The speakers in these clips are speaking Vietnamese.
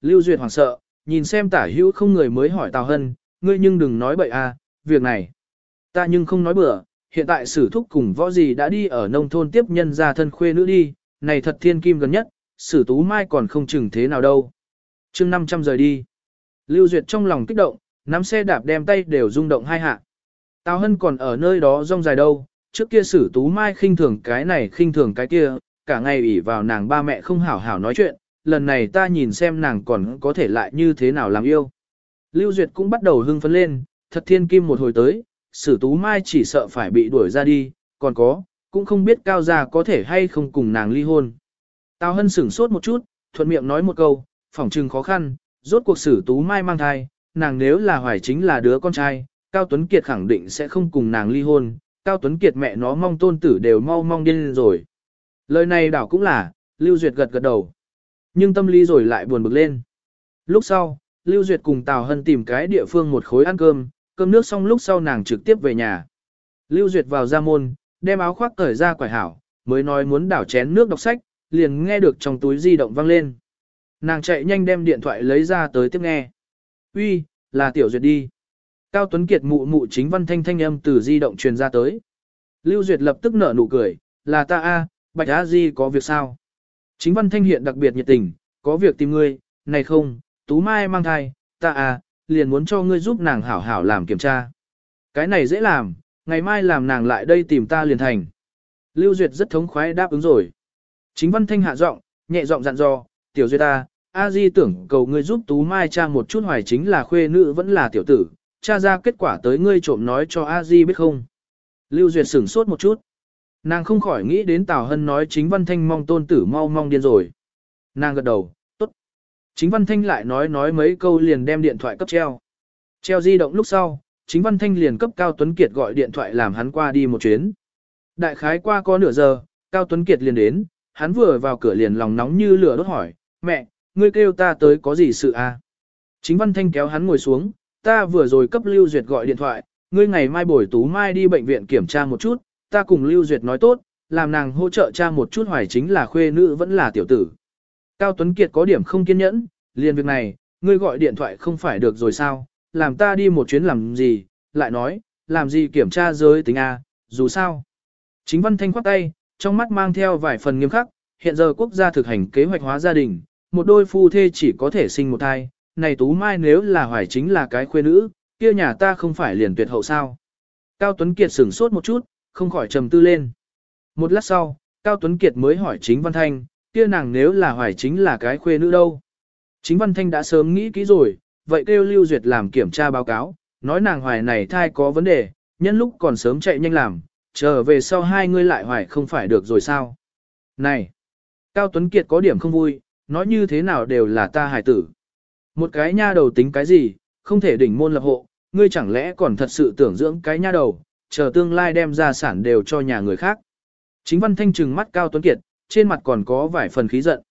Lưu Duyệt hoảng sợ, nhìn xem tả hữu không người mới hỏi Tào Hân, ngươi nhưng đừng nói bậy à, việc này. Ta nhưng không nói bừa, hiện tại sử thúc cùng võ gì đã đi ở nông thôn tiếp nhân ra thân khuê nữ đi, này thật thiên kim gần nhất, sử tú mai còn không chừng thế nào đâu. chương 500 rời đi. Lưu Duyệt trong lòng kích động, nắm xe đạp đem tay đều rung động hai hạ. Tào Hân còn ở nơi đó rong dài đâu, trước kia sử tú mai khinh thường cái này khinh thường cái kia, cả ngày ủy vào nàng ba mẹ không hảo hảo nói chuyện, lần này ta nhìn xem nàng còn có thể lại như thế nào làm yêu. Lưu Duyệt cũng bắt đầu hưng phấn lên, thật thiên kim một hồi tới, sử tú mai chỉ sợ phải bị đuổi ra đi, còn có, cũng không biết cao gia có thể hay không cùng nàng ly hôn. Tào Hân sửng sốt một chút, thuận miệng nói một câu, phỏng trừng khó khăn, rốt cuộc sử tú mai mang thai, nàng nếu là hoài chính là đứa con trai, Cao Tuấn Kiệt khẳng định sẽ không cùng nàng ly hôn, Cao Tuấn Kiệt mẹ nó mong tôn tử đều mau mong điên rồi. Lời này đảo cũng là, Lưu Duyệt gật gật đầu. Nhưng tâm lý rồi lại buồn bực lên. Lúc sau, Lưu Duyệt cùng Tào Hân tìm cái địa phương một khối ăn cơm, cơm nước xong lúc sau nàng trực tiếp về nhà. Lưu Duyệt vào ra môn, đem áo khoác cởi ra quải hảo, mới nói muốn đảo chén nước đọc sách, liền nghe được trong túi di động vang lên. Nàng chạy nhanh đem điện thoại lấy ra tới tiếp nghe. Uy, là Tiểu Duyệt đi. Cao Tuấn Kiệt mụ mụ chính văn thanh thanh âm từ di động truyền ra tới. Lưu Duyệt lập tức nở nụ cười, là ta a, Bạch A Di có việc sao? Chính văn thanh hiện đặc biệt nhiệt tình, có việc tìm ngươi, này không, Tú Mai mang thai, ta à, liền muốn cho ngươi giúp nàng hảo hảo làm kiểm tra. Cái này dễ làm, ngày mai làm nàng lại đây tìm ta liền thành. Lưu Duyệt rất thống khoái đáp ứng rồi. Chính văn thanh hạ giọng, nhẹ giọng dặn dò, tiểu duyệt ta, A Di tưởng cầu ngươi giúp Tú Mai cha một chút hoài chính là khuê nữ vẫn là tiểu tử, cha ra kết quả tới ngươi trộm nói cho A Di biết không. Lưu Duyệt sửng sốt một chút. Nàng không khỏi nghĩ đến Tào Hân nói chính văn thanh mong tôn tử mau mong điên rồi. Nàng gật đầu, tốt. Chính văn thanh lại nói nói mấy câu liền đem điện thoại cấp treo. Treo di động lúc sau, chính văn thanh liền cấp Cao Tuấn Kiệt gọi điện thoại làm hắn qua đi một chuyến. Đại khái qua có nửa giờ, Cao Tuấn Kiệt liền đến, hắn vừa vào cửa liền lòng nóng như lửa đốt hỏi, mẹ, ngươi kêu ta tới có gì sự à? Chính văn thanh kéo hắn ngồi xuống, ta vừa rồi cấp Lưu Duyệt gọi điện thoại, ngươi ngày mai buổi tú mai đi bệnh viện kiểm tra một chút, ta cùng Lưu Duyệt nói tốt, làm nàng hỗ trợ cha một chút hoài chính là khuê nữ vẫn là tiểu tử. Cao Tuấn Kiệt có điểm không kiên nhẫn, liền việc này, ngươi gọi điện thoại không phải được rồi sao, làm ta đi một chuyến làm gì, lại nói, làm gì kiểm tra giới tính A, dù sao. Chính văn thanh khoát tay, trong mắt mang theo vài phần nghiêm khắc, hiện giờ quốc gia thực hành kế hoạch hóa gia đình, một đôi phu thê chỉ có thể sinh một thai, này Tú Mai nếu là hoài chính là cái khuê nữ, kia nhà ta không phải liền tuyệt hậu sao. Cao Tuấn Kiệt sửng sốt một chút, không khỏi trầm tư lên. Một lát sau, Cao Tuấn Kiệt mới hỏi chính Văn Thanh, kia nàng nếu là hoài chính là cái khuê nữ đâu. Chính Văn Thanh đã sớm nghĩ kỹ rồi, vậy kêu Lưu Duyệt làm kiểm tra báo cáo, nói nàng hoài này thai có vấn đề, nhân lúc còn sớm chạy nhanh làm, chờ về sau hai ngươi lại hoài không phải được rồi sao. Này! Cao Tuấn Kiệt có điểm không vui, nói như thế nào đều là ta hài tử. Một cái nha đầu tính cái gì, không thể đỉnh môn lập hộ, ngươi chẳng lẽ còn thật sự tưởng dưỡng cái nha đầu, chờ tương lai đem ra sản đều cho nhà người khác. Chính văn thanh trừng mắt Cao Tuấn Kiệt, trên mặt còn có vài phần khí giận.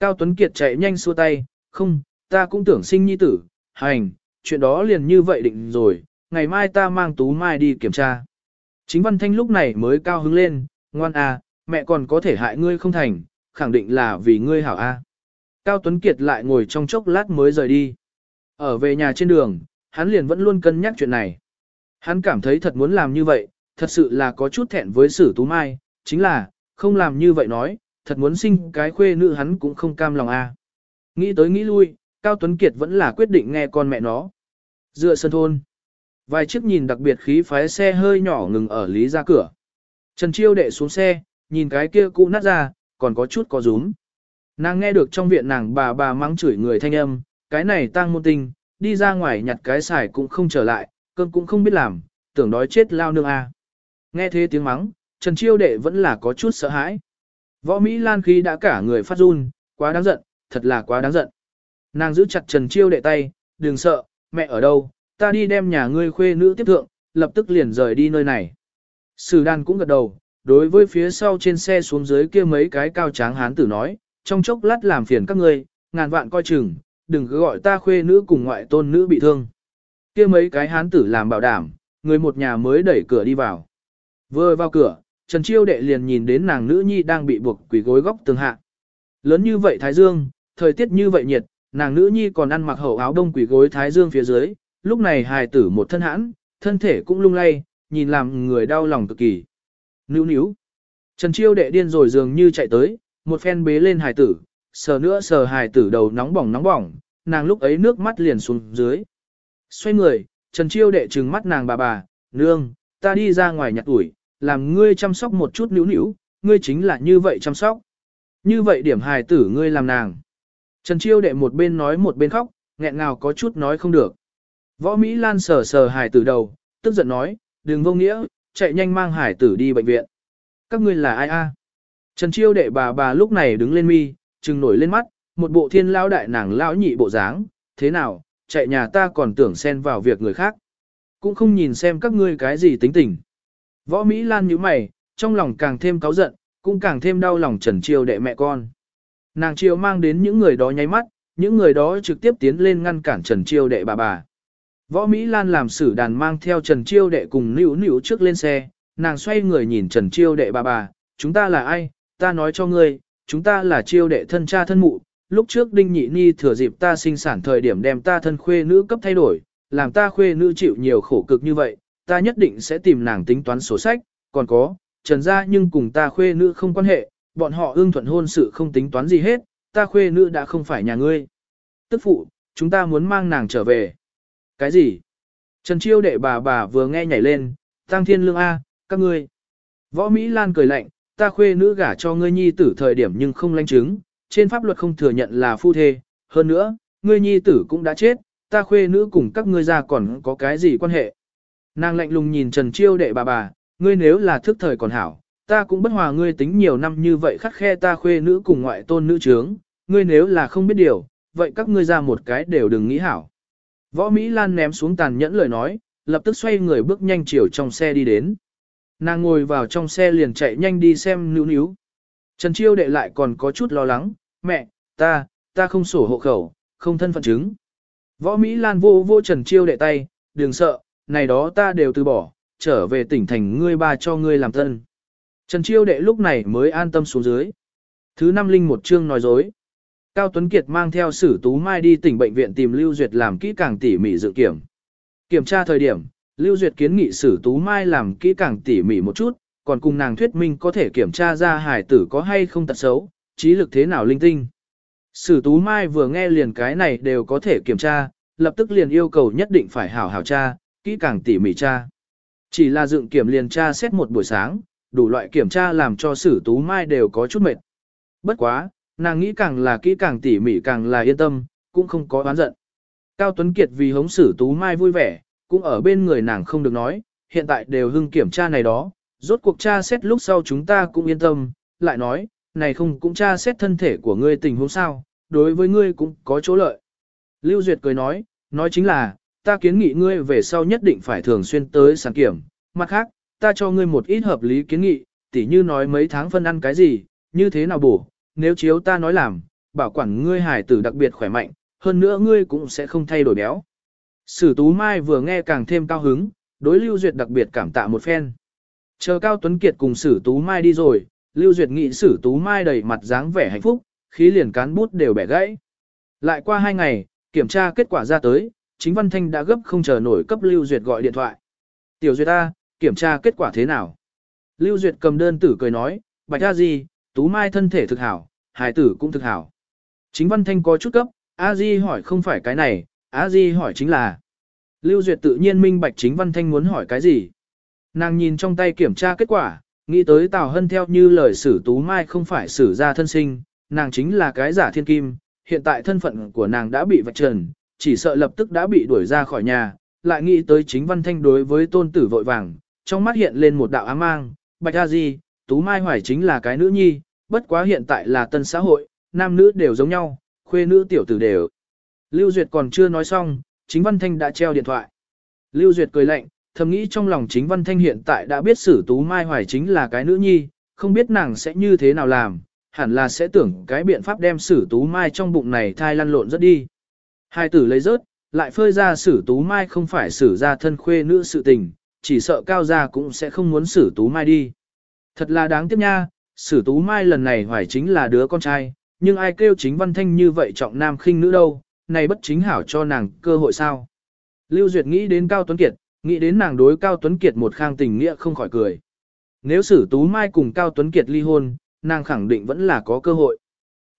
Cao Tuấn Kiệt chạy nhanh xua tay, không, ta cũng tưởng sinh nhi tử, hành, chuyện đó liền như vậy định rồi, ngày mai ta mang Tú Mai đi kiểm tra. Chính văn thanh lúc này mới cao hứng lên, ngoan à, mẹ còn có thể hại ngươi không thành, khẳng định là vì ngươi hảo a. Cao Tuấn Kiệt lại ngồi trong chốc lát mới rời đi. Ở về nhà trên đường, hắn liền vẫn luôn cân nhắc chuyện này. Hắn cảm thấy thật muốn làm như vậy, thật sự là có chút thẹn với sử tú mai, chính là, không làm như vậy nói, thật muốn sinh cái khuê nữ hắn cũng không cam lòng a. Nghĩ tới nghĩ lui, Cao Tuấn Kiệt vẫn là quyết định nghe con mẹ nó. Dựa sân thôn. Vài chiếc nhìn đặc biệt khí phái xe hơi nhỏ ngừng ở lý ra cửa. Trần Chiêu đệ xuống xe, nhìn cái kia cũ nát ra, còn có chút có rúm. Nàng nghe được trong viện nàng bà bà mắng chửi người thanh âm, cái này tang môn tinh, đi ra ngoài nhặt cái xài cũng không trở lại, cơm cũng không biết làm, tưởng đói chết lao nương a. Nghe thế tiếng mắng, Trần Chiêu đệ vẫn là có chút sợ hãi. Võ Mỹ Lan khi đã cả người phát run, quá đáng giận, thật là quá đáng giận. Nàng giữ chặt Trần Chiêu đệ tay, đừng sợ, mẹ ở đâu, ta đi đem nhà ngươi khuê nữ tiếp thượng, lập tức liền rời đi nơi này. Sử đàn cũng gật đầu, đối với phía sau trên xe xuống dưới kia mấy cái cao tráng hán tử nói, trong chốc lát làm phiền các ngươi, ngàn vạn coi chừng, đừng cứ gọi ta khuê nữ cùng ngoại tôn nữ bị thương kia mấy cái hán tử làm bảo đảm, người một nhà mới đẩy cửa đi vào. Vừa vào cửa, Trần Chiêu đệ liền nhìn đến nàng nữ nhi đang bị buộc quỳ gối góc tường hạ. Lớn như vậy Thái Dương, thời tiết như vậy nhiệt, nàng nữ nhi còn ăn mặc hậu áo đông quỳ gối thái dương phía dưới, lúc này hài tử một thân hãn, thân thể cũng lung lay, nhìn làm người đau lòng cực kỳ. Níu níu. Trần Chiêu đệ điên rồi dường như chạy tới, một phen bế lên hài tử, sờ nữa sờ hài tử đầu nóng bỏng nóng bỏng, nàng lúc ấy nước mắt liền xuống dưới. Xoay người, Trần Chiêu đệ trừng mắt nàng bà bà, nương, ta đi ra ngoài nhặt ủi, làm ngươi chăm sóc một chút níu níu, ngươi chính là như vậy chăm sóc. Như vậy điểm hài tử ngươi làm nàng. Trần Chiêu đệ một bên nói một bên khóc, nghẹn ngào có chút nói không được. Võ Mỹ Lan sờ sờ hài tử đầu, tức giận nói, đừng vô nghĩa, chạy nhanh mang hải tử đi bệnh viện. Các ngươi là ai a? Trần Chiêu đệ bà bà lúc này đứng lên mi, trừng nổi lên mắt, một bộ thiên lao đại nàng lão nhị bộ dáng, thế nào, chạy nhà ta còn tưởng xen vào việc người khác. Cũng không nhìn xem các ngươi cái gì tính tình. Võ Mỹ Lan như mày, trong lòng càng thêm cáu giận, cũng càng thêm đau lòng Trần Chiêu đệ mẹ con. Nàng Chiêu mang đến những người đó nháy mắt, những người đó trực tiếp tiến lên ngăn cản Trần Chiêu đệ bà bà. Võ Mỹ Lan làm sử đàn mang theo Trần Chiêu đệ cùng nữu nữu trước lên xe, nàng xoay người nhìn Trần Chiêu đệ bà bà, chúng ta là ai, ta nói cho ngươi, chúng ta là Chiêu đệ thân cha thân mụ, lúc trước Đinh Nhị Ni thừa dịp ta sinh sản thời điểm đem ta thân khuê nữ cấp thay đổi, làm ta khuê nữ chịu nhiều khổ cực như vậy, ta nhất định sẽ tìm nàng tính toán sổ sách, còn có, Trần gia nhưng cùng ta khuê nữ không quan hệ, bọn họ ương thuận hôn sự không tính toán gì hết, ta khuê nữ đã không phải nhà ngươi. Tức phụ, chúng ta muốn mang nàng trở về. Cái gì? Trần Chiêu đệ bà bà vừa nghe nhảy lên, tăng thiên lương A, các ngươi. Võ Mỹ Lan cười lạnh, ta khuê nữ gả cho ngươi nhi tử thời điểm nhưng không lãnh chứng, trên pháp luật không thừa nhận là phu thê. Hơn nữa, ngươi nhi tử cũng đã chết, ta khuê nữ cùng các ngươi ra còn có cái gì quan hệ. Nàng lạnh lùng nhìn Trần Chiêu đệ bà bà, ngươi nếu là thức thời còn hảo, ta cũng bất hòa ngươi tính nhiều năm như vậy khắc khe ta khuê nữ cùng ngoại tôn nữ trướng, ngươi nếu là không biết điều, vậy các ngươi ra một cái đều đừng nghĩ hảo. Võ Mỹ Lan ném xuống tàn nhẫn lời nói, lập tức xoay người bước nhanh chiều trong xe đi đến. Nàng ngồi vào trong xe liền chạy nhanh đi xem níu níu. Trần Chiêu đệ lại còn có chút lo lắng, mẹ, ta, ta không sổ hộ khẩu, không thân phận chứng. Võ Mỹ Lan vô vô Trần Chiêu đệ tay, đừng sợ, này đó ta đều từ bỏ, trở về tỉnh thành ngươi ba cho ngươi làm thân. Trần Chiêu đệ lúc này mới an tâm xuống dưới. Thứ năm linh một chương nói dối. Cao Tuấn Kiệt mang theo sử tú mai đi tỉnh bệnh viện tìm Lưu Duyệt làm kỹ càng tỉ mỉ dự kiểm. Kiểm tra thời điểm, Lưu Duyệt kiến nghị sử tú mai làm kỹ càng tỉ mỉ một chút, còn cùng nàng thuyết minh có thể kiểm tra ra hải tử có hay không tật xấu, trí lực thế nào linh tinh. Sử tú mai vừa nghe liền cái này đều có thể kiểm tra, lập tức liền yêu cầu nhất định phải hảo hảo tra, kỹ càng tỉ mỉ tra. Chỉ là dựng kiểm liền tra xét một buổi sáng, đủ loại kiểm tra làm cho sử tú mai đều có chút mệt. Bất quá, nàng nghĩ càng là kỹ càng tỉ mỉ càng là yên tâm, cũng không có oán giận. Cao Tuấn Kiệt vì hống sử tú mai vui vẻ, cũng ở bên người nàng không được nói, hiện tại đều hưng kiểm tra này đó, rốt cuộc tra xét lúc sau chúng ta cũng yên tâm, lại nói, này không cũng tra xét thân thể của ngươi tình huống sao, đối với ngươi cũng có chỗ lợi. Lưu Duyệt cười nói, nói chính là, ta kiến nghị ngươi về sau nhất định phải thường xuyên tới sản kiểm, mặt khác, ta cho ngươi một ít hợp lý kiến nghị, tỉ như nói mấy tháng phân ăn cái gì, như thế nào bổ, nếu chiếu ta nói làm, bảo quản ngươi hải tử đặc biệt khỏe mạnh, hơn nữa ngươi cũng sẽ không thay đổi béo. Sử Tú Mai vừa nghe càng thêm cao hứng, đối Lưu Duyệt đặc biệt cảm tạ một phen. Chờ Cao Tuấn Kiệt cùng Sử Tú Mai đi rồi, Lưu Duyệt nghĩ Sử Tú Mai đầy mặt dáng vẻ hạnh phúc, khí liền cán bút đều bẻ gãy. Lại qua hai ngày, kiểm tra kết quả ra tới, chính Văn Thanh đã gấp không chờ nổi cấp Lưu Duyệt gọi điện thoại. Tiểu Duyệt ta, kiểm tra kết quả thế nào? Lưu Duyệt cầm đơn tử cười nói, bạch a di Tú Mai thân thể thực hảo, hài tử cũng thực hảo. Chính Văn Thanh có chút cấp, A Di hỏi không phải cái này, A Di hỏi chính là. Lưu Duyệt tự nhiên minh bạch chính Văn Thanh muốn hỏi cái gì. Nàng nhìn trong tay kiểm tra kết quả, nghĩ tới Tào Hân theo như lời sử Tú Mai không phải sử ra thân sinh, nàng chính là cái giả thiên kim, hiện tại thân phận của nàng đã bị vạch trần, chỉ sợ lập tức đã bị đuổi ra khỏi nhà, lại nghĩ tới chính Văn Thanh đối với tôn tử vội vàng, trong mắt hiện lên một đạo ám mang, bạch A Di, Tú Mai Hoài chính là cái nữ nhi, bất quá hiện tại là tân xã hội, nam nữ đều giống nhau, khuê nữ tiểu tử đều. Lưu Duyệt còn chưa nói xong, chính Văn Thanh đã treo điện thoại. Lưu Duyệt cười lạnh, thầm nghĩ trong lòng chính Văn Thanh hiện tại đã biết sử Tú Mai Hoài chính là cái nữ nhi, không biết nàng sẽ như thế nào làm, hẳn là sẽ tưởng cái biện pháp đem sử Tú Mai trong bụng này thai lăn lộn rất đi. Hai tử lấy rớt, lại phơi ra sử Tú Mai không phải sử ra thân khuê nữ sự tình, chỉ sợ cao gia cũng sẽ không muốn sử Tú Mai đi. Thật là đáng tiếc nha, sử Tú Mai lần này hoài chính là đứa con trai, nhưng ai kêu chính văn thanh như vậy trọng nam khinh nữ đâu, này bất chính hảo cho nàng cơ hội sao. Lưu Duyệt nghĩ đến Cao Tuấn Kiệt, nghĩ đến nàng đối Cao Tuấn Kiệt một khang tình nghĩa không khỏi cười. Nếu sử Tú Mai cùng Cao Tuấn Kiệt ly hôn, nàng khẳng định vẫn là có cơ hội.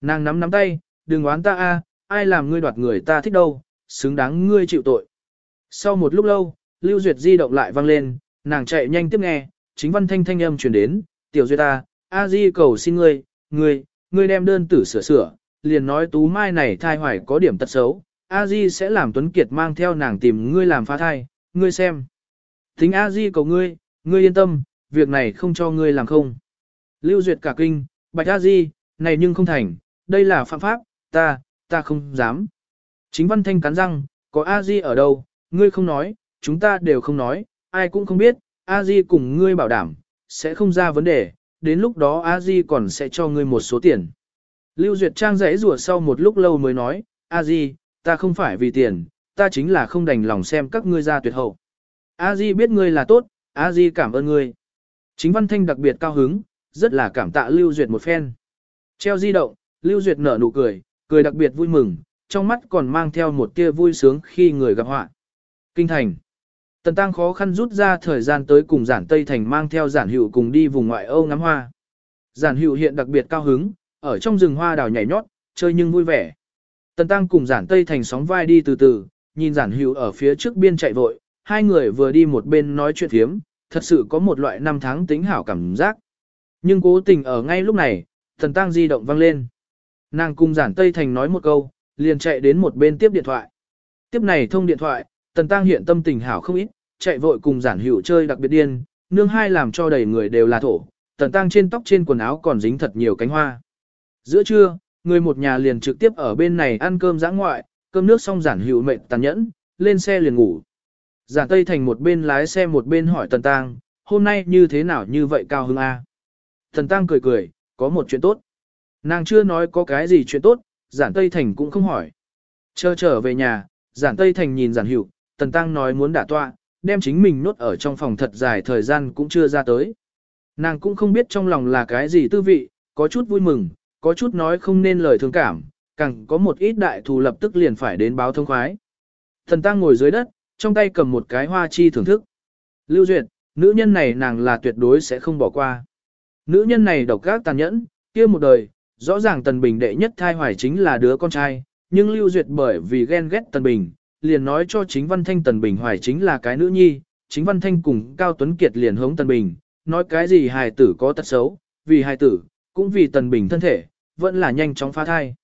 Nàng nắm nắm tay, đừng oán ta a, ai làm ngươi đoạt người ta thích đâu, xứng đáng ngươi chịu tội. Sau một lúc lâu, Lưu Duyệt di động lại vang lên, nàng chạy nhanh tiếp nghe, chính văn thanh thanh âm truyền đến, tiểu duyệt ta, a di cầu xin ngươi, ngươi, ngươi đem đơn tử sửa sửa, liền nói tú mai này thai hoài có điểm tật xấu, a di sẽ làm Tuấn Kiệt mang theo nàng tìm ngươi làm phá thai, ngươi xem. Tính a di cầu ngươi, ngươi yên tâm, việc này không cho ngươi làm không. Lưu Duyệt cả kinh, bạch a di, này nhưng không thành, đây là phạm pháp, ta, ta không dám. Chính văn thanh cắn răng, có a di ở đâu, ngươi không nói, chúng ta đều không nói, ai cũng không biết, a di cùng ngươi bảo đảm, sẽ không ra vấn đề, đến lúc đó a di còn sẽ cho ngươi một số tiền. Lưu Duyệt Trang rẽ rủa sau một lúc lâu mới nói, a di, ta không phải vì tiền, ta chính là không đành lòng xem các ngươi ra tuyệt hậu. A di biết ngươi là tốt, a di cảm ơn ngươi. Chính văn thanh đặc biệt cao hứng, rất là cảm tạ Lưu Duyệt một phen. Treo di động, Lưu Duyệt nở nụ cười, cười đặc biệt vui mừng, trong mắt còn mang theo một tia vui sướng khi người gặp họa. Kinh thành. Tần Tăng khó khăn rút ra thời gian tới cùng giản Tây Thành mang theo giản hữu cùng đi vùng ngoại Âu ngắm hoa. Giản hữu hiện đặc biệt cao hứng, ở trong rừng hoa đào nhảy nhót, chơi nhưng vui vẻ. Tần Tăng cùng giản Tây Thành sóng vai đi từ từ, nhìn giản hữu ở phía trước biên chạy vội, hai người vừa đi một bên nói chuyện thiếm, thật sự có một loại năm tháng tính hảo cảm giác. Nhưng cố tình ở ngay lúc này, thần Tăng di động vang lên. Nàng cùng giản Tây Thành nói một câu, liền chạy đến một bên tiếp điện thoại. Tiếp này thông điện thoại, Tần Tăng hiện tâm tình hảo không ít, chạy vội cùng giản hữu chơi đặc biệt điên, nương hai làm cho đầy người đều là thổ, Tần Tăng trên tóc trên quần áo còn dính thật nhiều cánh hoa. Giữa trưa, người một nhà liền trực tiếp ở bên này ăn cơm giã ngoại, cơm nước xong giản hữu mệt tàn nhẫn, lên xe liền ngủ. Giản Tây Thành một bên lái xe một bên hỏi Tần Tăng, hôm nay như thế nào như vậy cao hứng a? Tần Tăng cười cười, có một chuyện tốt. Nàng chưa nói có cái gì chuyện tốt, giản Tây Thành cũng không hỏi. Chờ trở về nhà, giản Tây Thành nhìn giản hữu, Tần Tăng nói muốn đả tọa, đem chính mình nốt ở trong phòng thật dài thời gian cũng chưa ra tới. Nàng cũng không biết trong lòng là cái gì tư vị, có chút vui mừng, có chút nói không nên lời thương cảm, càng có một ít đại thù lập tức liền phải đến báo thông khoái. Thần Tăng ngồi dưới đất, trong tay cầm một cái hoa chi thưởng thức. Lưu Duyệt, nữ nhân này nàng là tuyệt đối sẽ không bỏ qua. Nữ nhân này độc gác tàn nhẫn, kia một đời, rõ ràng Tần Bình đệ nhất thai hoài chính là đứa con trai, nhưng Lưu Duyệt bởi vì ghen ghét Tần Bình, liền nói cho chính Văn Thanh Tần Bình hoài chính là cái nữ nhi, chính Văn Thanh cùng Cao Tuấn Kiệt liền hống Tần Bình, nói cái gì hài tử có tật xấu, vì hài tử, cũng vì Tần Bình thân thể, vẫn là nhanh chóng phá thai.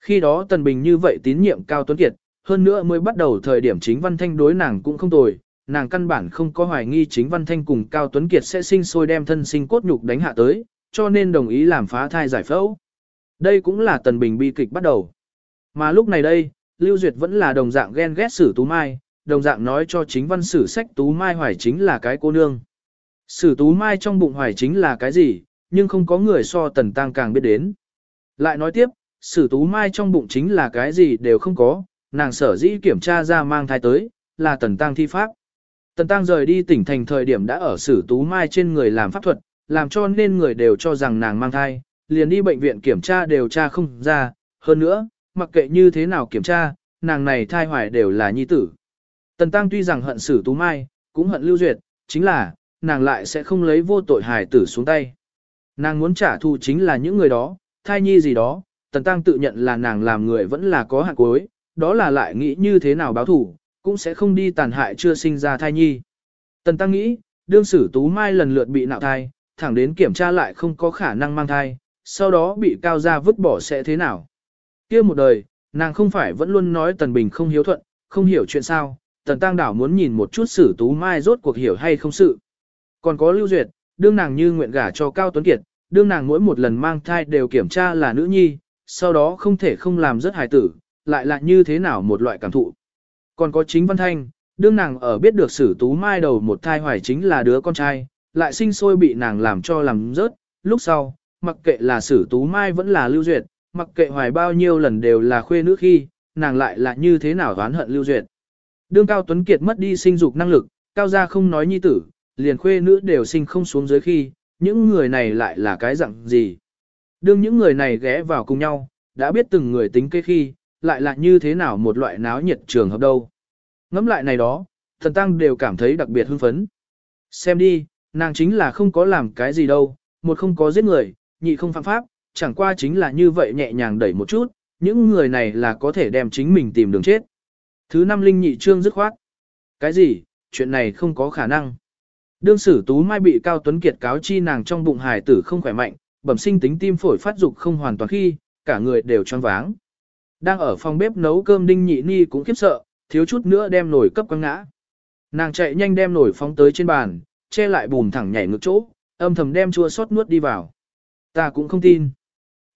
Khi đó Tần Bình như vậy tín nhiệm Cao Tuấn Kiệt, hơn nữa mới bắt đầu thời điểm chính Văn Thanh đối nàng cũng không tồi, nàng căn bản không có hoài nghi chính Văn Thanh cùng Cao Tuấn Kiệt sẽ sinh sôi đem thân sinh cốt nhục đánh hạ tới, cho nên đồng ý làm phá thai giải phẫu. Đây cũng là Tần Bình bi kịch bắt đầu. Mà lúc này đây, Lưu Duyệt vẫn là đồng dạng ghen ghét sử Tú Mai, đồng dạng nói cho chính văn sử sách Tú Mai Hoài chính là cái cô nương. Sử Tú Mai trong bụng Hoài chính là cái gì, nhưng không có người so Tần Tăng càng biết đến. Lại nói tiếp, sử Tú Mai trong bụng chính là cái gì đều không có, nàng sở dĩ kiểm tra ra mang thai tới, là Tần Tăng thi pháp. Tần Tăng rời đi tỉnh thành thời điểm đã ở sử Tú Mai trên người làm pháp thuật, làm cho nên người đều cho rằng nàng mang thai, liền đi bệnh viện kiểm tra đều tra không ra, hơn nữa, mặc kệ như thế nào kiểm tra, nàng này thai hoài đều là nhi tử. Tần Tăng tuy rằng hận sử Tú Mai, cũng hận Lưu Duyệt, chính là, nàng lại sẽ không lấy vô tội hài tử xuống tay. Nàng muốn trả thù chính là những người đó, thai nhi gì đó, Tần Tăng tự nhận là nàng làm người vẫn là có hạng cuối, đó là lại nghĩ như thế nào báo thủ, cũng sẽ không đi tàn hại chưa sinh ra thai nhi. Tần Tăng nghĩ, đương sử Tú Mai lần lượt bị nạo thai, thẳng đến kiểm tra lại không có khả năng mang thai, sau đó bị cao gia vứt bỏ sẽ thế nào kia một đời, nàng không phải vẫn luôn nói Tần Bình không hiếu thuận, không hiểu chuyện sao, Tần Tăng Đảo muốn nhìn một chút sử tú mai rốt cuộc hiểu hay không sự. Còn có Lưu Duyệt, đương nàng như nguyện gả cho Cao Tuấn Kiệt, đương nàng mỗi một lần mang thai đều kiểm tra là nữ nhi, sau đó không thể không làm rất hài tử, lại là như thế nào một loại cảm thụ. Còn có chính Văn Thanh, đương nàng ở biết được sử tú mai đầu một thai hoài chính là đứa con trai, lại sinh sôi bị nàng làm cho làm rớt, lúc sau, mặc kệ là sử tú mai vẫn là lưu duyệt, mặc kệ hoài bao nhiêu lần đều là khuê nữ khi, nàng lại là như thế nào đoán hận lưu duyệt. Đương Cao Tuấn Kiệt mất đi sinh dục năng lực, Cao gia không nói nhi tử, liền khuê nữ đều sinh không xuống dưới khi, những người này lại là cái dạng gì. Đương những người này ghé vào cùng nhau, đã biết từng người tính kế khi, lại là như thế nào một loại náo nhiệt trường hợp đâu. Ngắm lại này đó, thần tăng đều cảm thấy đặc biệt hưng phấn. Xem đi, nàng chính là không có làm cái gì đâu, một không có giết người, nhị không phạm pháp, chẳng qua chính là như vậy nhẹ nhàng đẩy một chút, những người này là có thể đem chính mình tìm đường chết. Thứ năm linh nhị trương dứt khoát. Cái gì, chuyện này không có khả năng. Đương sử tú mai bị Cao Tuấn Kiệt cáo chi nàng trong bụng hài tử không khỏe mạnh, bẩm sinh tính tim phổi phát dục không hoàn toàn khi, cả người đều choáng váng. Đang ở phòng bếp nấu cơm đinh nhị ni cũng khiếp sợ, thiếu chút nữa đem nồi cấp quăng ngã. Nàng chạy nhanh đem nồi phóng tới trên bàn, che lại bùn thẳng nhảy ngược chỗ, âm thầm đem chua sót nuốt đi vào. Ta cũng không tin.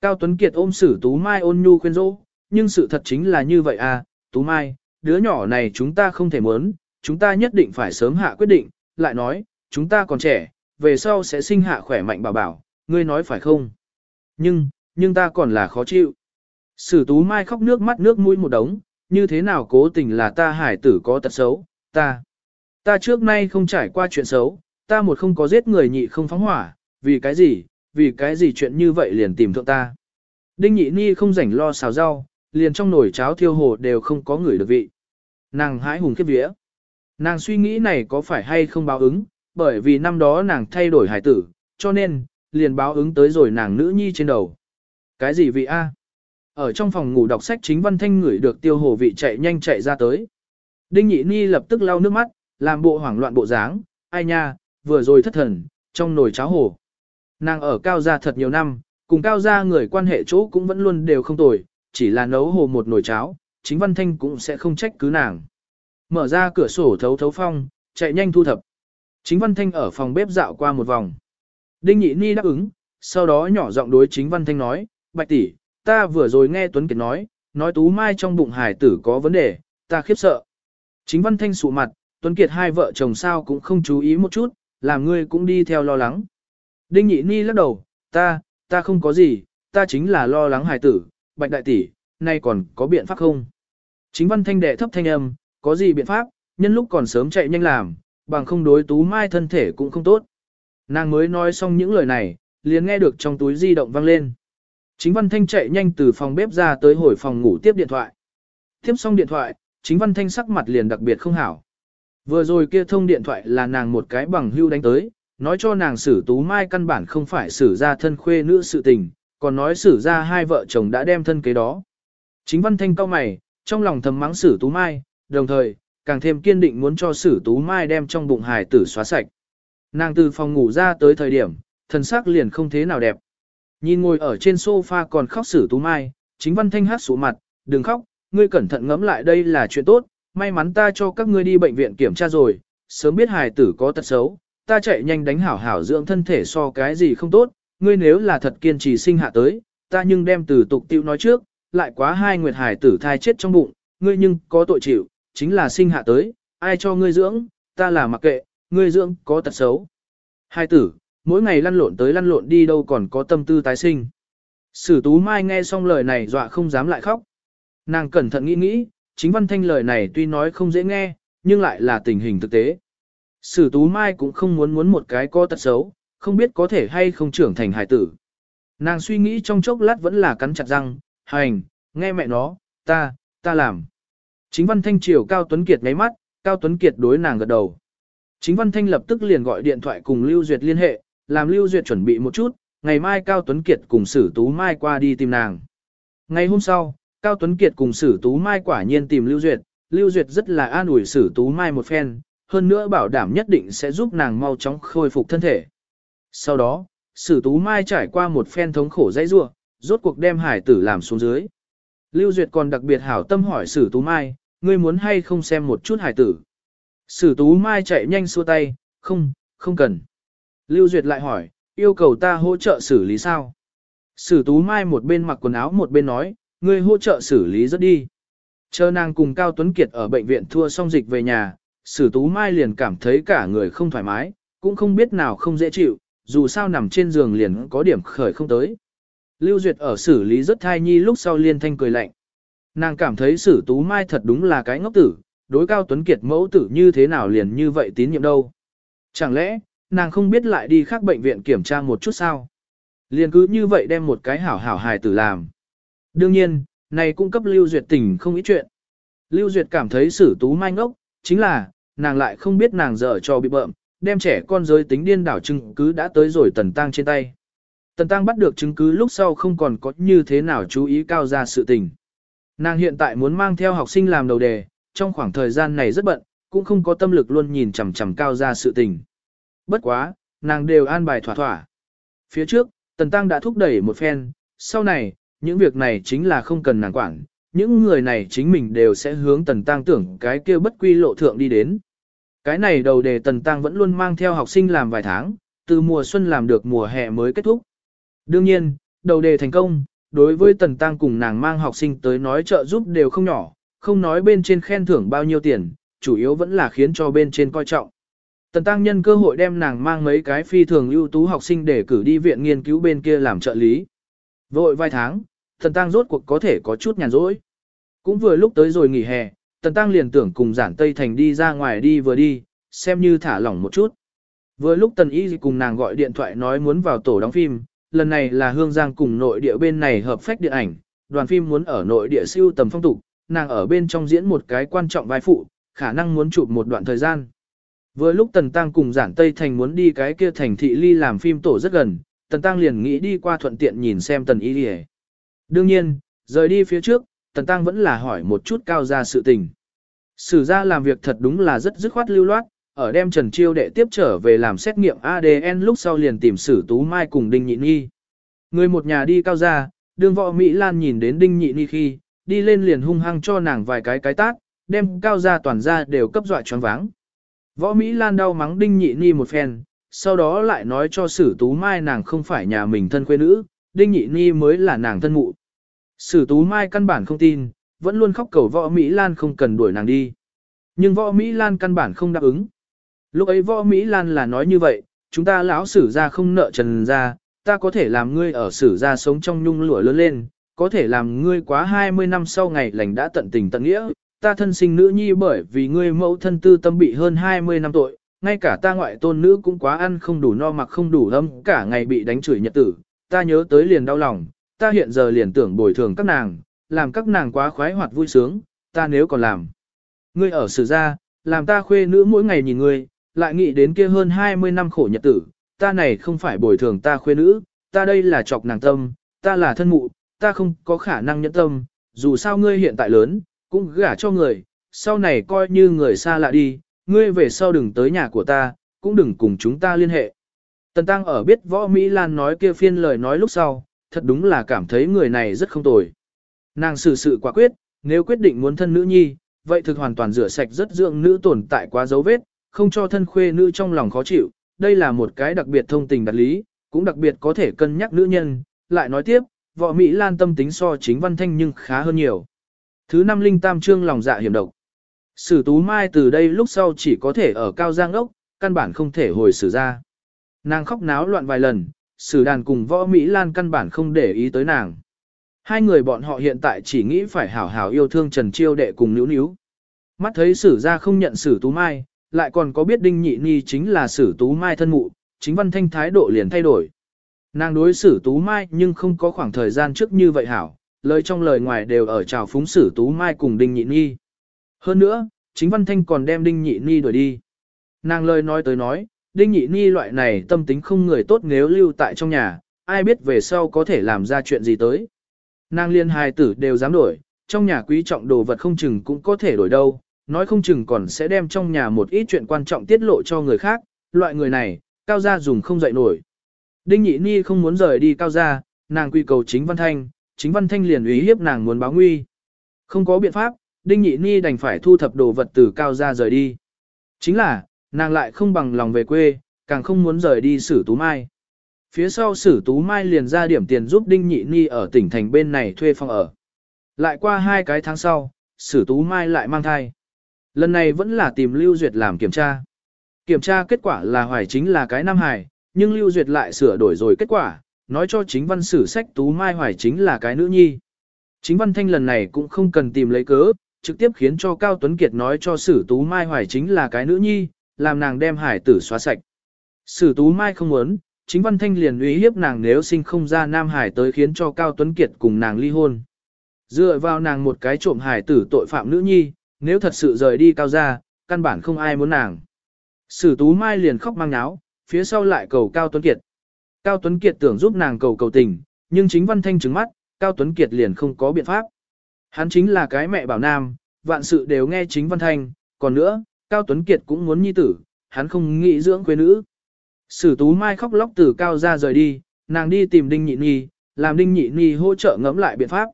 Cao Tuấn Kiệt ôm sử Tú Mai ôn nhu khuyên rỗ, nhưng sự thật chính là như vậy à, Tú Mai, đứa nhỏ này chúng ta không thể muốn, chúng ta nhất định phải sớm hạ quyết định, lại nói, chúng ta còn trẻ, về sau sẽ sinh hạ khỏe mạnh bảo bảo, ngươi nói phải không? Nhưng, nhưng ta còn là khó chịu. Sử Tú Mai khóc nước mắt nước mũi một đống, như thế nào cố tình là ta hải tử có tật xấu, ta. Ta trước nay không trải qua chuyện xấu, ta một không có giết người nhị không phóng hỏa, vì cái gì, vì cái gì chuyện như vậy liền tìm thượng ta. Đinh nhị ni không rảnh lo xào rau, liền trong nồi cháo thiêu hồ đều không có người được vị. Nàng hãi hùng kiếp vía. Nàng suy nghĩ này có phải hay không báo ứng, bởi vì năm đó nàng thay đổi hải tử, cho nên, liền báo ứng tới rồi nàng nữ nhi trên đầu. Cái gì vị A? Ở trong phòng ngủ đọc sách chính văn thanh ngửi được tiêu hồ vị chạy nhanh chạy ra tới. Đinh nhị ni lập tức lau nước mắt, làm bộ hoảng loạn bộ dáng, ai nha, vừa rồi thất thần, trong nồi cháo hồ. Nàng ở cao gia thật nhiều năm, cùng cao gia người quan hệ chỗ cũng vẫn luôn đều không tồi, chỉ là nấu hồ một nồi cháo, chính văn thanh cũng sẽ không trách cứ nàng. Mở ra cửa sổ thấu thấu phong, chạy nhanh thu thập. Chính văn thanh ở phòng bếp dạo qua một vòng. Đinh nhị ni đáp ứng, sau đó nhỏ giọng đối chính văn thanh nói, bạch tỷ, ta vừa rồi nghe Tuấn Kiệt nói, nói tú mai trong bụng hải tử có vấn đề, ta khiếp sợ. Chính văn thanh sụ mặt, Tuấn Kiệt hai vợ chồng sao cũng không chú ý một chút, làm ngươi cũng đi theo lo lắng. Đinh nhị ni lắc đầu, ta, ta không có gì, ta chính là lo lắng Hải tử, bạch đại tỷ, nay còn có biện pháp không? Chính văn thanh đệ thấp thanh âm, có gì biện pháp, nhân lúc còn sớm chạy nhanh làm, bằng không đối tú mai thân thể cũng không tốt. Nàng mới nói xong những lời này, liền nghe được trong túi di động vang lên. Chính văn thanh chạy nhanh từ phòng bếp ra tới hồi phòng ngủ tiếp điện thoại. Tiếp xong điện thoại, chính văn thanh sắc mặt liền đặc biệt không hảo. Vừa rồi kia thông điện thoại là nàng một cái bằng hưu đánh tới, nói cho nàng xử tú mai căn bản không phải xử ra thân khuê nữ sự tình, còn nói xử ra hai vợ chồng đã đem thân kế đó. Chính văn thanh cao mày, trong lòng thầm mắng xử tú mai, đồng thời, càng thêm kiên định muốn cho xử tú mai đem trong bụng hài tử xóa sạch. Nàng từ phòng ngủ ra tới thời điểm, thần sắc liền không thế nào đẹp. Nhìn ngồi ở trên sofa còn khóc sử tú mai, chính văn thanh hát sụ mặt, đừng khóc, ngươi cẩn thận ngẫm lại đây là chuyện tốt, may mắn ta cho các ngươi đi bệnh viện kiểm tra rồi, sớm biết hài tử có tật xấu, ta chạy nhanh đánh hảo hảo dưỡng thân thể so cái gì không tốt, ngươi nếu là thật kiên trì sinh hạ tới, ta nhưng đem từ tục tiêu nói trước, lại quá hai nguyệt hài tử thai chết trong bụng, ngươi nhưng có tội chịu, chính là sinh hạ tới, ai cho ngươi dưỡng, ta là mặc kệ, ngươi dưỡng có tật xấu. Hai tử, mỗi ngày lăn lộn tới lăn lộn đi đâu còn có tâm tư tái sinh. Sử Tú Mai nghe xong lời này dọa không dám lại khóc. Nàng cẩn thận nghĩ nghĩ, chính văn thanh lời này tuy nói không dễ nghe, nhưng lại là tình hình thực tế. Sử Tú Mai cũng không muốn muốn một cái có tật xấu, không biết có thể hay không trưởng thành hải tử. Nàng suy nghĩ trong chốc lát vẫn là cắn chặt răng, hành, nghe mẹ nó, ta, ta làm. Chính văn thanh chiều Cao Tuấn Kiệt ngáy mắt, Cao Tuấn Kiệt đối nàng gật đầu. Chính văn thanh lập tức liền gọi điện thoại cùng Lưu Duyệt liên hệ, làm Lưu Duyệt chuẩn bị một chút, ngày mai Cao Tuấn Kiệt cùng Sử Tú Mai qua đi tìm nàng. Ngày hôm sau, Cao Tuấn Kiệt cùng Sử Tú Mai quả nhiên tìm Lưu Duyệt, Lưu Duyệt rất là an ủi Sử Tú Mai một phen, hơn nữa bảo đảm nhất định sẽ giúp nàng mau chóng khôi phục thân thể. Sau đó, Sử Tú Mai trải qua một phen thống khổ dãy rua, rốt cuộc đem hải tử làm xuống dưới. Lưu Duyệt còn đặc biệt hảo tâm hỏi Sử Tú Mai, ngươi muốn hay không xem một chút hải tử. Sử Tú Mai chạy nhanh xua tay, không, không cần. Lưu Duyệt lại hỏi, yêu cầu ta hỗ trợ xử lý sao? Sử Tú Mai một bên mặc quần áo một bên nói, ngươi hỗ trợ xử lý rất đi. Chờ nàng cùng Cao Tuấn Kiệt ở bệnh viện thua xong dịch về nhà, Sử Tú Mai liền cảm thấy cả người không thoải mái, cũng không biết nào không dễ chịu, dù sao nằm trên giường liền có điểm khởi không tới. Lưu Duyệt ở xử lý rất thai nhi lúc sau liên thanh cười lạnh. Nàng cảm thấy Sử Tú Mai thật đúng là cái ngốc tử, đối Cao Tuấn Kiệt mẫu tử như thế nào liền như vậy tín nhiệm đâu. Chẳng lẽ, nàng không biết lại đi khác bệnh viện kiểm tra một chút sao? Liền cứ như vậy đem một cái hảo hảo hài tử làm. Đương nhiên, Này cung cấp Lưu Duyệt tỉnh không ít chuyện. Lưu Duyệt cảm thấy sử tú mai ngốc, chính là, nàng lại không biết nàng dở cho bị bợm, đem trẻ con giới tính điên đảo chứng cứ đã tới rồi tần tăng trên tay. Tần tăng bắt được chứng cứ lúc sau không còn có như thế nào chú ý cao ra sự tình. Nàng hiện tại muốn mang theo học sinh làm đầu đề, trong khoảng thời gian này rất bận, cũng không có tâm lực luôn nhìn chằm chằm cao ra sự tình. Bất quá, nàng đều an bài thỏa thỏa. Phía trước, Tần Tăng đã thúc đẩy một phen, sau này, những việc này chính là không cần nàng quản, những người này chính mình đều sẽ hướng Tần Tăng tưởng cái kia bất quy lộ thượng đi đến. Cái này đầu đề Tần Tăng vẫn luôn mang theo học sinh làm vài tháng, từ mùa xuân làm được mùa hè mới kết thúc. Đương nhiên, đầu đề thành công, đối với Tần Tăng cùng nàng mang học sinh tới nói trợ giúp đều không nhỏ, không nói bên trên khen thưởng bao nhiêu tiền, chủ yếu vẫn là khiến cho bên trên coi trọng. Tần Tăng nhân cơ hội đem nàng mang mấy cái phi thường ưu tú học sinh để cử đi viện nghiên cứu bên kia làm trợ lý. Vội vài tháng, Tần Tăng rốt cuộc có thể có chút nhàn rỗi. Cũng vừa lúc tới rồi nghỉ hè, Tần Tăng liền tưởng cùng giản Tây Thành đi ra ngoài đi vừa đi, xem như thả lỏng một chút. Vừa lúc Tần Y cùng nàng gọi điện thoại nói muốn vào tổ đóng phim, lần này là Hương Giang cùng nội địa bên này hợp phách điện ảnh, đoàn phim muốn ở nội địa siêu tầm phong tục, nàng ở bên trong diễn một cái quan trọng vai phụ, khả năng muốn chụp một đoạn thời gian. Vừa lúc Tần Tăng cùng giản Tây Thành muốn đi cái kia thành thị ly làm phim tổ rất gần, Tần Tăng liền nghĩ đi qua thuận tiện nhìn xem Tần Y Lì Đương nhiên, rời đi phía trước, Tần Tăng vẫn là hỏi một chút cao ra sự tình. Sử ra làm việc thật đúng là rất dứt khoát lưu loát, ở đem Trần Chiêu đệ tiếp trở về làm xét nghiệm ADN lúc sau liền tìm Sử Tú Mai cùng Đinh Nhị Nhi. Người một nhà đi cao ra, đường võ Mỹ Lan nhìn đến Đinh Nhị Nhi khi, đi lên liền hung hăng cho nàng vài cái cái tát, đem cao ra toàn ra đều cấp dọa choáng váng. Võ Mỹ Lan đau mắng Đinh Nhị Ni một phen, sau đó lại nói cho Sử Tú Mai nàng không phải nhà mình thân quê nữ, Đinh Nhị Ni mới là nàng thân mụ. Sử Tú Mai căn bản không tin, vẫn luôn khóc cầu Võ Mỹ Lan không cần đuổi nàng đi. Nhưng Võ Mỹ Lan căn bản không đáp ứng. Lúc ấy Võ Mỹ Lan là nói như vậy, chúng ta lão sử ra không nợ trần ra, ta có thể làm ngươi ở sử ra sống trong nhung lụa lớn lên, có thể làm ngươi quá 20 năm sau ngày lành đã tận tình tận nghĩa, ta thân sinh nữ nhi bởi vì ngươi mẫu thân tư tâm bị hơn 20 năm tội, ngay cả ta ngoại tôn nữ cũng quá ăn không đủ no mặc không đủ âm, cả ngày bị đánh chửi nhật tử, ta nhớ tới liền đau lòng, ta hiện giờ liền tưởng bồi thường các nàng, làm các nàng quá khoái hoạt vui sướng, ta nếu còn làm. Ngươi ở sử gia, làm ta khuê nữ mỗi ngày nhìn ngươi, lại nghĩ đến kia hơn 20 năm khổ nhật tử, ta này không phải bồi thường ta khuê nữ, ta đây là chọc nàng tâm, ta là thân mụ, ta không có khả năng nhẫn tâm, dù sao ngươi hiện tại lớn, cũng gả cho người, sau này coi như người xa lạ đi, ngươi về sau đừng tới nhà của ta, cũng đừng cùng chúng ta liên hệ. Tần Tăng ở biết võ Mỹ Lan nói kia phiên lời nói lúc sau, thật đúng là cảm thấy người này rất không tồi. Nàng xử sự quả quyết, nếu quyết định muốn thân nữ nhi, vậy thực hoàn toàn rửa sạch rất dưỡng nữ tồn tại quá dấu vết, không cho thân khuê nữ trong lòng khó chịu. Đây là một cái đặc biệt thông tình đặc lý, cũng đặc biệt có thể cân nhắc nữ nhân. Lại nói tiếp, võ Mỹ Lan tâm tính so chính văn thanh nhưng khá hơn nhiều. Thứ năm linh tam trương lòng dạ hiểm độc. Sử tú mai từ đây lúc sau chỉ có thể ở cao giang ốc, căn bản không thể hồi xử ra. Nàng khóc náo loạn vài lần, sử đàn cùng võ Mỹ Lan căn bản không để ý tới nàng. Hai người bọn họ hiện tại chỉ nghĩ phải hảo hảo yêu thương Trần Chiêu đệ cùng níu níu. Mắt thấy sử ra không nhận sử tú mai, lại còn có biết đinh nhị ni chính là sử tú mai thân mụ, chính văn thanh thái độ liền thay đổi. Nàng đối xử tú mai nhưng không có khoảng thời gian trước như vậy hảo, lời trong lời ngoài đều ở chào phúng xử tú mai cùng Đinh Nhị nhi. Hơn nữa, chính Văn Thanh còn đem Đinh Nhị nhi đuổi đi. Nàng lời nói tới nói, Đinh Nhị nhi loại này tâm tính không người tốt nếu lưu tại trong nhà, ai biết về sau có thể làm ra chuyện gì tới. Nàng liên hài tử đều dám đổi, trong nhà quý trọng đồ vật không chừng cũng có thể đổi đâu, nói không chừng còn sẽ đem trong nhà một ít chuyện quan trọng tiết lộ cho người khác, loại người này, cao gia dùng không dậy nổi. Đinh Nhị Ni không muốn rời đi cao gia, nàng quy cầu chính Văn Thanh, chính văn thanh liền ý hiếp nàng muốn báo nguy. Không có biện pháp, Đinh Nhị Ni đành phải thu thập đồ vật từ cao Gia rời đi. Chính là, nàng lại không bằng lòng về quê, càng không muốn rời đi Sử tú mai. Phía sau sử tú mai liền ra điểm tiền giúp Đinh Nhị Ni ở tỉnh thành bên này thuê phòng ở. Lại qua hai cái tháng sau, sử tú mai lại mang thai. Lần này vẫn là tìm Lưu Duyệt làm kiểm tra. Kiểm tra kết quả là hoài chính là cái nam Hải nhưng Lưu Duyệt lại sửa đổi rồi kết quả, nói cho chính văn sử sách Tú Mai Hoài chính là cái nữ nhi. Chính văn thanh lần này cũng không cần tìm lấy cớ, trực tiếp khiến cho Cao Tuấn Kiệt nói cho sử Tú Mai Hoài chính là cái nữ nhi, làm nàng đem hải tử xóa sạch. Sử Tú Mai không muốn, chính văn thanh liền uy hiếp nàng nếu sinh không ra nam hải tới khiến cho Cao Tuấn Kiệt cùng nàng ly hôn. Dựa vào nàng một cái trộm hải tử tội phạm nữ nhi, nếu thật sự rời đi cao gia, căn bản không ai muốn nàng. Sử Tú Mai liền khóc mang náo, phía sau lại cầu Cao Tuấn Kiệt. Cao Tuấn Kiệt tưởng giúp nàng cầu cầu tình, nhưng chính Văn Thanh trứng mắt, Cao Tuấn Kiệt liền không có biện pháp. Hắn chính là cái mẹ bảo nam, vạn sự đều nghe chính Văn Thanh, còn nữa, Cao Tuấn Kiệt cũng muốn nhi tử, hắn không nghĩ dưỡng quê nữ. Sử Tú Mai khóc lóc từ Cao ra rời đi, nàng đi tìm Đinh Nhị Nhi, làm Đinh Nhị Nhi hỗ trợ ngẫm lại biện pháp.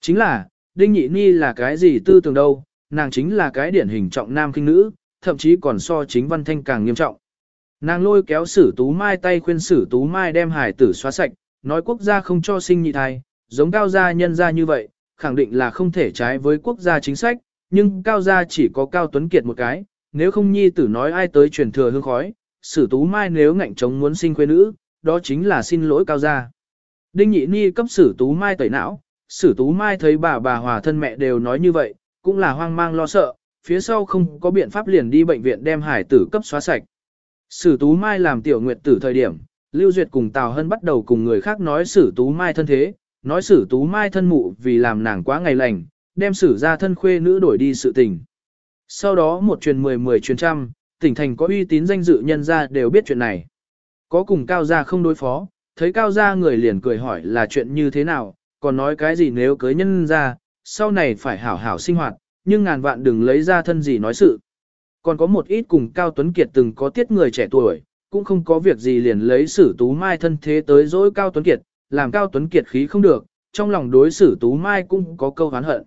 Chính là, Đinh Nhị Nhi là cái gì tư tưởng đâu, nàng chính là cái điển hình trọng nam kinh nữ, thậm chí còn so chính Văn Thanh càng nghiêm trọng. Nàng lôi kéo Sử Tú Mai tay khuyên Sử Tú Mai đem hải tử xóa sạch, nói quốc gia không cho sinh nhị thai, giống cao gia nhân gia như vậy, khẳng định là không thể trái với quốc gia chính sách, nhưng cao gia chỉ có cao tuấn kiệt một cái, nếu không nhi tử nói ai tới truyền thừa hương khói, Sử Tú Mai nếu ngạnh chống muốn sinh quê nữ, đó chính là xin lỗi cao gia. Đinh Nhị Ni cấp Sử Tú Mai tẩy não, Sử Tú Mai thấy bà bà hòa thân mẹ đều nói như vậy, cũng là hoang mang lo sợ, phía sau không có biện pháp liền đi bệnh viện đem hải tử cấp xóa sạch. Sử Tú Mai làm tiểu nguyệt tử thời điểm, Lưu Duyệt cùng Tào Hân bắt đầu cùng người khác nói Sử Tú Mai thân thế, nói Sử Tú Mai thân mụ vì làm nàng quá ngày lành, đem Sử ra thân khuê nữ đổi đi sự tình. Sau đó một truyền mười mười truyền trăm, tỉnh thành có uy tín danh dự nhân gia đều biết chuyện này. Có cùng cao gia không đối phó, thấy cao gia người liền cười hỏi là chuyện như thế nào, còn nói cái gì nếu cưới nhân ra, sau này phải hảo hảo sinh hoạt, nhưng ngàn vạn đừng lấy ra thân gì nói sự. Còn có một ít cùng Cao Tuấn Kiệt từng có tiết người trẻ tuổi, cũng không có việc gì liền lấy sử tú mai thân thế tới dối Cao Tuấn Kiệt, làm Cao Tuấn Kiệt khí không được, trong lòng đối sử tú mai cũng có câu hán hận.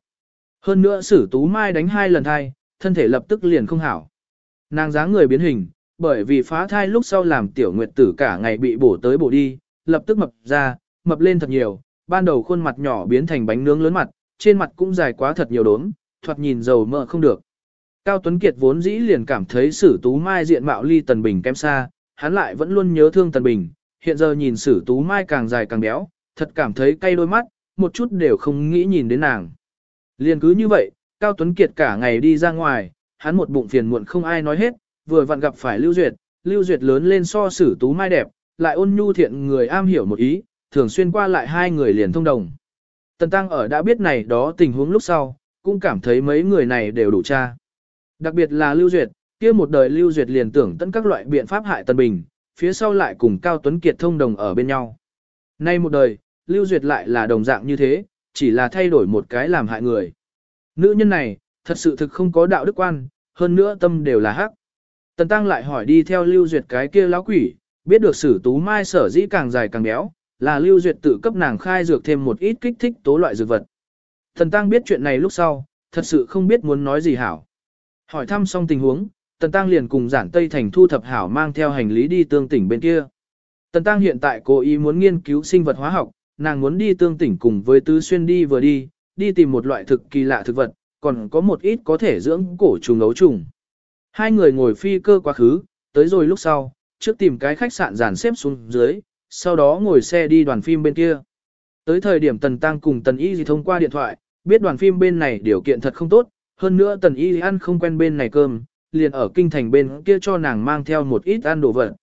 Hơn nữa sử tú mai đánh hai lần thai, thân thể lập tức liền không hảo. Nàng dáng người biến hình, bởi vì phá thai lúc sau làm tiểu nguyệt tử cả ngày bị bổ tới bổ đi, lập tức mập ra, mập lên thật nhiều, ban đầu khuôn mặt nhỏ biến thành bánh nướng lớn mặt, trên mặt cũng dài quá thật nhiều đốm, thoạt nhìn dầu mỡ không được. Cao Tuấn Kiệt vốn dĩ liền cảm thấy sử tú mai diện mạo ly Tần Bình kém xa, hắn lại vẫn luôn nhớ thương Tần Bình, hiện giờ nhìn sử tú mai càng dài càng béo, thật cảm thấy cay đôi mắt, một chút đều không nghĩ nhìn đến nàng. Liền cứ như vậy, Cao Tuấn Kiệt cả ngày đi ra ngoài, hắn một bụng phiền muộn không ai nói hết, vừa vặn gặp phải Lưu Duyệt, Lưu Duyệt lớn lên so sử tú mai đẹp, lại ôn nhu thiện người am hiểu một ý, thường xuyên qua lại hai người liền thông đồng. Tần Tăng ở đã biết này đó tình huống lúc sau, cũng cảm thấy mấy người này đều đủ cha. Đặc biệt là Lưu Duyệt, kia một đời Lưu Duyệt liền tưởng tận các loại biện pháp hại Tần Bình, phía sau lại cùng Cao Tuấn Kiệt thông đồng ở bên nhau. Nay một đời, Lưu Duyệt lại là đồng dạng như thế, chỉ là thay đổi một cái làm hại người. Nữ nhân này, thật sự thực không có đạo đức quan, hơn nữa tâm đều là hắc. Tần Tăng lại hỏi đi theo Lưu Duyệt cái kia lão quỷ, biết được sử tú mai sở dĩ càng dài càng béo, là Lưu Duyệt tự cấp nàng khai dược thêm một ít kích thích tố loại dược vật. Thần Tăng biết chuyện này lúc sau, thật sự không biết muốn nói gì hảo. Hỏi thăm xong tình huống, Tần Tăng liền cùng giản Tây Thành thu thập hảo mang theo hành lý đi tương tỉnh bên kia. Tần Tăng hiện tại cố ý muốn nghiên cứu sinh vật hóa học, nàng muốn đi tương tỉnh cùng với Tứ Xuyên đi vừa đi, đi tìm một loại thực kỳ lạ thực vật, còn có một ít có thể dưỡng cổ trùng ấu trùng. Hai người ngồi phi cơ quá khứ, tới rồi lúc sau, trước tìm cái khách sạn dàn xếp xuống dưới, sau đó ngồi xe đi đoàn phim bên kia. Tới thời điểm Tần Tăng cùng Tần Y gì thông qua điện thoại, biết đoàn phim bên này điều kiện thật không tốt, hơn nữa Tần Y ăn không quen bên này cơm, liền ở kinh thành bên kia cho nàng mang theo một ít ăn đồ vật.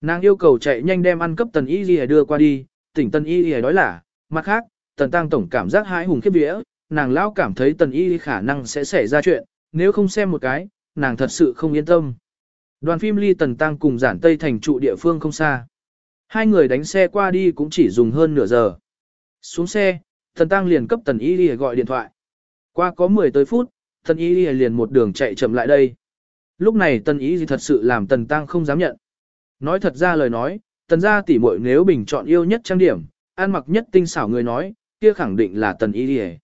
Nàng yêu cầu chạy nhanh đem ăn cấp Tần Y gì đưa qua đi, tỉnh Tần Y gì nói là, mặt khác, Tần Tăng tổng cảm giác hãi hùng khiếp vía, nàng lão cảm thấy Tần Y khả năng sẽ xảy ra chuyện, nếu không xem một cái, nàng thật sự không yên tâm. Đoàn phim ly Tần Tăng cùng giản Tây thành trụ địa phương không xa. Hai người đánh xe qua đi cũng chỉ dùng hơn nửa giờ. Xuống xe, Tần Tăng liền cấp Tần Y Lì gọi điện thoại. Qua có 10 tới phút, Tần Y Lì liền một đường chạy chậm lại đây. Lúc này Tần Y Lì thật sự làm Tần Tăng không dám nhận. Nói thật ra lời nói, Tần gia tỷ muội nếu bình chọn yêu nhất trang điểm, ăn mặc nhất tinh xảo người nói, kia khẳng định là Tần Y Lì.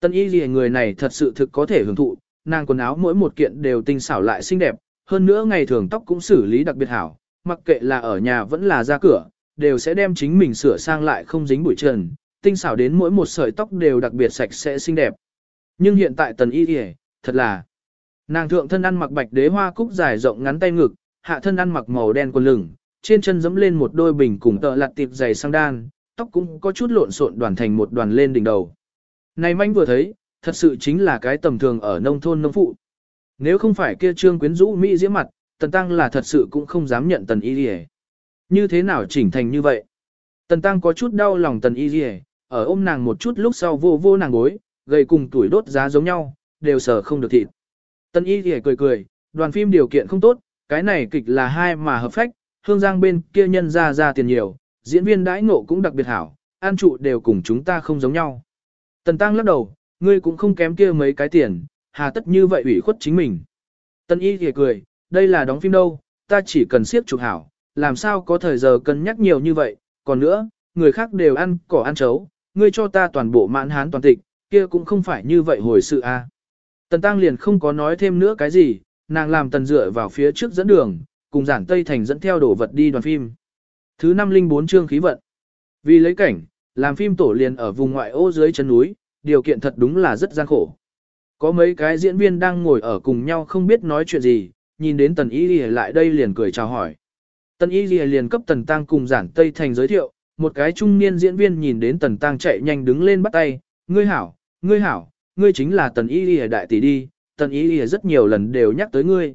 Tần Y Lì người này thật sự thực có thể hưởng thụ, nàng quần áo mỗi một kiện đều tinh xảo lại xinh đẹp, hơn nữa ngày thường tóc cũng xử lý đặc biệt hảo, mặc kệ là ở nhà vẫn là ra cửa, đều sẽ đem chính mình sửa sang lại không dính bụi trần, tinh xảo đến mỗi một sợi tóc đều đặc biệt sạch sẽ xinh đẹp. Nhưng hiện tại tần y y, thật là, nàng thượng thân ăn mặc bạch đế hoa cúc dài rộng ngắn tay ngực, hạ thân ăn mặc màu đen quần lửng, trên chân giẫm lên một đôi bình cùng tợ lặt tiệp dày sang đan, tóc cũng có chút lộn xộn đoàn thành một đoàn lên đỉnh đầu. Này manh vừa thấy, thật sự chính là cái tầm thường ở nông thôn nông phụ. Nếu không phải kia trương quyến rũ Mỹ diễm mặt, Tần Tăng là thật sự cũng không dám nhận Tần Y Lì Như thế nào chỉnh thành như vậy? Tần Tăng có chút đau lòng Tần Y Lì ở ôm nàng một chút lúc sau vô vô nàng gối, gầy cùng tuổi đốt giá giống nhau, đều sở không được thịt. Tân y thì cười cười, đoàn phim điều kiện không tốt, cái này kịch là hai mà hợp phách, hương giang bên kia nhân ra ra tiền nhiều, diễn viên đãi ngộ cũng đặc biệt hảo, an trụ đều cùng chúng ta không giống nhau. Tần Tăng lắc đầu, ngươi cũng không kém kia mấy cái tiền, hà tất như vậy ủy khuất chính mình. Tân y thì cười, đây là đóng phim đâu, ta chỉ cần siết chụp hảo, làm sao có thời giờ cân nhắc nhiều như vậy, còn nữa, người khác đều ăn cỏ ăn chấu, ngươi cho ta toàn bộ mãn hán toàn tịch, kia cũng không phải như vậy hồi sự a. À. Tần Tăng liền không có nói thêm nữa cái gì, nàng làm tần dựa vào phía trước dẫn đường, cùng giản Tây Thành dẫn theo đổ vật đi đoàn phim. Thứ 504 chương khí vận. Vì lấy cảnh, làm phim tổ liền ở vùng ngoại ô dưới chân núi, điều kiện thật đúng là rất gian khổ. Có mấy cái diễn viên đang ngồi ở cùng nhau không biết nói chuyện gì, nhìn đến tần y lìa lại đây liền cười chào hỏi. Tần y lìa liền cấp tần tăng cùng giản Tây Thành giới thiệu, một cái trung niên diễn viên nhìn đến tần tăng chạy nhanh đứng lên bắt tay, ngươi hảo, ngươi hảo, ngươi chính là tần y lìa đại tỷ đi, tần y lìa rất nhiều lần đều nhắc tới ngươi.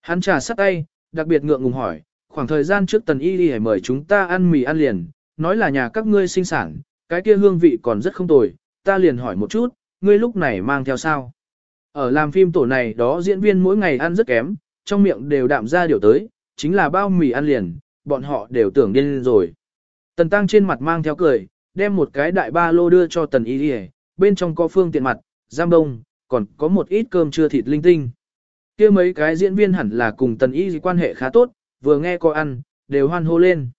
Hắn trà sắt tay, đặc biệt ngượng ngùng hỏi, khoảng thời gian trước tần y lìa mời chúng ta ăn mì ăn liền, nói là nhà các ngươi sinh sản, cái kia hương vị còn rất không tồi, ta liền hỏi một chút, ngươi lúc này mang theo sao? Ở làm phim tổ này đó diễn viên mỗi ngày ăn rất kém, trong miệng đều đạm ra điều tới, chính là bao mì ăn liền, bọn họ đều tưởng điên rồi. Tần Tăng trên mặt mang theo cười, đem một cái đại ba lô đưa cho Tần Y Lì bên trong có phương tiện mặt, giam đông, còn có một ít cơm chưa thịt linh tinh. kia mấy cái diễn viên hẳn là cùng Tần Y quan hệ khá tốt, vừa nghe có ăn, đều hoan hô lên.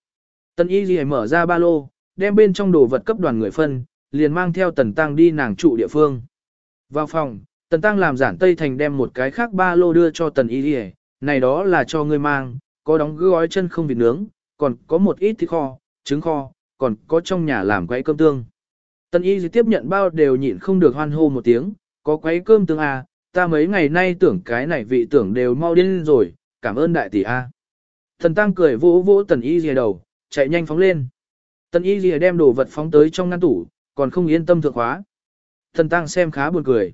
Tần Y Lì mở ra ba lô, đem bên trong đồ vật cấp đoàn người phân, liền mang theo Tần Tăng đi nàng trụ địa phương. Vào phòng, Tần Tăng làm giản Tây Thành đem một cái khác ba lô đưa cho Tần Y Lì này đó là cho ngươi mang, có đóng gói chân không vịt nướng, còn có một ít thịt kho, trứng kho, còn có trong nhà làm quấy cơm tương. Tần y tiếp nhận bao đều nhịn không được hoan hô một tiếng, có quấy cơm tương à, ta mấy ngày nay tưởng cái này vị tưởng đều mau điên rồi, cảm ơn đại tỷ a. Thần tăng cười vỗ vỗ tần y dìa đầu, chạy nhanh phóng lên. Tần y dìa đem đồ vật phóng tới trong ngăn tủ, còn không yên tâm thượng khóa. Thần tăng xem khá buồn cười.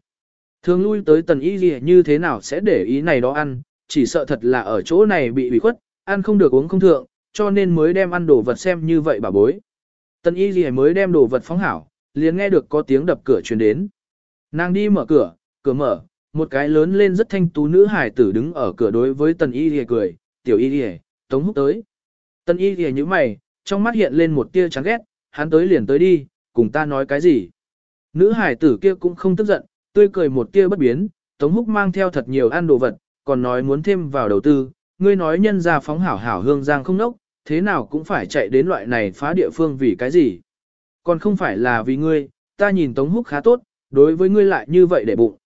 Thường lui tới tần y dìa như thế nào sẽ để ý này đó ăn, chỉ sợ thật là ở chỗ này bị bị khuất, ăn không được uống không thượng, cho nên mới đem ăn đồ vật xem như vậy bà bối. Tần y gì mới đem đồ vật phóng hảo, liền nghe được có tiếng đập cửa truyền đến. Nàng đi mở cửa, cửa mở, một cái lớn lên rất thanh tú nữ hải tử đứng ở cửa đối với tần y gì cười, tiểu y gì, tống húc tới. Tần y gì như mày, trong mắt hiện lên một tia chán ghét, hắn tới liền tới đi, cùng ta nói cái gì. Nữ hải tử kia cũng không tức giận, tươi cười một tia bất biến, tống húc mang theo thật nhiều ăn đồ vật, còn nói muốn thêm vào đầu tư, ngươi nói nhân gia phóng hảo hảo hương giang không nốc, thế nào cũng phải chạy đến loại này phá địa phương vì cái gì. Còn không phải là vì ngươi, ta nhìn Tống Húc khá tốt, đối với ngươi lại như vậy để bụng.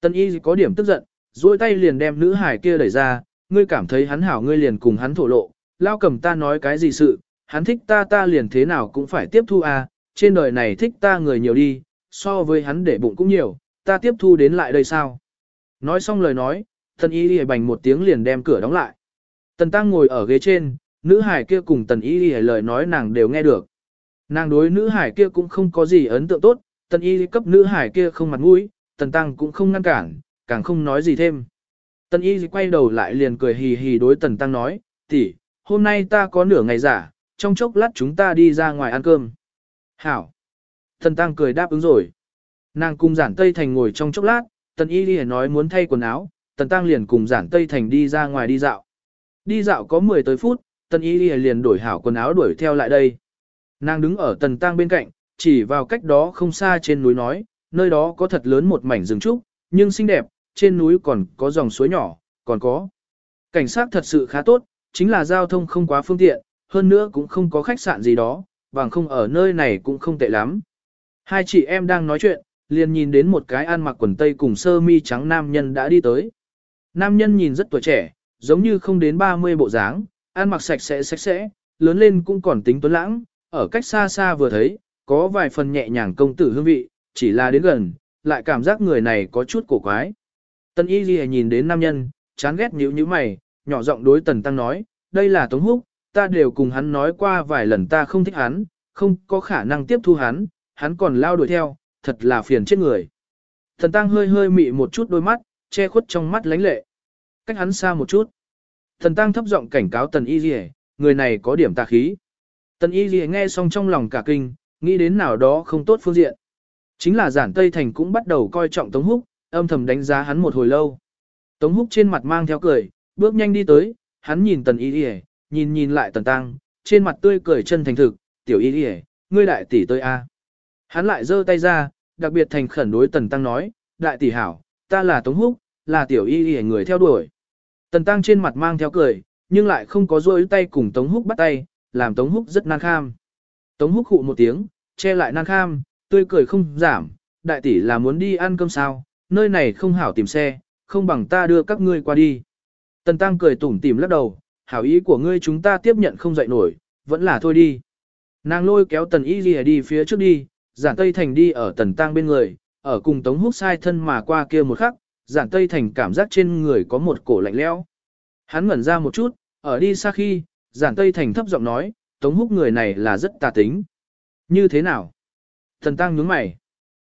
Tân y có điểm tức giận, duỗi tay liền đem nữ hải kia đẩy ra, ngươi cảm thấy hắn hảo ngươi liền cùng hắn thổ lộ, lao cầm ta nói cái gì sự, hắn thích ta ta liền thế nào cũng phải tiếp thu à, trên đời này thích ta người nhiều đi, so với hắn để bụng cũng nhiều, ta tiếp thu đến lại đây sao. Nói xong lời nói, tân y lìa bành một tiếng liền đem cửa đóng lại. Tần tăng ngồi ở ghế trên, nữ hải kia cùng tần y y lời nói nàng đều nghe được. Nàng đối nữ hải kia cũng không có gì ấn tượng tốt, tần y cấp nữ hải kia không mặt mũi, tần tăng cũng không ngăn cản, càng không nói gì thêm. Tần y quay đầu lại liền cười hì hì đối tần tăng nói, tỷ, hôm nay ta có nửa ngày giả, trong chốc lát chúng ta đi ra ngoài ăn cơm. Hảo. Tần tăng cười đáp ứng rồi. Nàng cùng giản tây thành ngồi trong chốc lát, tần y lìa nói muốn thay quần áo, tần tăng liền cùng giản tây thành đi ra ngoài đi dạo. Đi dạo có 10 tới phút, tần y liền đổi hảo quần áo đuổi theo lại đây. Nàng đứng ở tần tang bên cạnh, chỉ vào cách đó không xa trên núi nói, nơi đó có thật lớn một mảnh rừng trúc, nhưng xinh đẹp, trên núi còn có dòng suối nhỏ, còn có. Cảnh sát thật sự khá tốt, chính là giao thông không quá phương tiện, hơn nữa cũng không có khách sạn gì đó, bằng không ở nơi này cũng không tệ lắm. Hai chị em đang nói chuyện, liền nhìn đến một cái ăn mặc quần tây cùng sơ mi trắng nam nhân đã đi tới. Nam nhân nhìn rất tuổi trẻ, giống như không đến 30 bộ dáng, ăn mặc sạch sẽ sạch sẽ, lớn lên cũng còn tính tuấn lãng, ở cách xa xa vừa thấy, có vài phần nhẹ nhàng công tử hương vị, chỉ là đến gần, lại cảm giác người này có chút cổ quái. Tân Y Ghi nhìn đến nam nhân, chán ghét nhíu nhíu mày, nhỏ giọng đối Tần Tăng nói, đây là Tống Húc, ta đều cùng hắn nói qua vài lần ta không thích hắn, không có khả năng tiếp thu hắn, hắn còn lao đuổi theo, thật là phiền chết người. Tần Tăng hơi hơi mị một chút đôi mắt, che khuất trong mắt lánh lệ. Cách hắn xa một chút. Thần Tăng thấp giọng cảnh cáo Tần Y Lì người này có điểm tà khí. Tần Y Lì nghe xong trong lòng cả kinh, nghĩ đến nào đó không tốt phương diện. Chính là giản Tây Thành cũng bắt đầu coi trọng Tống Húc, âm thầm đánh giá hắn một hồi lâu. Tống Húc trên mặt mang theo cười, bước nhanh đi tới, hắn nhìn Tần Y Y, nhìn nhìn lại Tần Tăng, trên mặt tươi cười chân thành thực, "Tiểu Y Y, ngươi đại tỷ tôi a." Hắn lại giơ tay ra, đặc biệt thành khẩn đối Tần Tăng nói, "Đại tỷ hảo, ta là Tống Húc, là Tiểu Y Y người theo đuổi." Tần Tăng trên mặt mang theo cười, nhưng lại không có rôi tay cùng Tống Húc bắt tay, làm Tống Húc rất nan kham. Tống Húc hụ một tiếng, che lại nan kham, tươi cười không giảm, đại tỷ là muốn đi ăn cơm sao, nơi này không hảo tìm xe, không bằng ta đưa các ngươi qua đi. Tần Tăng cười tủm tỉm lắc đầu, hảo ý của ngươi chúng ta tiếp nhận không dậy nổi, vẫn là thôi đi. Nàng lôi kéo Tần Y Ghi đi phía trước đi, giản Tây Thành đi ở Tần Tăng bên người, ở cùng Tống Húc sai thân mà qua kia một khắc, giản Tây Thành cảm giác trên người có một cổ lạnh lẽo. Hắn ngẩn ra một chút, ở đi xa khi, giản Tây Thành thấp giọng nói, Tống Húc người này là rất tà tính. Như thế nào? Thần Tăng nhướng mày.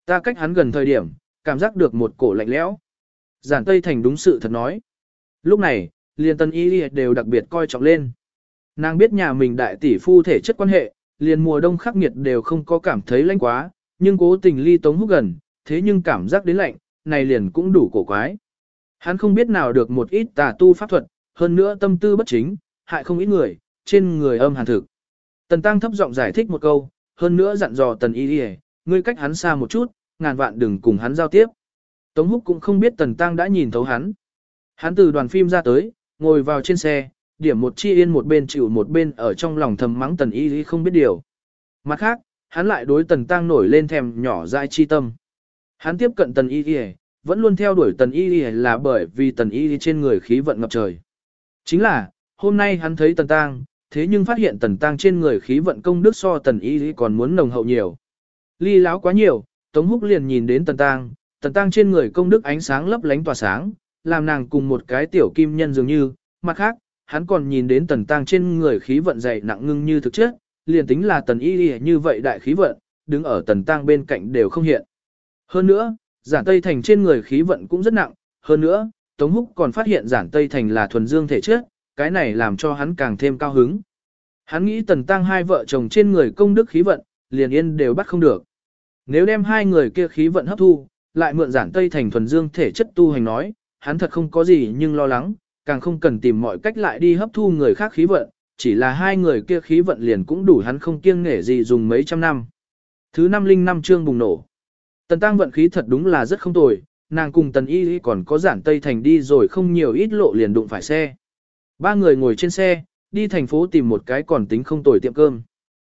Ta cách hắn gần thời điểm, cảm giác được một cổ lạnh lẽo. Giản Tây Thành đúng sự thật nói. Lúc này, liền tân y đều đặc biệt coi trọng lên. Nàng biết nhà mình đại tỷ phu thể chất quan hệ, liền mùa đông khắc nghiệt đều không có cảm thấy lạnh quá, nhưng cố tình ly tống húc gần, thế nhưng cảm giác đến lạnh, này liền cũng đủ cổ quái. Hắn không biết nào được một ít tà tu pháp thuật, hơn nữa tâm tư bất chính, hại không ít người, trên người âm hàn thực. Tần Tăng thấp giọng giải thích một câu, hơn nữa dặn dò Tần Y đi ngươi cách hắn xa một chút, ngàn vạn đừng cùng hắn giao tiếp. Tống Húc cũng không biết Tần Tăng đã nhìn thấu hắn. Hắn từ đoàn phim ra tới, ngồi vào trên xe, điểm một chi yên một bên chịu một bên ở trong lòng thầm mắng Tần Y không biết điều. Mặt khác, hắn lại đối Tần Tăng nổi lên thèm nhỏ dại chi tâm. Hắn tiếp cận Tần Y vẫn luôn theo đuổi Tần Y là bởi vì Tần Y trên người khí vận ngập trời. Chính là, hôm nay hắn thấy Tần Tăng, thế nhưng phát hiện Tần Tăng trên người khí vận công đức so Tần Y còn muốn nồng hậu nhiều. Ly láo quá nhiều, Tống Húc liền nhìn đến Tần Tăng, Tần Tăng trên người công đức ánh sáng lấp lánh tỏa sáng, làm nàng cùng một cái tiểu kim nhân dường như, mặt khác, hắn còn nhìn đến Tần Tăng trên người khí vận dày nặng ngưng như thực chất, liền tính là Tần Y Y như vậy đại khí vận, đứng ở Tần Tăng bên cạnh đều không hiện. Hơn nữa, giản Tây Thành trên người khí vận cũng rất nặng, hơn nữa, Tống Húc còn phát hiện giản Tây Thành là thuần dương thể chất, cái này làm cho hắn càng thêm cao hứng. Hắn nghĩ Tần Tăng hai vợ chồng trên người công đức khí vận, liền yên đều bắt không được. Nếu đem hai người kia khí vận hấp thu, lại mượn giản Tây Thành thuần dương thể chất tu hành nói, hắn thật không có gì nhưng lo lắng, càng không cần tìm mọi cách lại đi hấp thu người khác khí vận, chỉ là hai người kia khí vận liền cũng đủ hắn không kiêng nể gì dùng mấy trăm năm. Thứ năm linh năm chương bùng nổ. Tần Tăng vận khí thật đúng là rất không tồi, nàng cùng Tần Y còn có giản Tây Thành đi rồi không nhiều ít lộ liền đụng phải xe. Ba người ngồi trên xe, đi thành phố tìm một cái còn tính không tồi tiệm cơm.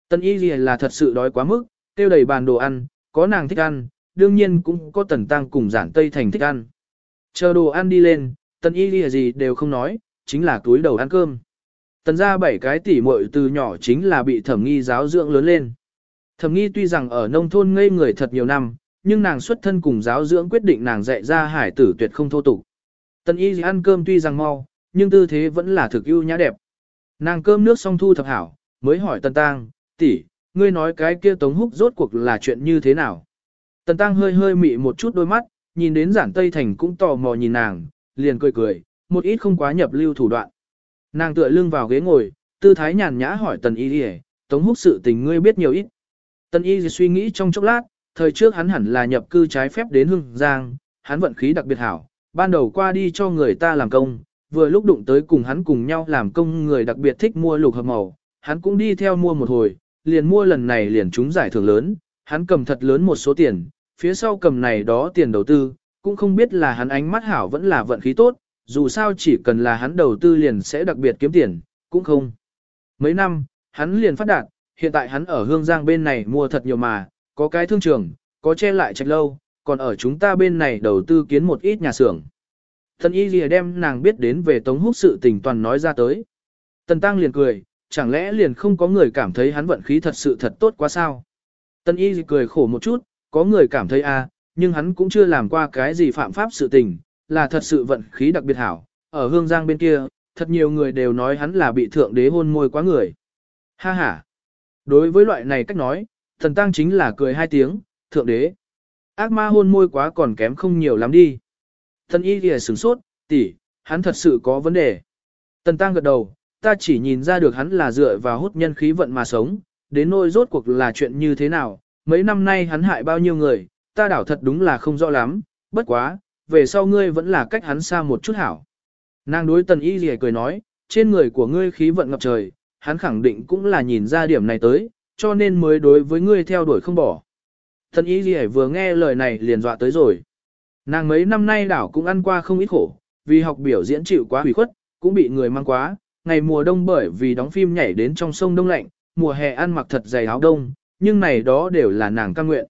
Tần Y là thật sự đói quá mức, tiêu đầy bàn đồ ăn, có nàng thích ăn, đương nhiên cũng có Tần Tăng cùng giản Tây Thành thích ăn. Chờ đồ ăn đi lên, Tần Y gì đều không nói, chính là túi đầu ăn cơm. Tần ra bảy cái tỉ muội từ nhỏ chính là bị thẩm nghi giáo dưỡng lớn lên. Thẩm nghi tuy rằng ở nông thôn ngây người thật nhiều năm, nhưng nàng xuất thân cùng giáo dưỡng quyết định nàng dạy ra hải tử tuyệt không thô tục. Tần y ăn cơm tuy rằng mau, nhưng tư thế vẫn là thực ưu nhã đẹp. Nàng cơm nước xong thu thập hảo, mới hỏi Tần Tăng, tỷ, ngươi nói cái kia Tống Húc rốt cuộc là chuyện như thế nào? Tần Tăng hơi hơi mị một chút đôi mắt, nhìn đến giản Tây Thành cũng tò mò nhìn nàng, liền cười cười, một ít không quá nhập lưu thủ đoạn. Nàng tựa lưng vào ghế ngồi, tư thái nhàn nhã hỏi Tần Y Lì Tống Húc sự tình ngươi biết nhiều ít. Tần Y suy nghĩ trong chốc lát, thời trước hắn hẳn là nhập cư trái phép đến Hưng Giang, hắn vận khí đặc biệt hảo, ban đầu qua đi cho người ta làm công, vừa lúc đụng tới cùng hắn cùng nhau làm công người đặc biệt thích mua lục hợp màu, hắn cũng đi theo mua một hồi, liền mua lần này liền trúng giải thưởng lớn, hắn cầm thật lớn một số tiền, phía sau cầm này đó tiền đầu tư, cũng không biết là hắn ánh mắt hảo vẫn là vận khí tốt, dù sao chỉ cần là hắn đầu tư liền sẽ đặc biệt kiếm tiền, cũng không. Mấy năm, hắn liền phát đạt, hiện tại hắn ở Hương Giang bên này mua thật nhiều mà, có cái thương trường, có che lại trạch lâu, còn ở chúng ta bên này đầu tư kiến một ít nhà xưởng. Thần y lìa đem nàng biết đến về Tống Húc sự tình toàn nói ra tới. Tần Tăng liền cười, chẳng lẽ liền không có người cảm thấy hắn vận khí thật sự thật tốt quá sao? Tần y cười khổ một chút, có người cảm thấy a, à, nhưng hắn cũng chưa làm qua cái gì phạm pháp sự tình, là thật sự vận khí đặc biệt hảo. Ở Hương Giang bên kia, thật nhiều người đều nói hắn là bị thượng đế hôn môi quá người. Ha ha! Đối với loại này cách nói, thần tăng chính là cười hai tiếng, thượng đế. Ác ma hôn môi quá còn kém không nhiều lắm đi. Thần y kìa sửng sốt, tỷ, hắn thật sự có vấn đề. Tần tăng gật đầu, ta chỉ nhìn ra được hắn là dựa vào hút nhân khí vận mà sống, đến nỗi rốt cuộc là chuyện như thế nào, mấy năm nay hắn hại bao nhiêu người, ta đảo thật đúng là không rõ lắm, bất quá, về sau ngươi vẫn là cách hắn xa một chút hảo. Nàng đối tần y gì cười nói, trên người của ngươi khí vận ngập trời, hắn khẳng định cũng là nhìn ra điểm này tới, cho nên mới đối với ngươi theo đuổi không bỏ. Tần y gì vừa nghe lời này liền dọa tới rồi. Nàng mấy năm nay đảo cũng ăn qua không ít khổ, vì học biểu diễn chịu quá hủy khuất, cũng bị người mang quá, ngày mùa đông bởi vì đóng phim nhảy đến trong sông đông lạnh, mùa hè ăn mặc thật dày áo đông, nhưng này đó đều là nàng cam nguyện.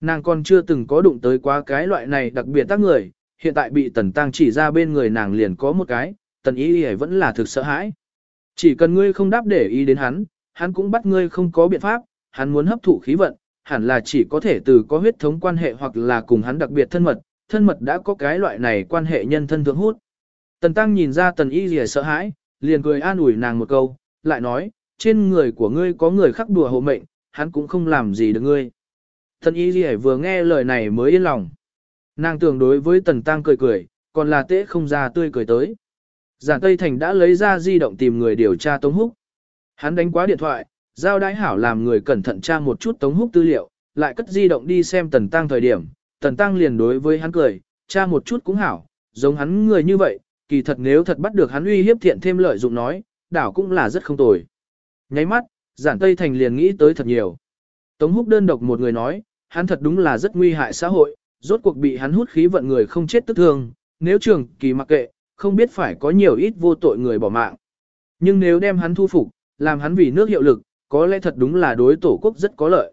Nàng còn chưa từng có đụng tới quá cái loại này đặc biệt tác người, hiện tại bị tần tăng chỉ ra bên người nàng liền có một cái, tần ý y vẫn là thực sợ hãi. Chỉ cần ngươi không đáp để ý đến hắn, hắn cũng bắt ngươi không có biện pháp, hắn muốn hấp thụ khí vận, hẳn là chỉ có thể từ có huyết thống quan hệ hoặc là cùng hắn đặc biệt thân mật, thân mật đã có cái loại này quan hệ nhân thân thượng hút. Tần tăng nhìn ra tần y Lìa sợ hãi, liền cười an ủi nàng một câu, lại nói, trên người của ngươi có người khắc đùa hộ mệnh, hắn cũng không làm gì được ngươi. Tần y Lìa vừa nghe lời này mới yên lòng. Nàng tưởng đối với tần tăng cười cười, còn là tế không ra tươi cười tới. Giản Tây Thành đã lấy ra di động tìm người điều tra Tống Húc. Hắn đánh quá điện thoại, giao đái hảo làm người cẩn thận tra một chút Tống Húc tư liệu, lại cất di động đi xem tần tăng thời điểm. Tần tăng liền đối với hắn cười, tra một chút cũng hảo, giống hắn người như vậy, kỳ thật nếu thật bắt được hắn uy hiếp thiện thêm lợi dụng nói, đảo cũng là rất không tồi. Nháy mắt, giản Tây Thành liền nghĩ tới thật nhiều. Tống húc đơn độc một người nói, hắn thật đúng là rất nguy hại xã hội, rốt cuộc bị hắn hút khí vận người không chết tức thương, nếu trường kỳ mặc kệ, không biết phải có nhiều ít vô tội người bỏ mạng. Nhưng nếu đem hắn thu phục, làm hắn vì nước hiệu lực, có lẽ thật đúng là đối tổ quốc rất có lợi.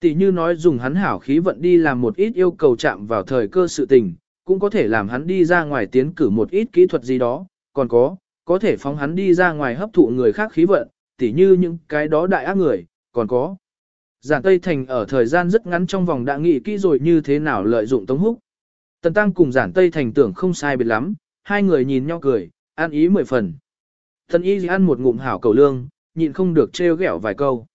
Tỷ như nói dùng hắn hảo khí vận đi làm một ít yêu cầu chạm vào thời cơ sự tình, cũng có thể làm hắn đi ra ngoài tiến cử một ít kỹ thuật gì đó, còn có, có thể phóng hắn đi ra ngoài hấp thụ người khác khí vận, tỉ như những cái đó đại ác người, còn có. Giản Tây Thành ở thời gian rất ngắn trong vòng đã nghị kỹ rồi như thế nào lợi dụng Tống Húc. Tần Tăng cùng Giản Tây Thành tưởng không sai biệt lắm, hai người nhìn nhau cười, ăn ý mười phần. Tần Y ăn một ngụm hảo cầu lương, nhịn không được trêu ghẹo vài câu.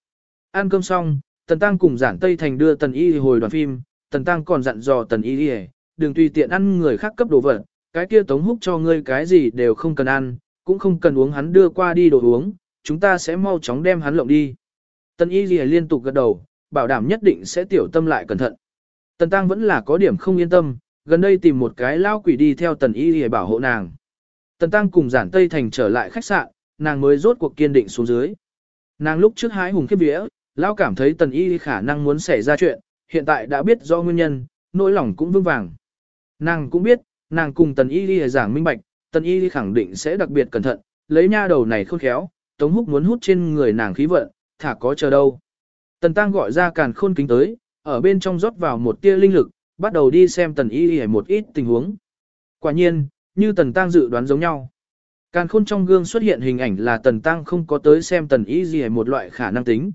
Ăn cơm xong, Tần Tăng cùng Giản Tây Thành đưa Tần Y hồi đoàn phim, Tần Tăng còn dặn dò Tần Y đừng tùy tiện ăn người khác cấp đồ vật, cái kia tống húc cho ngươi cái gì đều không cần ăn, cũng không cần uống hắn đưa qua đi đồ uống, chúng ta sẽ mau chóng đem hắn lộng đi. Tần y liên tục gật đầu, bảo đảm nhất định sẽ tiểu tâm lại cẩn thận. Tần tăng vẫn là có điểm không yên tâm, gần đây tìm một cái lao quỷ đi theo tần y lìa bảo hộ nàng. Tần tăng cùng giản tây thành trở lại khách sạn, nàng mới rốt cuộc kiên định xuống dưới. Nàng lúc trước hái hùng khiếp vía, lao cảm thấy tần y khả năng muốn xảy ra chuyện, hiện tại đã biết do nguyên nhân, nỗi lòng cũng vững vàng. Nàng cũng biết, nàng cùng tần y giảng minh bạch, tần y khẳng định sẽ đặc biệt cẩn thận, lấy nha đầu này khôn khéo, tống húc muốn hút trên người nàng khí vận, thả có chờ đâu. Tần tăng gọi ra càn khôn kính tới, ở bên trong rót vào một tia linh lực, bắt đầu đi xem tần y một ít tình huống. Quả nhiên, như tần tăng dự đoán giống nhau. Càn khôn trong gương xuất hiện hình ảnh là tần tăng không có tới xem tần y gì một loại khả năng tính.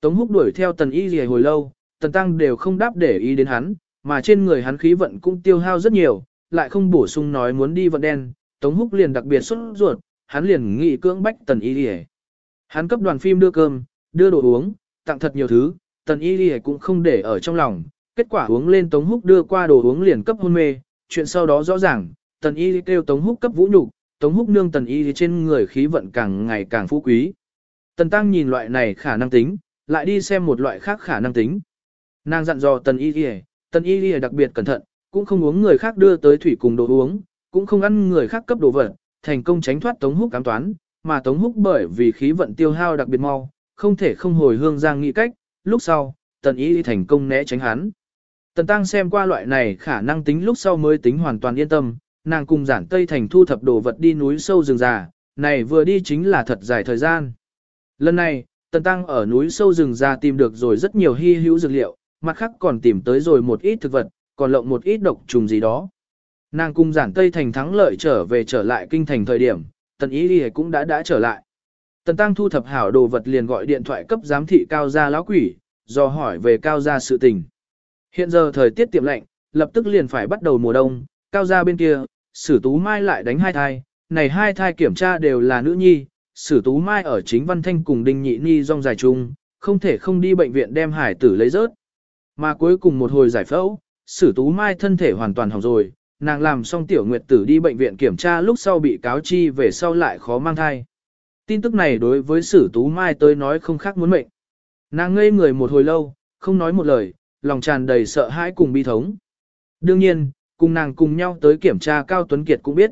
Tống húc đuổi theo tần y gì hồi lâu, tần tăng đều không đáp để ý đến hắn, mà trên người hắn khí vận cũng tiêu hao rất nhiều, lại không bổ sung nói muốn đi vận đen, Tống Húc liền đặc biệt xuất ruột, hắn liền nghị cưỡng bách Tần Y Lì Hắn cấp đoàn phim đưa cơm, đưa đồ uống, tặng thật nhiều thứ, Tần Y Lì cũng không để ở trong lòng, kết quả uống lên Tống Húc đưa qua đồ uống liền cấp hôn mê, chuyện sau đó rõ ràng, Tần Y kêu Tống Húc cấp vũ nhục, Tống Húc nương Tần Y trên người khí vận càng ngày càng phú quý. Tần Tăng nhìn loại này khả năng tính, lại đi xem một loại khác khả năng tính. Nàng dặn dò Tần Y Lì, Tần y lìa đặc biệt cẩn thận, cũng không uống người khác đưa tới thủy cùng đồ uống, cũng không ăn người khác cấp đồ vật, thành công tránh thoát Tống Húc cám toán, mà Tống Húc bởi vì khí vận tiêu hao đặc biệt mau, không thể không hồi hương giang nghĩ cách, lúc sau, tần y thành công né tránh hắn. Tần Tăng xem qua loại này khả năng tính lúc sau mới tính hoàn toàn yên tâm, nàng cùng giản Tây Thành thu thập đồ vật đi núi sâu rừng già, này vừa đi chính là thật dài thời gian. Lần này, Tần Tăng ở núi sâu rừng già tìm được rồi rất nhiều hy hữu dược liệu, mặt khác còn tìm tới rồi một ít thực vật, còn lộng một ít độc trùng gì đó. Nàng cung giản Tây Thành thắng lợi trở về trở lại kinh thành thời điểm, tần ý đi cũng đã đã trở lại. Tần Tăng thu thập hảo đồ vật liền gọi điện thoại cấp giám thị cao gia lão quỷ, do hỏi về cao gia sự tình. Hiện giờ thời tiết tiệm lạnh, lập tức liền phải bắt đầu mùa đông, cao gia bên kia, sử tú mai lại đánh hai thai, này hai thai kiểm tra đều là nữ nhi, sử tú mai ở chính văn thanh cùng đinh nhị nhi rong dài chung, không thể không đi bệnh viện đem hải tử lấy rớt. Mà cuối cùng một hồi giải phẫu, sử tú mai thân thể hoàn toàn hỏng rồi, nàng làm xong tiểu nguyệt tử đi bệnh viện kiểm tra lúc sau bị cáo chi về sau lại khó mang thai. Tin tức này đối với sử tú mai tới nói không khác muốn mệnh. Nàng ngây người một hồi lâu, không nói một lời, lòng tràn đầy sợ hãi cùng bi thống. Đương nhiên, cùng nàng cùng nhau tới kiểm tra Cao Tuấn Kiệt cũng biết.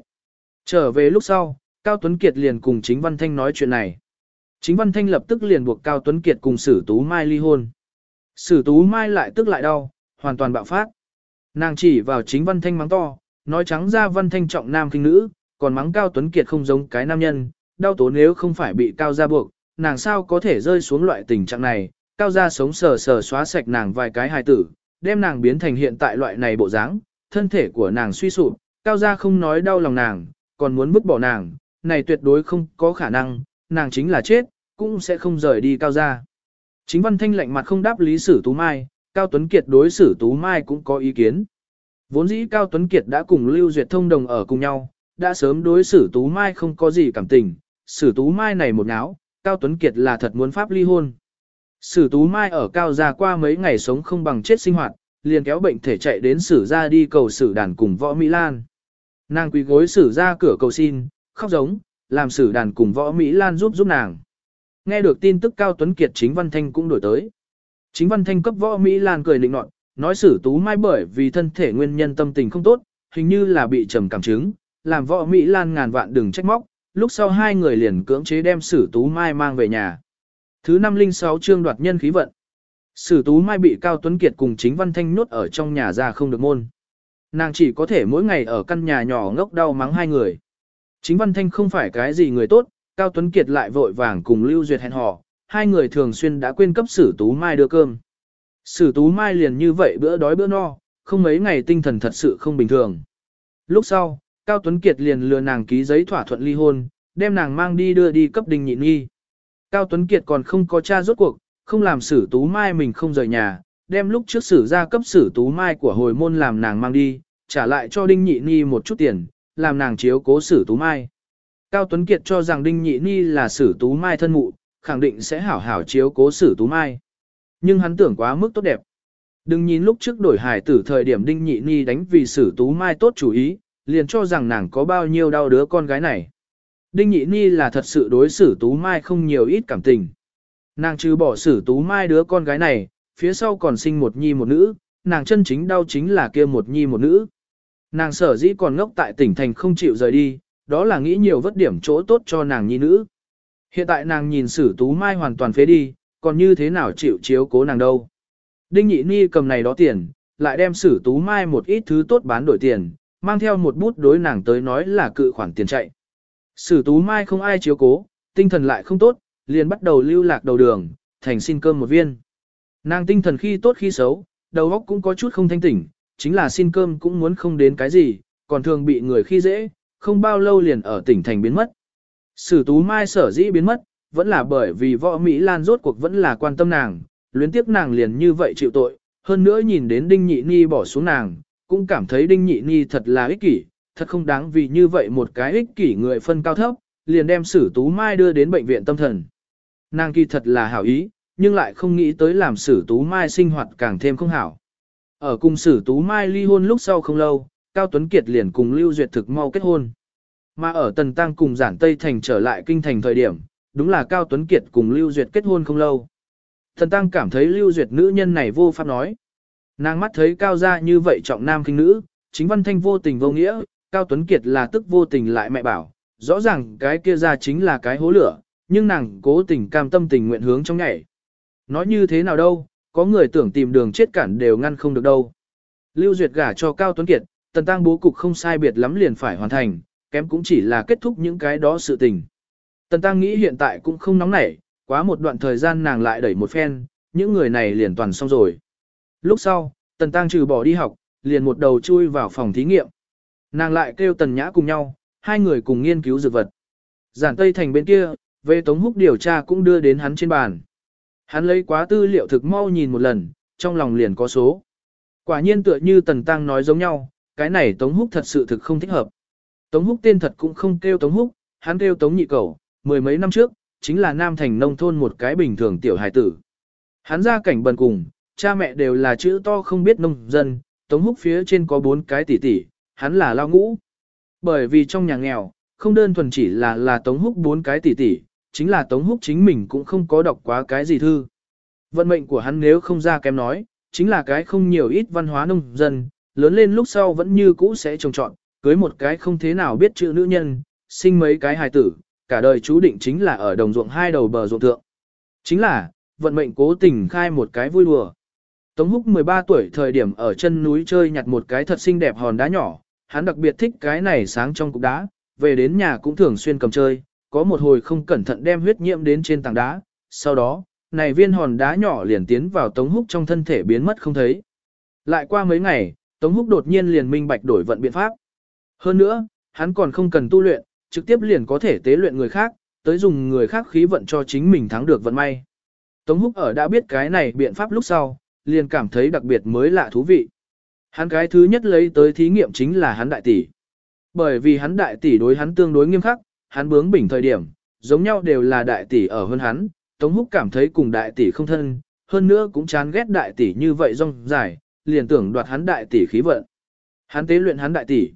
Trở về lúc sau, Cao Tuấn Kiệt liền cùng Chính Văn Thanh nói chuyện này. Chính Văn Thanh lập tức liền buộc Cao Tuấn Kiệt cùng Sử Tú Mai ly hôn. Sử Tú Mai lại tức lại đau, hoàn toàn bạo phát. Nàng chỉ vào Chính Văn Thanh mắng to, nói trắng ra Văn Thanh trọng nam kinh nữ, còn mắng Cao Tuấn Kiệt không giống cái nam nhân, đau tố nếu không phải bị Cao gia buộc, nàng sao có thể rơi xuống loại tình trạng này, Cao gia sống sờ sờ xóa sạch nàng vài cái hài tử, đem nàng biến thành hiện tại loại này bộ dáng, thân thể của nàng suy sụp, Cao gia không nói đau lòng nàng, còn muốn vứt bỏ nàng, này tuyệt đối không có khả năng, nàng chính là chết, cũng sẽ không rời đi Cao gia. Chính Văn Thanh lạnh mặt không đáp lý sử Tú Mai, Cao Tuấn Kiệt đối xử Tú Mai cũng có ý kiến. Vốn dĩ Cao Tuấn Kiệt đã cùng Lưu Duyệt thông đồng ở cùng nhau, đã sớm đối xử Tú Mai không có gì cảm tình, xử Tú Mai này một náo, Cao Tuấn Kiệt là thật muốn pháp ly hôn. Sử Tú Mai ở Cao gia qua mấy ngày sống không bằng chết sinh hoạt, liền kéo bệnh thể chạy đến sử ra đi cầu sử đàn cùng võ Mỹ Lan. Nàng quỳ gối sử ra cửa cầu xin, khóc giống, làm sử đàn cùng võ Mỹ Lan giúp giúp nàng. Nghe được tin tức Cao Tuấn Kiệt chính Văn Thanh cũng đổi tới. Chính Văn Thanh cấp võ Mỹ Lan cười lịnh nọt, nói sử tú mai bởi vì thân thể nguyên nhân tâm tình không tốt, hình như là bị trầm cảm chứng, làm võ Mỹ Lan ngàn vạn đừng trách móc, lúc sau hai người liền cưỡng chế đem sử tú mai mang về nhà. Thứ 506 chương đoạt nhân khí vận. Sử tú mai bị Cao Tuấn Kiệt cùng chính Văn Thanh nhốt ở trong nhà ra không được môn. Nàng chỉ có thể mỗi ngày ở căn nhà nhỏ ngốc đau mắng hai người. Chính Văn Thanh không phải cái gì người tốt, Cao Tuấn Kiệt lại vội vàng cùng Lưu Duyệt hẹn hò, hai người thường xuyên đã quên cấp Sử Tú Mai đưa cơm. Sử Tú Mai liền như vậy bữa đói bữa no, không mấy ngày tinh thần thật sự không bình thường. Lúc sau, Cao Tuấn Kiệt liền lừa nàng ký giấy thỏa thuận ly hôn, đem nàng mang đi đưa đi cấp đình nhịn nghi. Cao Tuấn Kiệt còn không có cha rốt cuộc, không làm Sử Tú Mai mình không rời nhà, đem lúc trước Sử ra cấp Sử Tú Mai của hồi môn làm nàng mang đi, trả lại cho Đinh Nhị Ni một chút tiền, làm nàng chiếu cố Sử Tú Mai. Cao Tuấn Kiệt cho rằng Đinh Nhị Ni là Sử Tú Mai thân mụ, khẳng định sẽ hảo hảo chiếu cố Sử Tú Mai. Nhưng hắn tưởng quá mức tốt đẹp. Đừng nhìn lúc trước đổi hải tử thời điểm Đinh Nhị Ni đánh vì Sử Tú Mai tốt chủ ý, liền cho rằng nàng có bao nhiêu đau đứa con gái này. Đinh Nhị Ni là thật sự đối xử Tú Mai không nhiều ít cảm tình. Nàng trừ bỏ xử Tú Mai đứa con gái này, phía sau còn sinh một nhi một nữ, nàng chân chính đau chính là kia một nhi một nữ. Nàng sở dĩ còn ngốc tại tỉnh thành không chịu rời đi, đó là nghĩ nhiều vất điểm chỗ tốt cho nàng nhi nữ. Hiện tại nàng nhìn sử tú mai hoàn toàn phế đi, còn như thế nào chịu chiếu cố nàng đâu. Đinh nhị ni cầm này đó tiền, lại đem sử tú mai một ít thứ tốt bán đổi tiền, mang theo một bút đối nàng tới nói là cự khoản tiền chạy. Sử tú mai không ai chiếu cố, tinh thần lại không tốt, liền bắt đầu lưu lạc đầu đường, thành xin cơm một viên. Nàng tinh thần khi tốt khi xấu, đầu óc cũng có chút không thanh tỉnh, chính là xin cơm cũng muốn không đến cái gì, còn thường bị người khi dễ, không bao lâu liền ở tỉnh thành biến mất. Sử tú mai sở dĩ biến mất, vẫn là bởi vì võ Mỹ Lan rốt cuộc vẫn là quan tâm nàng, luyến tiếc nàng liền như vậy chịu tội, hơn nữa nhìn đến Đinh Nhị Ni bỏ xuống nàng, cũng cảm thấy Đinh Nhị Ni thật là ích kỷ, thật không đáng vì như vậy một cái ích kỷ người phân cao thấp, liền đem Sử Tú Mai đưa đến bệnh viện tâm thần. Nàng kỳ thật là hảo ý, nhưng lại không nghĩ tới làm Sử Tú Mai sinh hoạt càng thêm không hảo. Ở cùng Sử Tú Mai ly hôn lúc sau không lâu, Cao Tuấn Kiệt liền cùng Lưu Duyệt thực mau kết hôn. Mà ở Tần Tăng cùng Giản Tây Thành trở lại kinh thành thời điểm, đúng là Cao Tuấn Kiệt cùng Lưu Duyệt kết hôn không lâu. Tần Tăng cảm thấy Lưu Duyệt nữ nhân này vô pháp nói. Nàng mắt thấy Cao gia như vậy trọng nam kinh nữ, chính văn thanh vô tình vô nghĩa, Cao Tuấn Kiệt là tức vô tình lại mẹ bảo, rõ ràng cái kia ra chính là cái hố lửa, nhưng nàng cố tình cam tâm tình nguyện hướng trong nhảy. Nói như thế nào đâu, có người tưởng tìm đường chết cản đều ngăn không được đâu. Lưu Duyệt gả cho Cao Tuấn Kiệt, tần tăng bố cục không sai biệt lắm liền phải hoàn thành, kém cũng chỉ là kết thúc những cái đó sự tình. Tần tăng nghĩ hiện tại cũng không nóng nảy, quá một đoạn thời gian nàng lại đẩy một phen, những người này liền toàn xong rồi. Lúc sau, tần tăng trừ bỏ đi học, liền một đầu chui vào phòng thí nghiệm. Nàng lại kêu tần nhã cùng nhau, hai người cùng nghiên cứu dược vật. Giản Tây Thành bên kia, về Tống Húc điều tra cũng đưa đến hắn trên bàn. Hắn lấy quá tư liệu thực mau nhìn một lần, trong lòng liền có số. Quả nhiên tựa như Tần Tăng nói giống nhau, cái này Tống Húc thật sự thực không thích hợp. Tống Húc tên thật cũng không kêu Tống Húc, hắn kêu Tống Nhị Cầu, mười mấy năm trước, chính là Nam Thành nông thôn một cái bình thường tiểu hài tử. Hắn ra cảnh bần cùng, cha mẹ đều là chữ to không biết nông dân, Tống Húc phía trên có bốn cái tỷ tỷ, hắn là lao ngũ. Bởi vì trong nhà nghèo, không đơn thuần chỉ là là Tống Húc bốn cái tỷ tỷ, chính là Tống Húc chính mình cũng không có đọc quá cái gì thư. Vận mệnh của hắn nếu không ra kém nói, chính là cái không nhiều ít văn hóa nông dân, lớn lên lúc sau vẫn như cũ sẽ trồng trọn, cưới một cái không thế nào biết chữ nữ nhân, sinh mấy cái hài tử, cả đời chú định chính là ở đồng ruộng hai đầu bờ ruộng thượng. Chính là, vận mệnh cố tình khai một cái vui đùa. Tống Húc 13 tuổi thời điểm ở chân núi chơi nhặt một cái thật xinh đẹp hòn đá nhỏ, hắn đặc biệt thích cái này sáng trong cục đá, về đến nhà cũng thường xuyên cầm chơi, có một hồi không cẩn thận đem huyết nhiễm đến trên tảng đá, sau đó, này viên hòn đá nhỏ liền tiến vào Tống Húc trong thân thể biến mất không thấy. Lại qua mấy ngày, Tống Húc đột nhiên liền minh bạch đổi vận biện pháp. Hơn nữa, hắn còn không cần tu luyện, trực tiếp liền có thể tế luyện người khác, tới dùng người khác khí vận cho chính mình thắng được vận may. Tống Húc ở đã biết cái này biện pháp lúc sau, liền cảm thấy đặc biệt mới lạ thú vị. Hắn cái thứ nhất lấy tới thí nghiệm chính là hắn đại tỷ. Bởi vì hắn đại tỷ đối hắn tương đối nghiêm khắc, hắn bướng bỉnh thời điểm, giống nhau đều là đại tỷ ở hơn hắn, Tống Húc cảm thấy cùng đại tỷ không thân, hơn nữa cũng chán ghét đại tỷ như vậy rong dài, liền tưởng đoạt hắn đại tỷ khí vận. Hắn tế luyện hắn đại tỷ.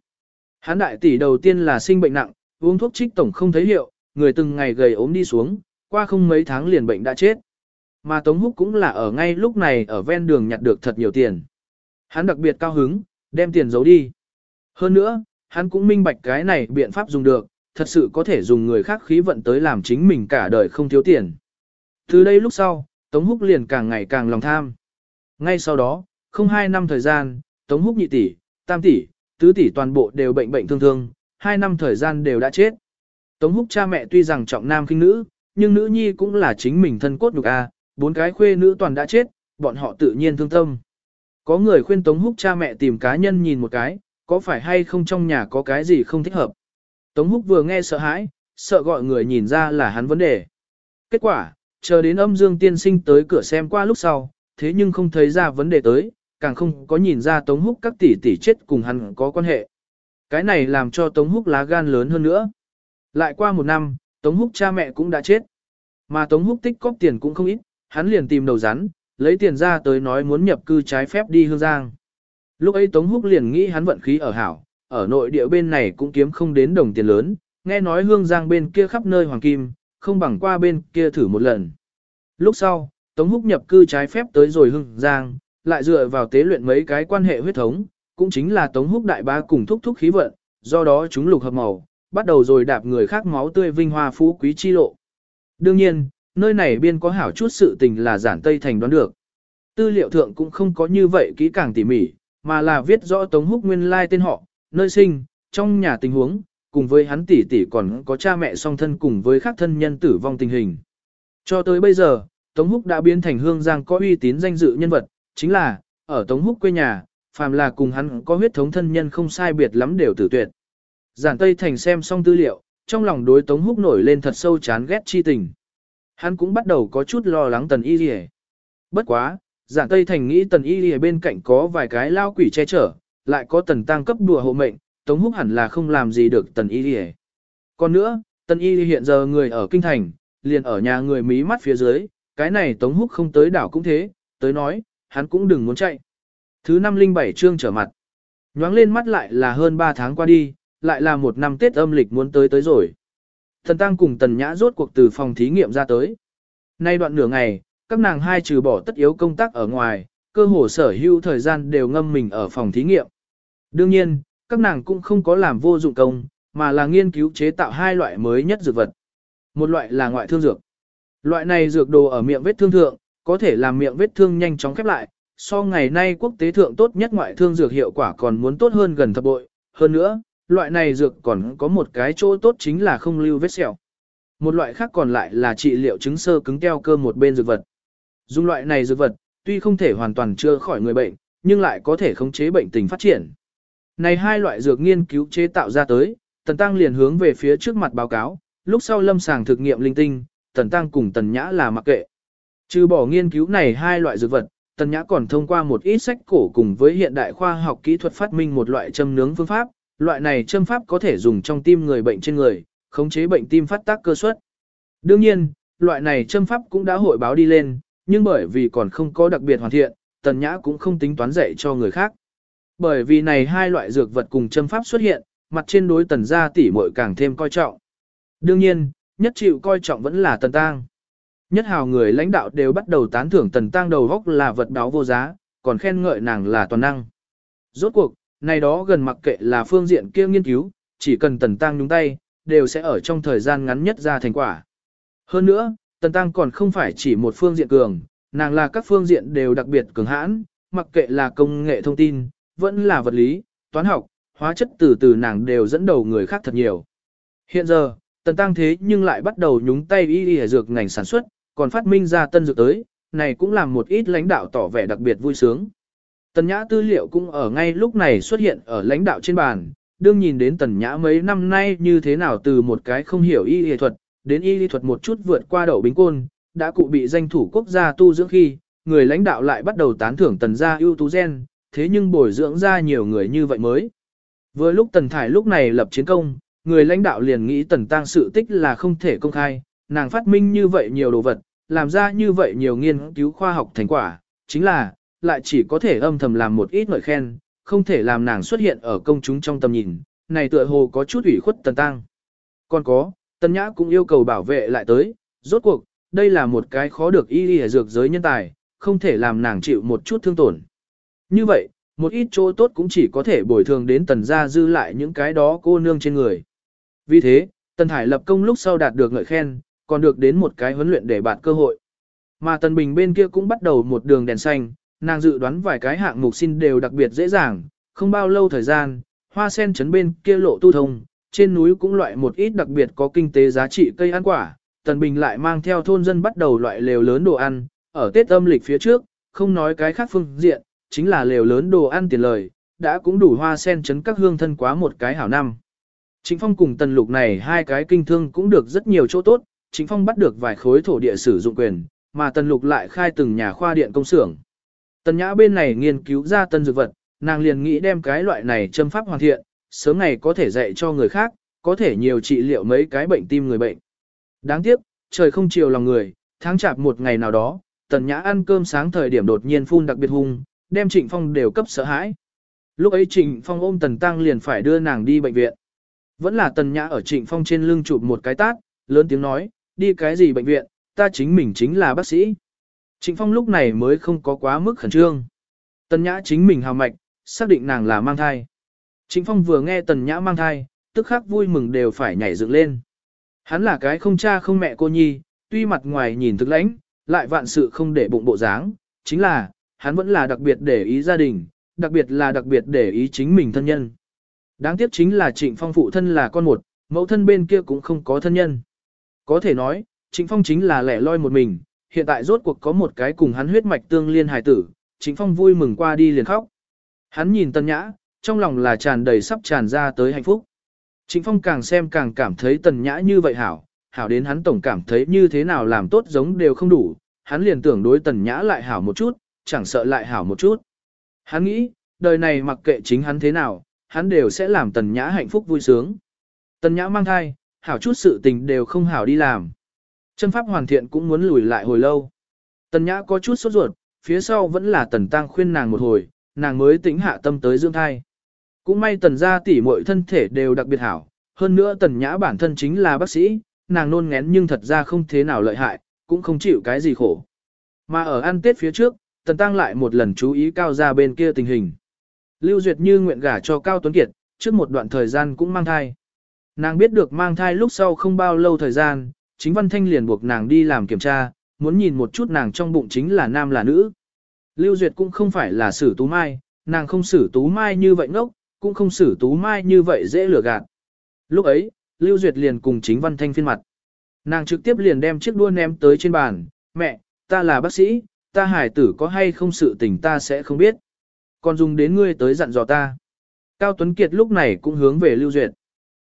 Hắn đại tỷ đầu tiên là sinh bệnh nặng, uống thuốc trích tổng không thấy hiệu, người từng ngày gầy ốm đi xuống, qua không mấy tháng liền bệnh đã chết. Mà Tống Húc cũng là ở ngay lúc này ở ven đường nhặt được thật nhiều tiền. Hắn đặc biệt cao hứng, đem tiền giấu đi. Hơn nữa, hắn cũng minh bạch cái này biện pháp dùng được, thật sự có thể dùng người khác khí vận tới làm chính mình cả đời không thiếu tiền. Từ đây lúc sau, Tống Húc liền càng ngày càng lòng tham. Ngay sau đó, không hai năm thời gian, Tống Húc nhị tỷ, tam tỷ, tứ tỷ toàn bộ đều bệnh bệnh thương thương, hai năm thời gian đều đã chết. Tống Húc cha mẹ tuy rằng trọng nam khinh nữ, nhưng nữ nhi cũng là chính mình thân cốt nhục a, bốn cái khuê nữ toàn đã chết, bọn họ tự nhiên thương tâm. Có người khuyên Tống Húc cha mẹ tìm cá nhân nhìn một cái, có phải hay không trong nhà có cái gì không thích hợp. Tống Húc vừa nghe sợ hãi, sợ gọi người nhìn ra là hắn vấn đề. Kết quả, chờ đến âm dương tiên sinh tới cửa xem qua lúc sau, thế nhưng không thấy ra vấn đề tới, càng không có nhìn ra Tống Húc các tỷ tỷ chết cùng hắn có quan hệ. Cái này làm cho Tống Húc lá gan lớn hơn nữa. Lại qua một năm, Tống Húc cha mẹ cũng đã chết. Mà Tống Húc tích cóp tiền cũng không ít, hắn liền tìm đầu rắn, lấy tiền ra tới nói muốn nhập cư trái phép đi Hương Giang. Lúc ấy Tống Húc liền nghĩ hắn vận khí ở hảo, ở nội địa bên này cũng kiếm không đến đồng tiền lớn, nghe nói Hương Giang bên kia khắp nơi hoàng kim, không bằng qua bên kia thử một lần. Lúc sau, Tống Húc nhập cư trái phép tới rồi Hương Giang, lại dựa vào tế luyện mấy cái quan hệ huyết thống, cũng chính là Tống Húc đại ba cùng thúc thúc khí vận, do đó chúng lục hợp màu, bắt đầu rồi đạp người khác máu tươi vinh hoa phú quý chi lộ. Đương nhiên, nơi này biên có hảo chút sự tình là giản Tây Thành đoán được. Tư liệu thượng cũng không có như vậy kỹ càng tỉ mỉ, mà là viết rõ Tống Húc nguyên lai tên họ, nơi sinh, trong nhà tình huống, cùng với hắn tỷ tỷ còn có cha mẹ song thân cùng với khác thân nhân tử vong tình hình. Cho tới bây giờ, Tống Húc đã biến thành hương giang có uy tín danh dự nhân vật, chính là, ở Tống Húc quê nhà, phàm là cùng hắn có huyết thống thân nhân không sai biệt lắm đều tử tuyệt. Giản Tây Thành xem xong tư liệu, trong lòng đối Tống Húc nổi lên thật sâu chán ghét chi tình. Hắn cũng bắt đầu có chút lo lắng Tần Y Lì Bất quá, Giản Tây Thành nghĩ Tần Y Lì bên cạnh có vài cái lao quỷ che chở, lại có Tần Tăng cấp đùa hộ mệnh, Tống Húc hẳn là không làm gì được Tần Y Lì Còn nữa, Tần Y hiện giờ người ở Kinh Thành, liền ở nhà người mí mắt phía dưới, cái này Tống Húc không tới đảo cũng thế, tới nói, hắn cũng đừng muốn chạy. Thứ năm linh bảy chương trở mặt. Nhoáng lên mắt lại là hơn 3 tháng qua đi, lại là một năm Tết âm lịch muốn tới tới rồi. Thần Tăng cùng Tần Nhã rốt cuộc từ phòng thí nghiệm ra tới. Nay đoạn nửa ngày, các nàng hai trừ bỏ tất yếu công tác ở ngoài, cơ hồ sở hữu thời gian đều ngâm mình ở phòng thí nghiệm. Đương nhiên, các nàng cũng không có làm vô dụng công, mà là nghiên cứu chế tạo hai loại mới nhất dược vật. Một loại là ngoại thương dược. Loại này dược đồ ở miệng vết thương thượng, có thể làm miệng vết thương nhanh chóng khép lại, so ngày nay quốc tế thượng tốt nhất ngoại thương dược hiệu quả còn muốn tốt hơn gần thập bội. Hơn nữa, loại này dược còn có một cái chỗ tốt chính là không lưu vết sẹo. Một loại khác còn lại là trị liệu chứng sơ cứng keo cơ một bên dược vật. Dùng loại này dược vật, tuy không thể hoàn toàn chữa khỏi người bệnh, nhưng lại có thể khống chế bệnh tình phát triển. Này hai loại dược nghiên cứu chế tạo ra tới, Tần Tăng liền hướng về phía trước mặt báo cáo, lúc sau lâm sàng thực nghiệm linh tinh, Tần Tăng cùng Tần Nhã là mặc kệ. Trừ bỏ nghiên cứu này hai loại dược vật, Tần Nhã còn thông qua một ít sách cổ cùng với hiện đại khoa học kỹ thuật phát minh một loại châm nướng phương pháp, loại này châm pháp có thể dùng trong tim người bệnh trên người, khống chế bệnh tim phát tác cơ suất. Đương nhiên, loại này châm pháp cũng đã hội báo đi lên, nhưng bởi vì còn không có đặc biệt hoàn thiện, Tần Nhã cũng không tính toán dạy cho người khác. Bởi vì này hai loại dược vật cùng châm pháp xuất hiện, mặt trên đối Tần gia tỷ muội càng thêm coi trọng. Đương nhiên, nhất chịu coi trọng vẫn là Tần Tăng. Nhất hào người lãnh đạo đều bắt đầu tán thưởng tần tăng đầu góc là vật đáo vô giá, còn khen ngợi nàng là toàn năng. Rốt cuộc, này đó gần mặc kệ là phương diện kia nghiên cứu, chỉ cần tần tăng nhúng tay, đều sẽ ở trong thời gian ngắn nhất ra thành quả. Hơn nữa, tần tăng còn không phải chỉ một phương diện cường, nàng là các phương diện đều đặc biệt cường hãn, mặc kệ là công nghệ thông tin, vẫn là vật lý, toán học, hóa chất từ từ nàng đều dẫn đầu người khác thật nhiều. Hiện giờ, tần tăng thế nhưng lại bắt đầu nhúng tay y y dược ngành sản xuất, còn phát minh ra tân dược tới, này cũng làm một ít lãnh đạo tỏ vẻ đặc biệt vui sướng. Tần nhã tư liệu cũng ở ngay lúc này xuất hiện ở lãnh đạo trên bàn, đương nhìn đến tần nhã mấy năm nay như thế nào từ một cái không hiểu y y thuật, đến y y thuật một chút vượt qua đậu bính côn, đã cụ bị danh thủ quốc gia tu dưỡng khi, người lãnh đạo lại bắt đầu tán thưởng tần gia ưu tú gen, thế nhưng bồi dưỡng ra nhiều người như vậy mới. Vừa lúc tần thải lúc này lập chiến công, người lãnh đạo liền nghĩ tần tăng sự tích là không thể công khai, nàng phát minh như vậy nhiều đồ vật, làm ra như vậy nhiều nghiên cứu khoa học thành quả, chính là, lại chỉ có thể âm thầm làm một ít ngợi khen, không thể làm nàng xuất hiện ở công chúng trong tầm nhìn, này tựa hồ có chút ủy khuất tần tăng. Còn có, tần nhã cũng yêu cầu bảo vệ lại tới, rốt cuộc, đây là một cái khó được y y dược giới nhân tài, không thể làm nàng chịu một chút thương tổn. Như vậy, một ít chỗ tốt cũng chỉ có thể bồi thường đến tần gia dư lại những cái đó cô nương trên người. Vì thế, tần thải lập công lúc sau đạt được ngợi khen, còn được đến một cái huấn luyện để bạn cơ hội. Mà tần bình bên kia cũng bắt đầu một đường đèn xanh, nàng dự đoán vài cái hạng mục xin đều đặc biệt dễ dàng, không bao lâu thời gian, hoa sen chấn bên kia lộ tu thông, trên núi cũng loại một ít đặc biệt có kinh tế giá trị cây ăn quả, Tần Bình lại mang theo thôn dân bắt đầu loại lều lớn đồ ăn, ở Tết âm lịch phía trước, không nói cái khác phương diện, chính là lều lớn đồ ăn tiền lời, đã cũng đủ hoa sen chấn các hương thân quá một cái hảo năm. Trịnh Phong cùng Tần Lục này hai cái kinh thương cũng được rất nhiều chỗ tốt, Trịnh Phong bắt được vài khối thổ địa sử dụng quyền, mà Tần Lục lại khai từng nhà khoa điện công xưởng. Tần Nhã bên này nghiên cứu ra tân dược vật, nàng liền nghĩ đem cái loại này châm pháp hoàn thiện, sớm ngày có thể dạy cho người khác, có thể nhiều trị liệu mấy cái bệnh tim người bệnh. Đáng tiếc, trời không chiều lòng người, tháng chạp một ngày nào đó, Tần Nhã ăn cơm sáng thời điểm đột nhiên phun đặc biệt hung, đem Trịnh Phong đều cấp sợ hãi. Lúc ấy Trịnh Phong ôm Tần Tăng liền phải đưa nàng đi bệnh viện. Vẫn là Tần Nhã ở Trịnh Phong trên lưng chụp một cái tát, lớn tiếng nói, đi cái gì bệnh viện, ta chính mình chính là bác sĩ. Trịnh Phong lúc này mới không có quá mức khẩn trương. Tần Nhã chính mình hào mạch, xác định nàng là mang thai. Trịnh Phong vừa nghe Tần Nhã mang thai, tức khắc vui mừng đều phải nhảy dựng lên. Hắn là cái không cha không mẹ cô nhi, tuy mặt ngoài nhìn thực lãnh, lại vạn sự không để bụng bộ dáng, chính là, hắn vẫn là đặc biệt để ý gia đình, đặc biệt là đặc biệt để ý chính mình thân nhân. Đáng tiếc chính là Trịnh Phong phụ thân là con một, mẫu thân bên kia cũng không có thân nhân. Có thể nói, Trịnh Phong chính là lẻ loi một mình, hiện tại rốt cuộc có một cái cùng hắn huyết mạch tương liên hài tử, Trịnh Phong vui mừng qua đi liền khóc. Hắn nhìn Tân Nhã, trong lòng là tràn đầy sắp tràn ra tới hạnh phúc. Trịnh Phong càng xem càng cảm thấy Tần Nhã như vậy hảo, hảo đến hắn tổng cảm thấy như thế nào làm tốt giống đều không đủ, hắn liền tưởng đối Tần Nhã lại hảo một chút, chẳng sợ lại hảo một chút. Hắn nghĩ, đời này mặc kệ chính hắn thế nào, hắn đều sẽ làm Tần Nhã hạnh phúc vui sướng. Tần Nhã mang thai, hảo chút sự tình đều không hảo đi làm. Chân pháp hoàn thiện cũng muốn lùi lại hồi lâu. Tần Nhã có chút sốt ruột, phía sau vẫn là Tần Tăng khuyên nàng một hồi, nàng mới tính hạ tâm tới dưỡng thai. Cũng may Tần gia tỷ muội thân thể đều đặc biệt hảo, hơn nữa Tần Nhã bản thân chính là bác sĩ, nàng nôn ngén nhưng thật ra không thế nào lợi hại, cũng không chịu cái gì khổ. Mà ở ăn Tết phía trước, Tần Tăng lại một lần chú ý Cao gia bên kia tình hình. Lưu Duyệt như nguyện gả cho Cao Tuấn Kiệt, trước một đoạn thời gian cũng mang thai. Nàng biết được mang thai lúc sau không bao lâu thời gian, chính Văn Thanh liền buộc nàng đi làm kiểm tra, muốn nhìn một chút nàng trong bụng chính là nam là nữ. Lưu Duyệt cũng không phải là xử tú mai, nàng không xử tú mai như vậy ngốc, cũng không xử tú mai như vậy dễ lừa gạt. Lúc ấy, Lưu Duyệt liền cùng chính Văn Thanh phiên mặt. Nàng trực tiếp liền đem chiếc đua ném tới trên bàn, mẹ, ta là bác sĩ, ta hải tử có hay không sự tình ta sẽ không biết. Còn dùng đến ngươi tới dặn dò ta. Cao Tuấn Kiệt lúc này cũng hướng về Lưu Duyệt.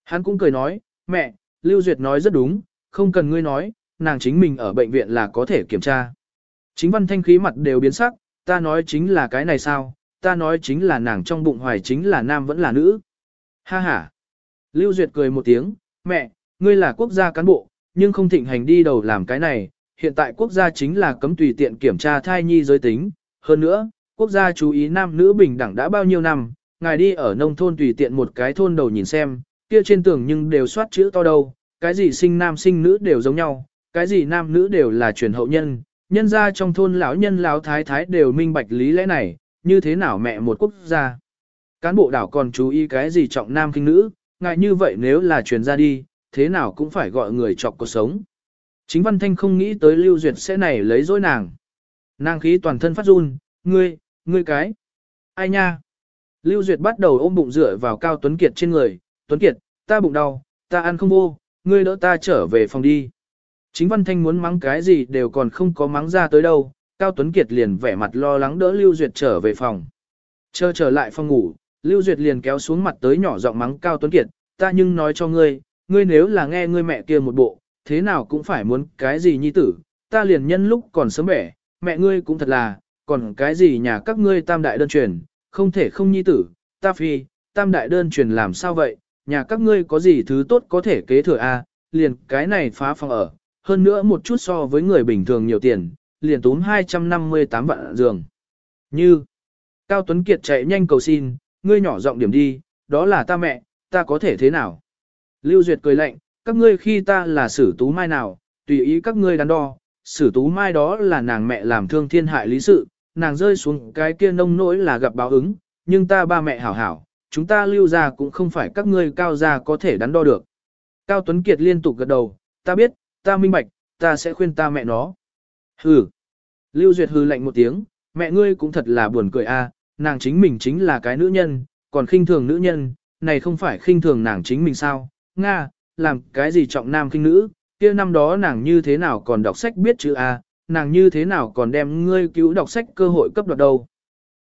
Hắn cũng cười nói, mẹ, Lưu Duyệt nói rất đúng, không cần ngươi nói, nàng chính mình ở bệnh viện là có thể kiểm tra. Chính văn thanh khí mặt đều biến sắc, ta nói chính là cái này sao, ta nói chính là nàng trong bụng hoài chính là nam vẫn là nữ. Ha ha. Lưu Duyệt cười một tiếng, mẹ, ngươi là quốc gia cán bộ, nhưng không thịnh hành đi đầu làm cái này, hiện tại quốc gia chính là cấm tùy tiện kiểm tra thai nhi giới tính. Hơn nữa, quốc gia chú ý nam nữ bình đẳng đã bao nhiêu năm, ngài đi ở nông thôn tùy tiện một cái thôn đầu nhìn xem, kia trên tường nhưng đều soát chữ to đâu, cái gì sinh nam sinh nữ đều giống nhau, Cái gì nam nữ đều là truyền hậu nhân, nhân gia trong thôn lão nhân lão thái thái đều minh bạch lý lẽ này, như thế nào mẹ một quốc gia. Cán bộ đảo còn chú ý cái gì trọng nam kinh nữ, ngại như vậy nếu là truyền ra đi, thế nào cũng phải gọi người chọc cuộc sống. Chính Văn Thanh không nghĩ tới Lưu Duyệt sẽ này lấy dối nàng. Nàng khí toàn thân phát run, ngươi, ngươi cái. Ai nha? Lưu Duyệt bắt đầu ôm bụng dựa vào Cao Tuấn Kiệt trên người. Tuấn Kiệt, ta bụng đau, ta ăn không vô, ngươi đỡ ta trở về phòng đi. Chính Văn Thanh muốn mắng cái gì đều còn không có mắng ra tới đâu. Cao Tuấn Kiệt liền vẻ mặt lo lắng đỡ Lưu Duyệt trở về phòng. Chờ trở lại phòng ngủ, Lưu Duyệt liền kéo xuống mặt tới nhỏ giọng mắng Cao Tuấn Kiệt, ta nhưng nói cho ngươi, ngươi nếu là nghe ngươi mẹ kia một bộ, thế nào cũng phải muốn cái gì nhi tử, ta liền nhân lúc còn sớm bẻ, mẹ ngươi cũng thật là, còn cái gì nhà các ngươi tam đại đơn truyền, không thể không nhi tử, ta phi, tam đại đơn truyền làm sao vậy, nhà các ngươi có gì thứ tốt có thể kế thừa a à? liền cái này phá phòng ở, hơn nữa một chút so với người bình thường nhiều tiền, liền tốn 258 vạn giường. Như, Cao Tuấn Kiệt chạy nhanh cầu xin, ngươi nhỏ giọng điểm đi, đó là ta mẹ, ta có thể thế nào? Lưu Duyệt cười lạnh, các ngươi khi ta là sử tú mai nào, tùy ý các ngươi đắn đo, sử tú mai đó là nàng mẹ làm thương thiên hại lý sự, nàng rơi xuống cái kia nông nỗi là gặp báo ứng, nhưng ta ba mẹ hảo hảo, chúng ta lưu ra cũng không phải các ngươi cao ra có thể đắn đo được. Cao Tuấn Kiệt liên tục gật đầu, ta biết, ta minh bạch, ta sẽ khuyên ta mẹ nó. Hừ. Lưu Duyệt hừ lạnh một tiếng, mẹ ngươi cũng thật là buồn cười a, nàng chính mình chính là cái nữ nhân, còn khinh thường nữ nhân, này không phải khinh thường nàng chính mình sao, Nga, làm cái gì trọng nam khinh nữ, kia năm đó nàng như thế nào còn đọc sách biết chữ A, nàng như thế nào còn đem ngươi cứu đọc sách cơ hội cấp đoạt đâu.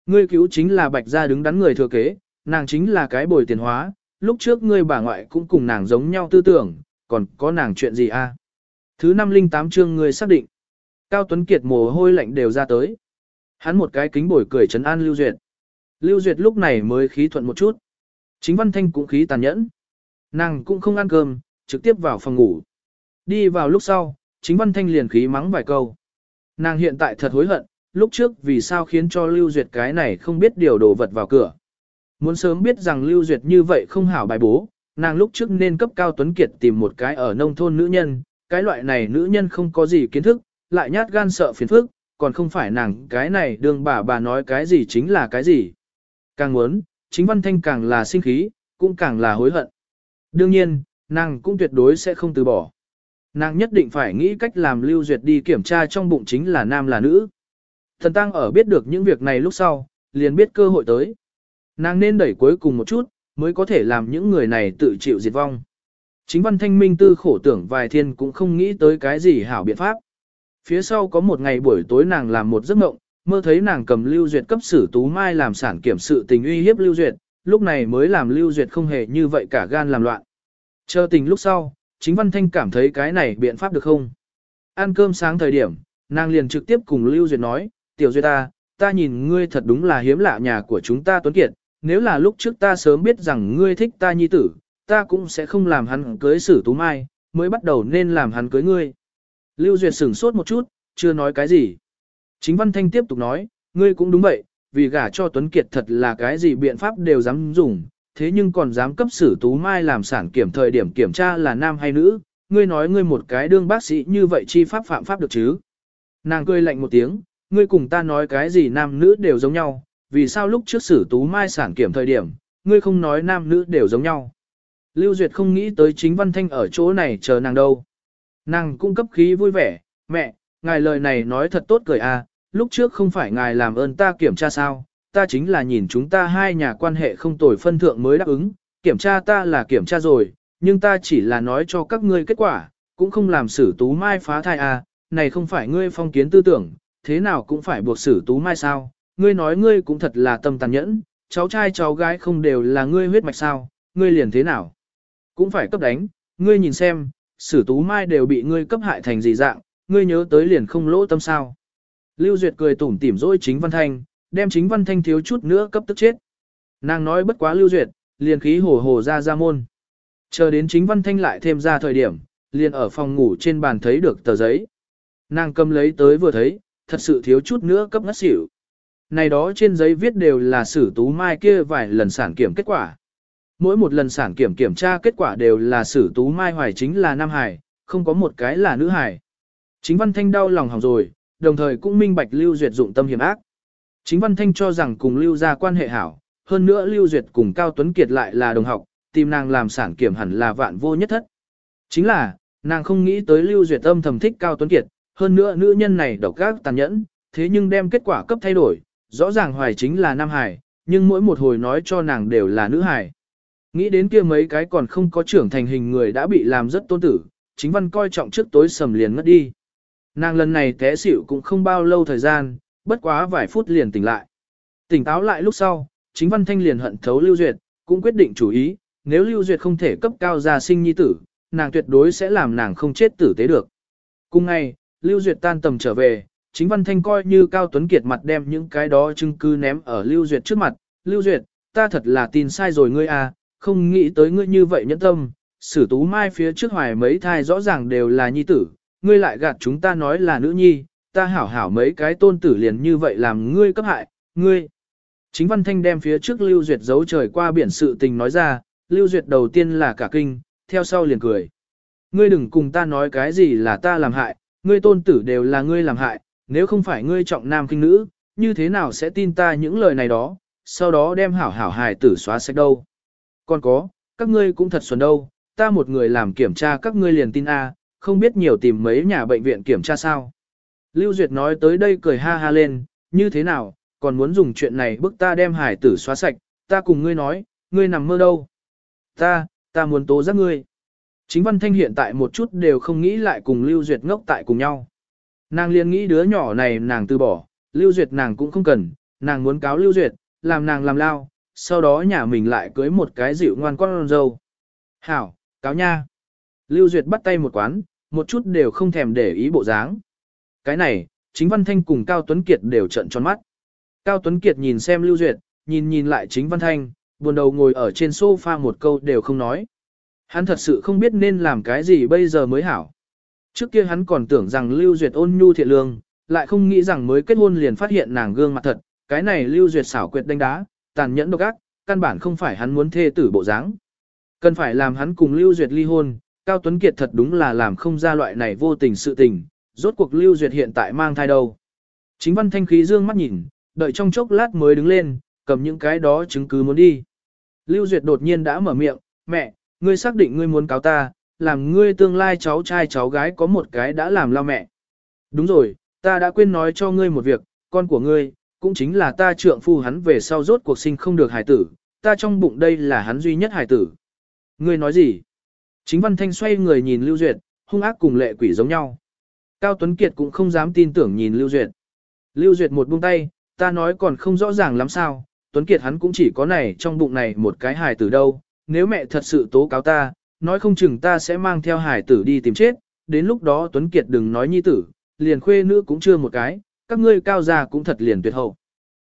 Ngươi cứu chính là bạch gia đứng đắn người thừa kế, nàng chính là cái bồi tiền hóa, lúc trước ngươi bà ngoại cũng cùng nàng giống nhau tư tưởng, còn có nàng chuyện gì a? Thứ 508 chương ngươi xác định. Cao Tuấn Kiệt mồ hôi lạnh đều ra tới. Hắn một cái kính bồi cười trấn an Lưu Duyệt. Lưu Duyệt lúc này mới khí thuận một chút. Chính Văn Thanh cũng khí tàn nhẫn. Nàng cũng không ăn cơm, trực tiếp vào phòng ngủ. Đi vào lúc sau, chính Văn Thanh liền khí mắng vài câu. Nàng hiện tại thật hối hận, lúc trước vì sao khiến cho Lưu Duyệt cái này không biết điều đồ vật vào cửa. Muốn sớm biết rằng Lưu Duyệt như vậy không hảo bài bố, nàng lúc trước nên cấp Cao Tuấn Kiệt tìm một cái ở nông thôn nữ nhân, cái loại này nữ nhân không có gì kiến thức, lại nhát gan sợ phiền phức, còn không phải nàng cái này đương bà bà nói cái gì chính là cái gì. Càng muốn, chính Văn Thanh càng là sinh khí, cũng càng là hối hận. Đương nhiên, nàng cũng tuyệt đối sẽ không từ bỏ. Nàng nhất định phải nghĩ cách làm Lưu Duyệt đi kiểm tra trong bụng chính là nam là nữ. Thần Tăng ở biết được những việc này lúc sau, liền biết cơ hội tới. Nàng nên đẩy cuối cùng một chút, mới có thể làm những người này tự chịu diệt vong. Chính văn thanh minh tư khổ tưởng vài thiên cũng không nghĩ tới cái gì hảo biện pháp. Phía sau có một ngày buổi tối nàng làm một giấc mộng, mơ thấy nàng cầm Lưu Duyệt cấp sử tú mai làm sản kiểm sự tình uy hiếp Lưu Duyệt, lúc này mới làm Lưu Duyệt không hề như vậy cả gan làm loạn. Chờ tình lúc sau, chính Văn Thanh cảm thấy cái này biện pháp được không? Ăn cơm sáng thời điểm, nàng liền trực tiếp cùng Lưu Duyệt nói, Tiểu Duyệt ta, ta nhìn ngươi thật đúng là hiếm lạ nhà của chúng ta Tuấn Kiệt, nếu là lúc trước ta sớm biết rằng ngươi thích ta nhi tử, ta cũng sẽ không làm hắn cưới xử tú mai, mới bắt đầu nên làm hắn cưới ngươi. Lưu Duyệt sửng sốt một chút, chưa nói cái gì. Chính Văn Thanh tiếp tục nói, ngươi cũng đúng vậy, vì gả cho Tuấn Kiệt thật là cái gì biện pháp đều dám dùng, thế nhưng còn dám cấp sử tú mai làm sản kiểm thời điểm kiểm tra là nam hay nữ, ngươi nói ngươi một cái đương bác sĩ như vậy chi pháp phạm pháp được chứ. Nàng cười lạnh một tiếng, ngươi cùng ta nói cái gì nam nữ đều giống nhau, vì sao lúc trước sử tú mai sản kiểm thời điểm, ngươi không nói nam nữ đều giống nhau. Lưu Duyệt không nghĩ tới chính văn thanh ở chỗ này chờ nàng đâu. Nàng cung cấp khí vui vẻ, mẹ, ngài lời này nói thật tốt cười à, lúc trước không phải ngài làm ơn ta kiểm tra sao, ta chính là nhìn chúng ta hai nhà quan hệ không tồi phân thượng mới đáp ứng, kiểm tra ta là kiểm tra rồi, nhưng ta chỉ là nói cho các ngươi kết quả, cũng không làm xử tú mai phá thai à, này không phải ngươi phong kiến tư tưởng, thế nào cũng phải buộc xử tú mai sao, ngươi nói ngươi cũng thật là tâm tàn nhẫn, cháu trai cháu gái không đều là ngươi huyết mạch sao, ngươi liền thế nào, cũng phải cấp đánh, ngươi nhìn xem, xử tú mai đều bị ngươi cấp hại thành gì dạng, ngươi nhớ tới liền không lỗ tâm sao. Lưu Duyệt cười tủm tỉm dỗi chính văn thanh, đem chính văn thanh thiếu chút nữa cấp tức chết. Nàng nói bất quá Lưu Duyệt, liền khí hồ hồ ra ra môn. Chờ đến chính văn thanh lại thêm ra thời điểm, liền ở phòng ngủ trên bàn thấy được tờ giấy. Nàng cầm lấy tới vừa thấy, thật sự thiếu chút nữa cấp ngất xỉu. Này đó trên giấy viết đều là sử tú mai kia vài lần sản kiểm kết quả. Mỗi một lần sản kiểm kiểm tra kết quả đều là sử tú mai hoài chính là nam hải, không có một cái là nữ hải. Chính Văn Thanh đau lòng hỏng rồi, đồng thời cũng minh bạch Lưu Duyệt dụng tâm hiểm ác. Chính Văn Thanh cho rằng cùng Lưu gia quan hệ hảo, hơn nữa Lưu Duyệt cùng Cao Tuấn Kiệt lại là đồng học, tìm nàng làm sản kiểm hẳn là vạn vô nhất thất. Chính là, nàng không nghĩ tới Lưu Duyệt âm thầm thích Cao Tuấn Kiệt, hơn nữa nữ nhân này độc ác tàn nhẫn, thế nhưng đem kết quả cấp thay đổi, rõ ràng hoài chính là Nam Hải, nhưng mỗi một hồi nói cho nàng đều là nữ Hải. Nghĩ đến kia mấy cái còn không có trưởng thành hình người đã bị làm rất tôn tử, chính văn coi trọng trước tối sầm liền ngất đi. Nàng lần này té xỉu cũng không bao lâu thời gian, bất quá vài phút liền tỉnh lại. Tỉnh táo lại lúc sau, chính văn thanh liền hận thấu Lưu Duyệt, cũng quyết định chủ ý, nếu Lưu Duyệt không thể cấp cao gia sinh nhi tử, nàng tuyệt đối sẽ làm nàng không chết tử tế được. Cùng ngày, Lưu Duyệt tan tầm trở về, chính văn thanh coi như Cao Tuấn Kiệt mặt đem những cái đó chứng cứ ném ở Lưu Duyệt trước mặt. Lưu Duyệt, ta thật là tin sai rồi ngươi à, không nghĩ tới ngươi như vậy nhẫn tâm. Sử tú mai phía trước hoài mấy thai rõ ràng đều là nhi tử, ngươi lại gạt chúng ta nói là nữ nhi, ta hảo hảo mấy cái tôn tử liền như vậy làm ngươi cấp hại, ngươi. Chính văn thanh đem phía trước Lưu Duyệt giấu trời qua biển sự tình nói ra, Lưu Duyệt đầu tiên là cả kinh, theo sau liền cười. Ngươi đừng cùng ta nói cái gì là ta làm hại, ngươi tôn tử đều là ngươi làm hại, nếu không phải ngươi trọng nam kinh nữ, như thế nào sẽ tin ta những lời này đó, sau đó đem hảo hảo hài tử xóa sạch đâu. Còn có, các ngươi cũng thật xuẩn đâu, ta một người làm kiểm tra các ngươi liền tin A, không biết nhiều tìm mấy nhà bệnh viện kiểm tra sao. Lưu Duyệt nói tới đây cười ha ha lên, như thế nào, còn muốn dùng chuyện này bức ta đem hải tử xóa sạch, ta cùng ngươi nói, ngươi nằm mơ đâu. Ta, ta muốn tố giác ngươi. Chính Văn Thanh hiện tại một chút đều không nghĩ lại cùng Lưu Duyệt ngốc tại cùng nhau. Nàng liền nghĩ đứa nhỏ này nàng từ bỏ, Lưu Duyệt nàng cũng không cần, nàng muốn cáo Lưu Duyệt, làm nàng làm lao, sau đó nhà mình lại cưới một cái dịu ngoan con dâu. Hảo, cáo nha. Lưu Duyệt bắt tay một quán, một chút đều không thèm để ý bộ dáng. Cái này, chính Văn Thanh cùng Cao Tuấn Kiệt đều trận tròn mắt. Cao Tuấn Kiệt nhìn xem Lưu Duyệt, nhìn nhìn lại chính Văn Thanh, buồn đầu ngồi ở trên sofa một câu đều không nói. Hắn thật sự không biết nên làm cái gì bây giờ mới hảo. Trước kia hắn còn tưởng rằng Lưu Duyệt ôn nhu thiện lương, lại không nghĩ rằng mới kết hôn liền phát hiện nàng gương mặt thật, cái này Lưu Duyệt xảo quyệt đánh đá, tàn nhẫn độc ác, căn bản không phải hắn muốn thê tử bộ dáng. Cần phải làm hắn cùng Lưu Duyệt ly hôn, Cao Tuấn Kiệt thật đúng là làm không ra loại này vô tình sự tình, rốt cuộc Lưu Duyệt hiện tại mang thai đâu. Chính văn thanh khí dương mắt nhìn, đợi trong chốc lát mới đứng lên, cầm những cái đó chứng cứ muốn đi. Lưu Duyệt đột nhiên đã mở miệng, mẹ, ngươi xác định ngươi muốn cáo ta, làm ngươi tương lai cháu trai cháu gái có một cái đã làm lao mẹ. Đúng rồi, ta đã quên nói cho ngươi một việc, con của ngươi, cũng chính là ta trượng phu hắn về sau rốt cuộc sinh không được hài tử, ta trong bụng đây là hắn duy nhất hài tử. Ngươi nói gì? Chính Văn Thanh xoay người nhìn Lưu Duyệt, hung ác cùng lệ quỷ giống nhau. Cao Tuấn Kiệt cũng không dám tin tưởng nhìn Lưu Duyệt. Lưu Duyệt một buông tay, ta nói còn không rõ ràng lắm sao, Tuấn Kiệt hắn cũng chỉ có này trong bụng này một cái hài tử đâu, nếu mẹ thật sự tố cáo ta, nói không chừng ta sẽ mang theo hài tử đi tìm chết, đến lúc đó Tuấn Kiệt đừng nói nhi tử, liền khuê nữ cũng chưa một cái, các ngươi cao già cũng thật liền tuyệt hậu.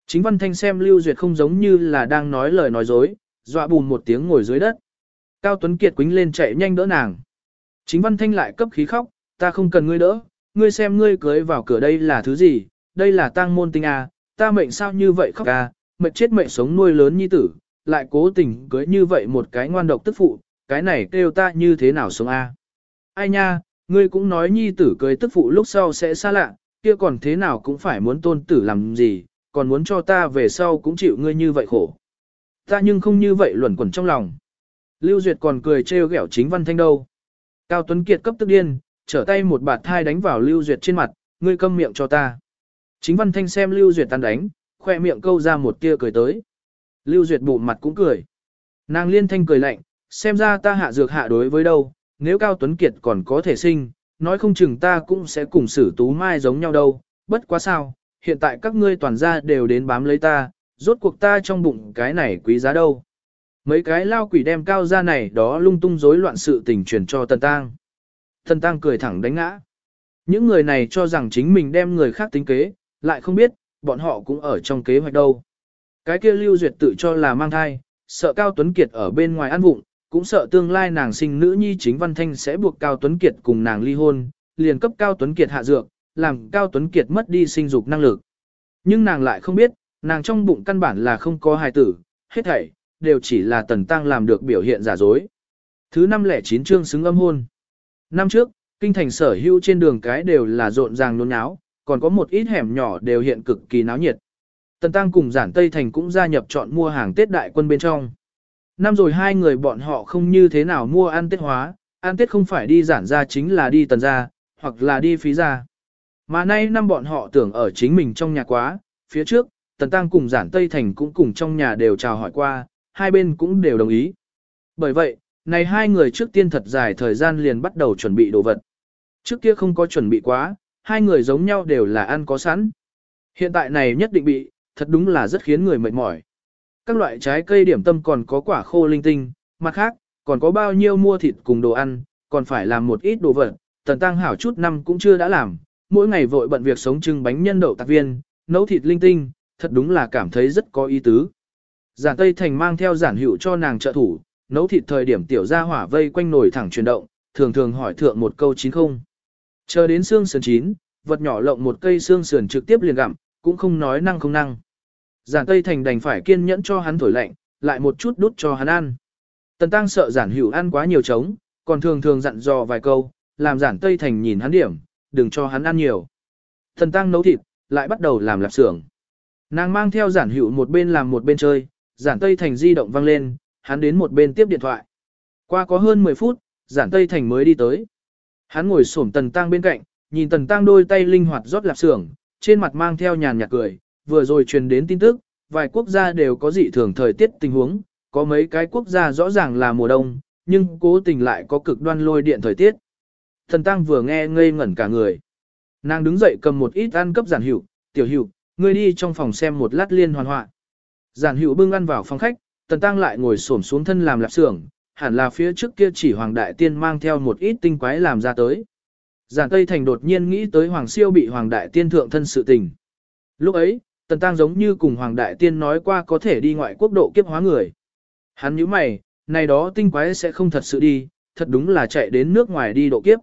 Chính Văn Thanh xem Lưu Duyệt không giống như là đang nói lời nói dối, dọa bùn một tiếng ngồi dưới đất. Cao Tuấn Kiệt quính lên chạy nhanh đỡ nàng. Chính Văn Thanh lại cấp khí khóc, ta không cần ngươi đỡ, ngươi xem ngươi cưới vào cửa đây là thứ gì, đây là tang môn tinh à, ta mệnh sao như vậy khóc à, mệnh chết mệnh sống nuôi lớn nhi tử, lại cố tình cưới như vậy một cái ngoan độc tức phụ, cái này kêu ta như thế nào sống a? À? Ai nha, ngươi cũng nói nhi tử cưới tức phụ lúc sau sẽ xa lạ, kia còn thế nào cũng phải muốn tôn tử làm gì, còn muốn cho ta về sau cũng chịu ngươi như vậy khổ. Ta nhưng không như vậy luẩn quẩn trong lòng. Lưu Duyệt còn cười trêu ghẹo chính văn thanh đâu. Cao Tuấn Kiệt cấp tức điên, trở tay một bạt thai đánh vào Lưu Duyệt trên mặt, ngươi câm miệng cho ta. Chính văn thanh xem Lưu Duyệt tan đánh, khoe miệng câu ra một tia cười tới. Lưu Duyệt bụng mặt cũng cười. Nàng liên thanh cười lạnh, xem ra ta hạ dược hạ đối với đâu, nếu Cao Tuấn Kiệt còn có thể sinh, nói không chừng ta cũng sẽ cùng xử tú mai giống nhau đâu, bất quá sao, hiện tại các ngươi toàn gia đều đến bám lấy ta, rốt cuộc ta trong bụng cái này quý giá đâu. Mấy cái lao quỷ đem cao ra này đó lung tung rối loạn sự tình truyền cho Tần Tăng. Thần Tăng cười thẳng đánh ngã. Những người này cho rằng chính mình đem người khác tính kế, lại không biết, bọn họ cũng ở trong kế hoạch đâu. Cái kia Lưu Duyệt tự cho là mang thai, sợ Cao Tuấn Kiệt ở bên ngoài ăn vụng, cũng sợ tương lai nàng sinh nữ nhi chính Văn Thanh sẽ buộc Cao Tuấn Kiệt cùng nàng ly hôn, liền cấp Cao Tuấn Kiệt hạ dược, làm Cao Tuấn Kiệt mất đi sinh dục năng lực. Nhưng nàng lại không biết, nàng trong bụng căn bản là không có hài tử, hết thảy, đều chỉ là tần tăng làm được biểu hiện giả dối. Thứ năm lẻ chín chương xứng âm hôn. Năm trước, Kinh thành sở hữu trên đường cái đều là rộn ràng nôn náo, còn có một ít hẻm nhỏ đều hiện cực kỳ náo nhiệt. Tần Tăng cùng giản Tây Thành cũng gia nhập chọn mua hàng Tết đại quân bên trong. Năm rồi hai người bọn họ không như thế nào mua ăn Tết hóa, ăn Tết không phải đi giản ra chính là đi tần ra, hoặc là đi phí ra. Mà nay năm bọn họ tưởng ở chính mình trong nhà quá, phía trước, Tần Tăng cùng giản Tây Thành cũng cùng trong nhà đều chào hỏi qua, hai bên cũng đều đồng ý. Bởi vậy, này hai người trước tiên thật dài thời gian liền bắt đầu chuẩn bị đồ vật. Trước kia không có chuẩn bị quá, hai người giống nhau đều là ăn có sẵn. Hiện tại này nhất định bị, thật đúng là rất khiến người mệt mỏi. Các loại trái cây điểm tâm còn có quả khô linh tinh, mặt khác, còn có bao nhiêu mua thịt cùng đồ ăn, còn phải làm một ít đồ vật, tần tăng hảo chút năm cũng chưa đã làm, mỗi ngày vội bận việc sống trưng bánh nhân đậu tạc viên, nấu thịt linh tinh, thật đúng là cảm thấy rất có ý tứ. Giản Tây Thành mang theo giản hữu cho nàng trợ thủ, nấu thịt thời điểm tiểu gia hỏa vây quanh nồi thẳng chuyển động, thường thường hỏi thượng một câu chín không. Chờ đến xương sườn chín, vật nhỏ lộng một cây xương sườn trực tiếp liền gặm, cũng không nói năng không năng. Giản Tây Thành đành phải kiên nhẫn cho hắn thổi lạnh, lại một chút đút cho hắn ăn. Tần Tăng sợ giản hữu ăn quá nhiều trống, còn thường thường dặn dò vài câu, làm giản Tây Thành nhìn hắn điểm, đừng cho hắn ăn nhiều. Tần Tăng nấu thịt, lại bắt đầu làm lạp xưởng. Nàng mang theo giản hữu một bên làm một bên chơi, giản Tây Thành di động vang lên, hắn đến một bên tiếp điện thoại. Qua có hơn 10 phút, giản Tây Thành mới đi tới. Hắn ngồi xổm Tần Tăng bên cạnh, nhìn Tần Tăng đôi tay linh hoạt rót lạp xưởng, trên mặt mang theo nhàn nhạt cười, vừa rồi truyền đến tin tức, vài quốc gia đều có dị thường thời tiết tình huống, có mấy cái quốc gia rõ ràng là mùa đông, nhưng cố tình lại có cực đoan lôi điện thời tiết. Thần Tăng vừa nghe ngây ngẩn cả người. Nàng đứng dậy cầm một ít ăn cấp giản hữu, tiểu hữu, ngươi đi trong phòng xem một lát liên hoàn họa. Giản hữu bưng ăn vào phòng khách, Tần Tăng lại ngồi xổm xuống thân làm lạp xưởng, hẳn là phía trước kia chỉ Hoàng Đại Tiên mang theo một ít tinh quái làm ra tới. Giản Tây Thành đột nhiên nghĩ tới Hoàng Siêu bị Hoàng Đại Tiên thượng thân sự tình. Lúc ấy, Tần Tăng giống như cùng Hoàng Đại Tiên nói qua có thể đi ngoại quốc độ kiếp hóa người. Hắn nhíu mày, này đó tinh quái sẽ không thật sự đi, thật đúng là chạy đến nước ngoài đi độ kiếp.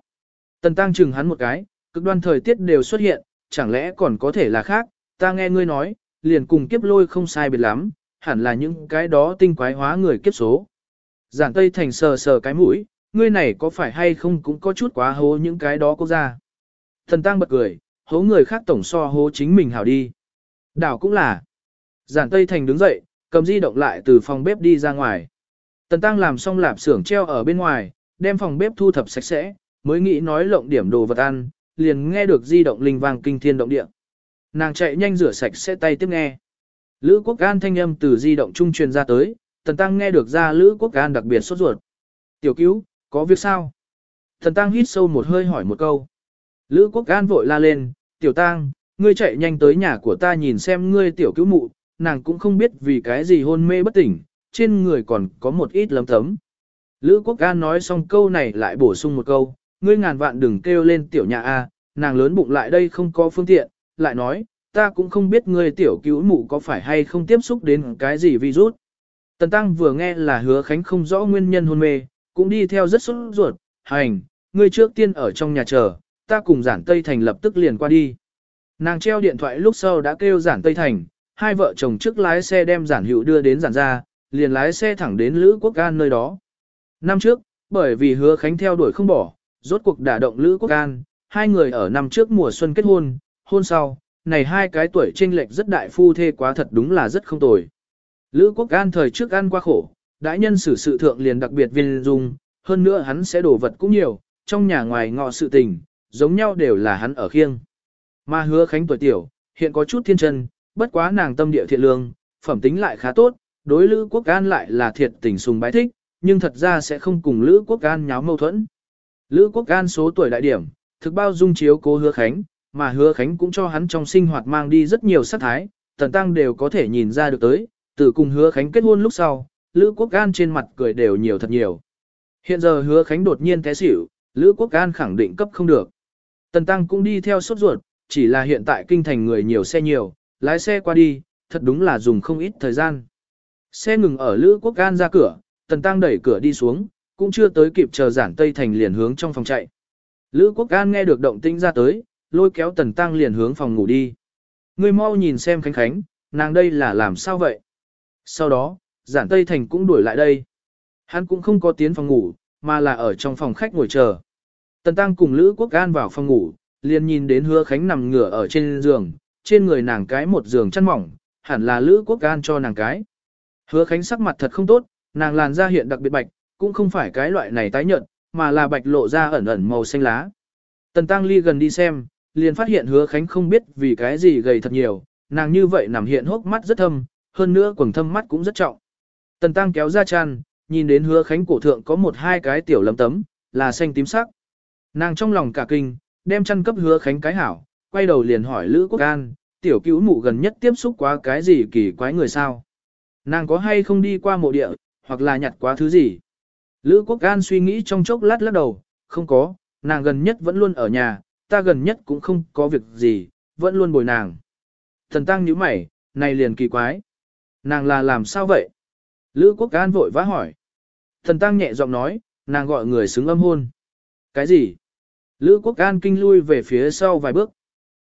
Tần Tăng chừng hắn một cái, cực đoan thời tiết đều xuất hiện, chẳng lẽ còn có thể là khác, ta nghe ngươi nói, liền cùng kiếp lôi không sai biệt lắm, hẳn là những cái đó tinh quái hóa người kiếp số. Giản Tây Thành sờ sờ cái mũi, ngươi này có phải hay không cũng có chút quá hố những cái đó quốc gia. Thần Tăng bật cười, hố người khác tổng so hố chính mình hảo đi. Đảo cũng là. Giản Tây Thành đứng dậy, cầm di động lại từ phòng bếp đi ra ngoài. Tần Tăng làm xong lạp xưởng treo ở bên ngoài, đem phòng bếp thu thập sạch sẽ, mới nghĩ nói lộng điểm đồ vật ăn, liền nghe được di động linh vang kinh thiên động địa. Nàng chạy nhanh rửa sạch sẽ tay tiếp nghe. Lữ Quốc can thanh âm từ di động trung truyền ra tới, Tần Tăng nghe được ra Lữ Quốc can đặc biệt sốt ruột. Tiểu cứu, có việc sao? Tần Tăng hít sâu một hơi hỏi một câu. Lữ Quốc can vội la lên, Tiểu Tăng, ngươi chạy nhanh tới nhà của ta nhìn xem ngươi tiểu cứu mụ, nàng cũng không biết vì cái gì hôn mê bất tỉnh, trên người còn có một ít lấm tấm. Lữ Quốc can nói xong câu này lại bổ sung một câu, ngươi ngàn vạn đừng kêu lên tiểu nhà A, nàng lớn bụng lại đây không có phương tiện, lại nói, ta cũng không biết ngươi tiểu cứu mụ có phải hay không tiếp xúc đến cái gì virus. Tần Tăng vừa nghe là hứa khánh không rõ nguyên nhân hôn mê, cũng đi theo rất sốt ruột, hành, ngươi trước tiên ở trong nhà chờ, ta cùng giản Tây Thành lập tức liền qua đi. Nàng treo điện thoại lúc sau đã kêu giản Tây Thành, hai vợ chồng trước lái xe đem giản hữu đưa đến giản ra, liền lái xe thẳng đến Lữ Quốc An nơi đó. Năm trước, bởi vì hứa khánh theo đuổi không bỏ, rốt cuộc đả động Lữ Quốc An, hai người ở năm trước mùa xuân kết hôn, hôn sau, này hai cái tuổi chênh lệch rất đại phu thê quá thật đúng là rất không tồi. Lữ Quốc An thời trước ăn qua khổ, đại nhân xử sự thượng liền đặc biệt viên dung, hơn nữa hắn sẽ đổ vật cũng nhiều, trong nhà ngoài ngọ sự tình, giống nhau đều là hắn ở khiêng. Mà hứa khánh tuổi tiểu, hiện có chút thiên chân, bất quá nàng tâm địa thiện lương, phẩm tính lại khá tốt, đối Lữ Quốc An lại là thiệt tình sùng bái thích, nhưng thật ra sẽ không cùng Lữ Quốc An nháo mâu thuẫn. Lữ Quốc An số tuổi đại điểm, thực bao dung chiếu cố hứa khánh, mà hứa khánh cũng cho hắn trong sinh hoạt mang đi rất nhiều sát thái, tần tăng đều có thể nhìn ra được tới, từ cùng hứa khánh kết hôn lúc sau, Lữ Quốc An trên mặt cười đều nhiều thật nhiều. Hiện giờ hứa khánh đột nhiên té xỉu, Lữ Quốc An khẳng định cấp không được. Tần tăng cũng đi theo sốt ruột, chỉ là hiện tại kinh thành người nhiều xe nhiều, lái xe qua đi, thật đúng là dùng không ít thời gian. Xe ngừng ở Lữ Quốc An ra cửa, Tần Tăng đẩy cửa đi xuống, cũng chưa tới kịp chờ giản Tây Thành liền hướng trong phòng chạy. Lữ Quốc An nghe được động tĩnh ra tới, lôi kéo Tần Tăng liền hướng phòng ngủ đi. Người mau nhìn xem Khánh Khánh, nàng đây là làm sao vậy? Sau đó, giản Tây Thành cũng đuổi lại đây. Hắn cũng không có tiến phòng ngủ, mà là ở trong phòng khách ngồi chờ. Tần Tăng cùng Lữ Quốc An vào phòng ngủ, liền nhìn đến hứa khánh nằm ngửa ở trên giường, trên người nàng cái một giường chăn mỏng, hẳn là Lữ Quốc An cho nàng cái. Hứa khánh sắc mặt thật không tốt, nàng làn da hiện đặc biệt bạch, cũng không phải cái loại này tái nhợt, mà là bạch lộ ra ẩn ẩn màu xanh lá. Tần Tăng ly gần đi xem, liền phát hiện hứa khánh không biết vì cái gì gầy thật nhiều, nàng như vậy nằm hiện hốc mắt rất thâm, hơn nữa quầng thâm mắt cũng rất trọng. Tần Tăng kéo ra chăn, nhìn đến hứa khánh cổ thượng có một hai cái tiểu lấm tấm, là xanh tím sắc. Nàng trong lòng cả kinh, đem chăn cấp hứa khánh cái hảo, quay đầu liền hỏi Lữ Quốc An, tiểu cứu mụ gần nhất tiếp xúc quá cái gì kỳ quái người sao? Nàng có hay không đi qua mộ địa, hoặc là nhặt quá thứ gì? Lữ Quốc An suy nghĩ trong chốc lát lắc đầu, không có, nàng gần nhất vẫn luôn ở nhà, ta gần nhất cũng không có việc gì, vẫn luôn bồi nàng. Thần tăng nhíu mày, này liền kỳ quái. Nàng là làm sao vậy? Lữ Quốc An vội vã hỏi. Thần tăng nhẹ giọng nói, nàng gọi người xứng âm hôn. Cái gì? Lữ Quốc An kinh lui về phía sau vài bước.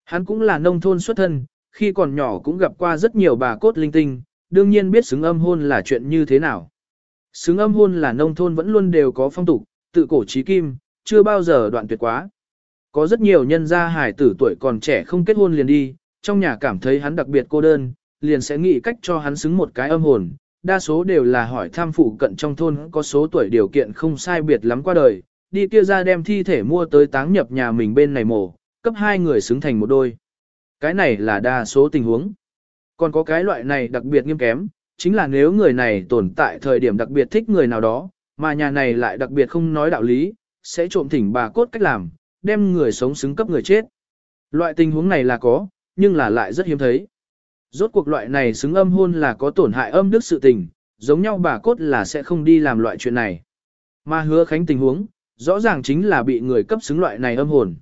Hắn cũng là nông thôn xuất thân, khi còn nhỏ cũng gặp qua rất nhiều bà cốt linh tinh, đương nhiên biết xứng âm hôn là chuyện như thế nào. Xứng âm hôn là nông thôn vẫn luôn đều có phong tục, tự cổ trí kim, chưa bao giờ đoạn tuyệt quá. Có rất nhiều nhân gia hải tử tuổi còn trẻ không kết hôn liền đi, trong nhà cảm thấy hắn đặc biệt cô đơn, liền sẽ nghĩ cách cho hắn xứng một cái âm hồn. Đa số đều là hỏi tham phụ cận trong thôn có số tuổi điều kiện không sai biệt lắm qua đời, đi kia ra đem thi thể mua tới táng nhập nhà mình bên này mổ, cấp hai người xứng thành một đôi. Cái này là đa số tình huống. Còn có cái loại này đặc biệt nghiêm kém, chính là nếu người này tồn tại thời điểm đặc biệt thích người nào đó, mà nhà này lại đặc biệt không nói đạo lý, sẽ trộm thỉnh bà cốt cách làm, đem người sống xứng cấp người chết. Loại tình huống này là có, nhưng là lại rất hiếm thấy. Rốt cuộc loại này xứng âm hôn là có tổn hại âm đức sự tình, giống nhau bà cốt là sẽ không đi làm loại chuyện này. Mà hứa khánh tình huống, rõ ràng chính là bị người cấp xứng loại này âm hồn.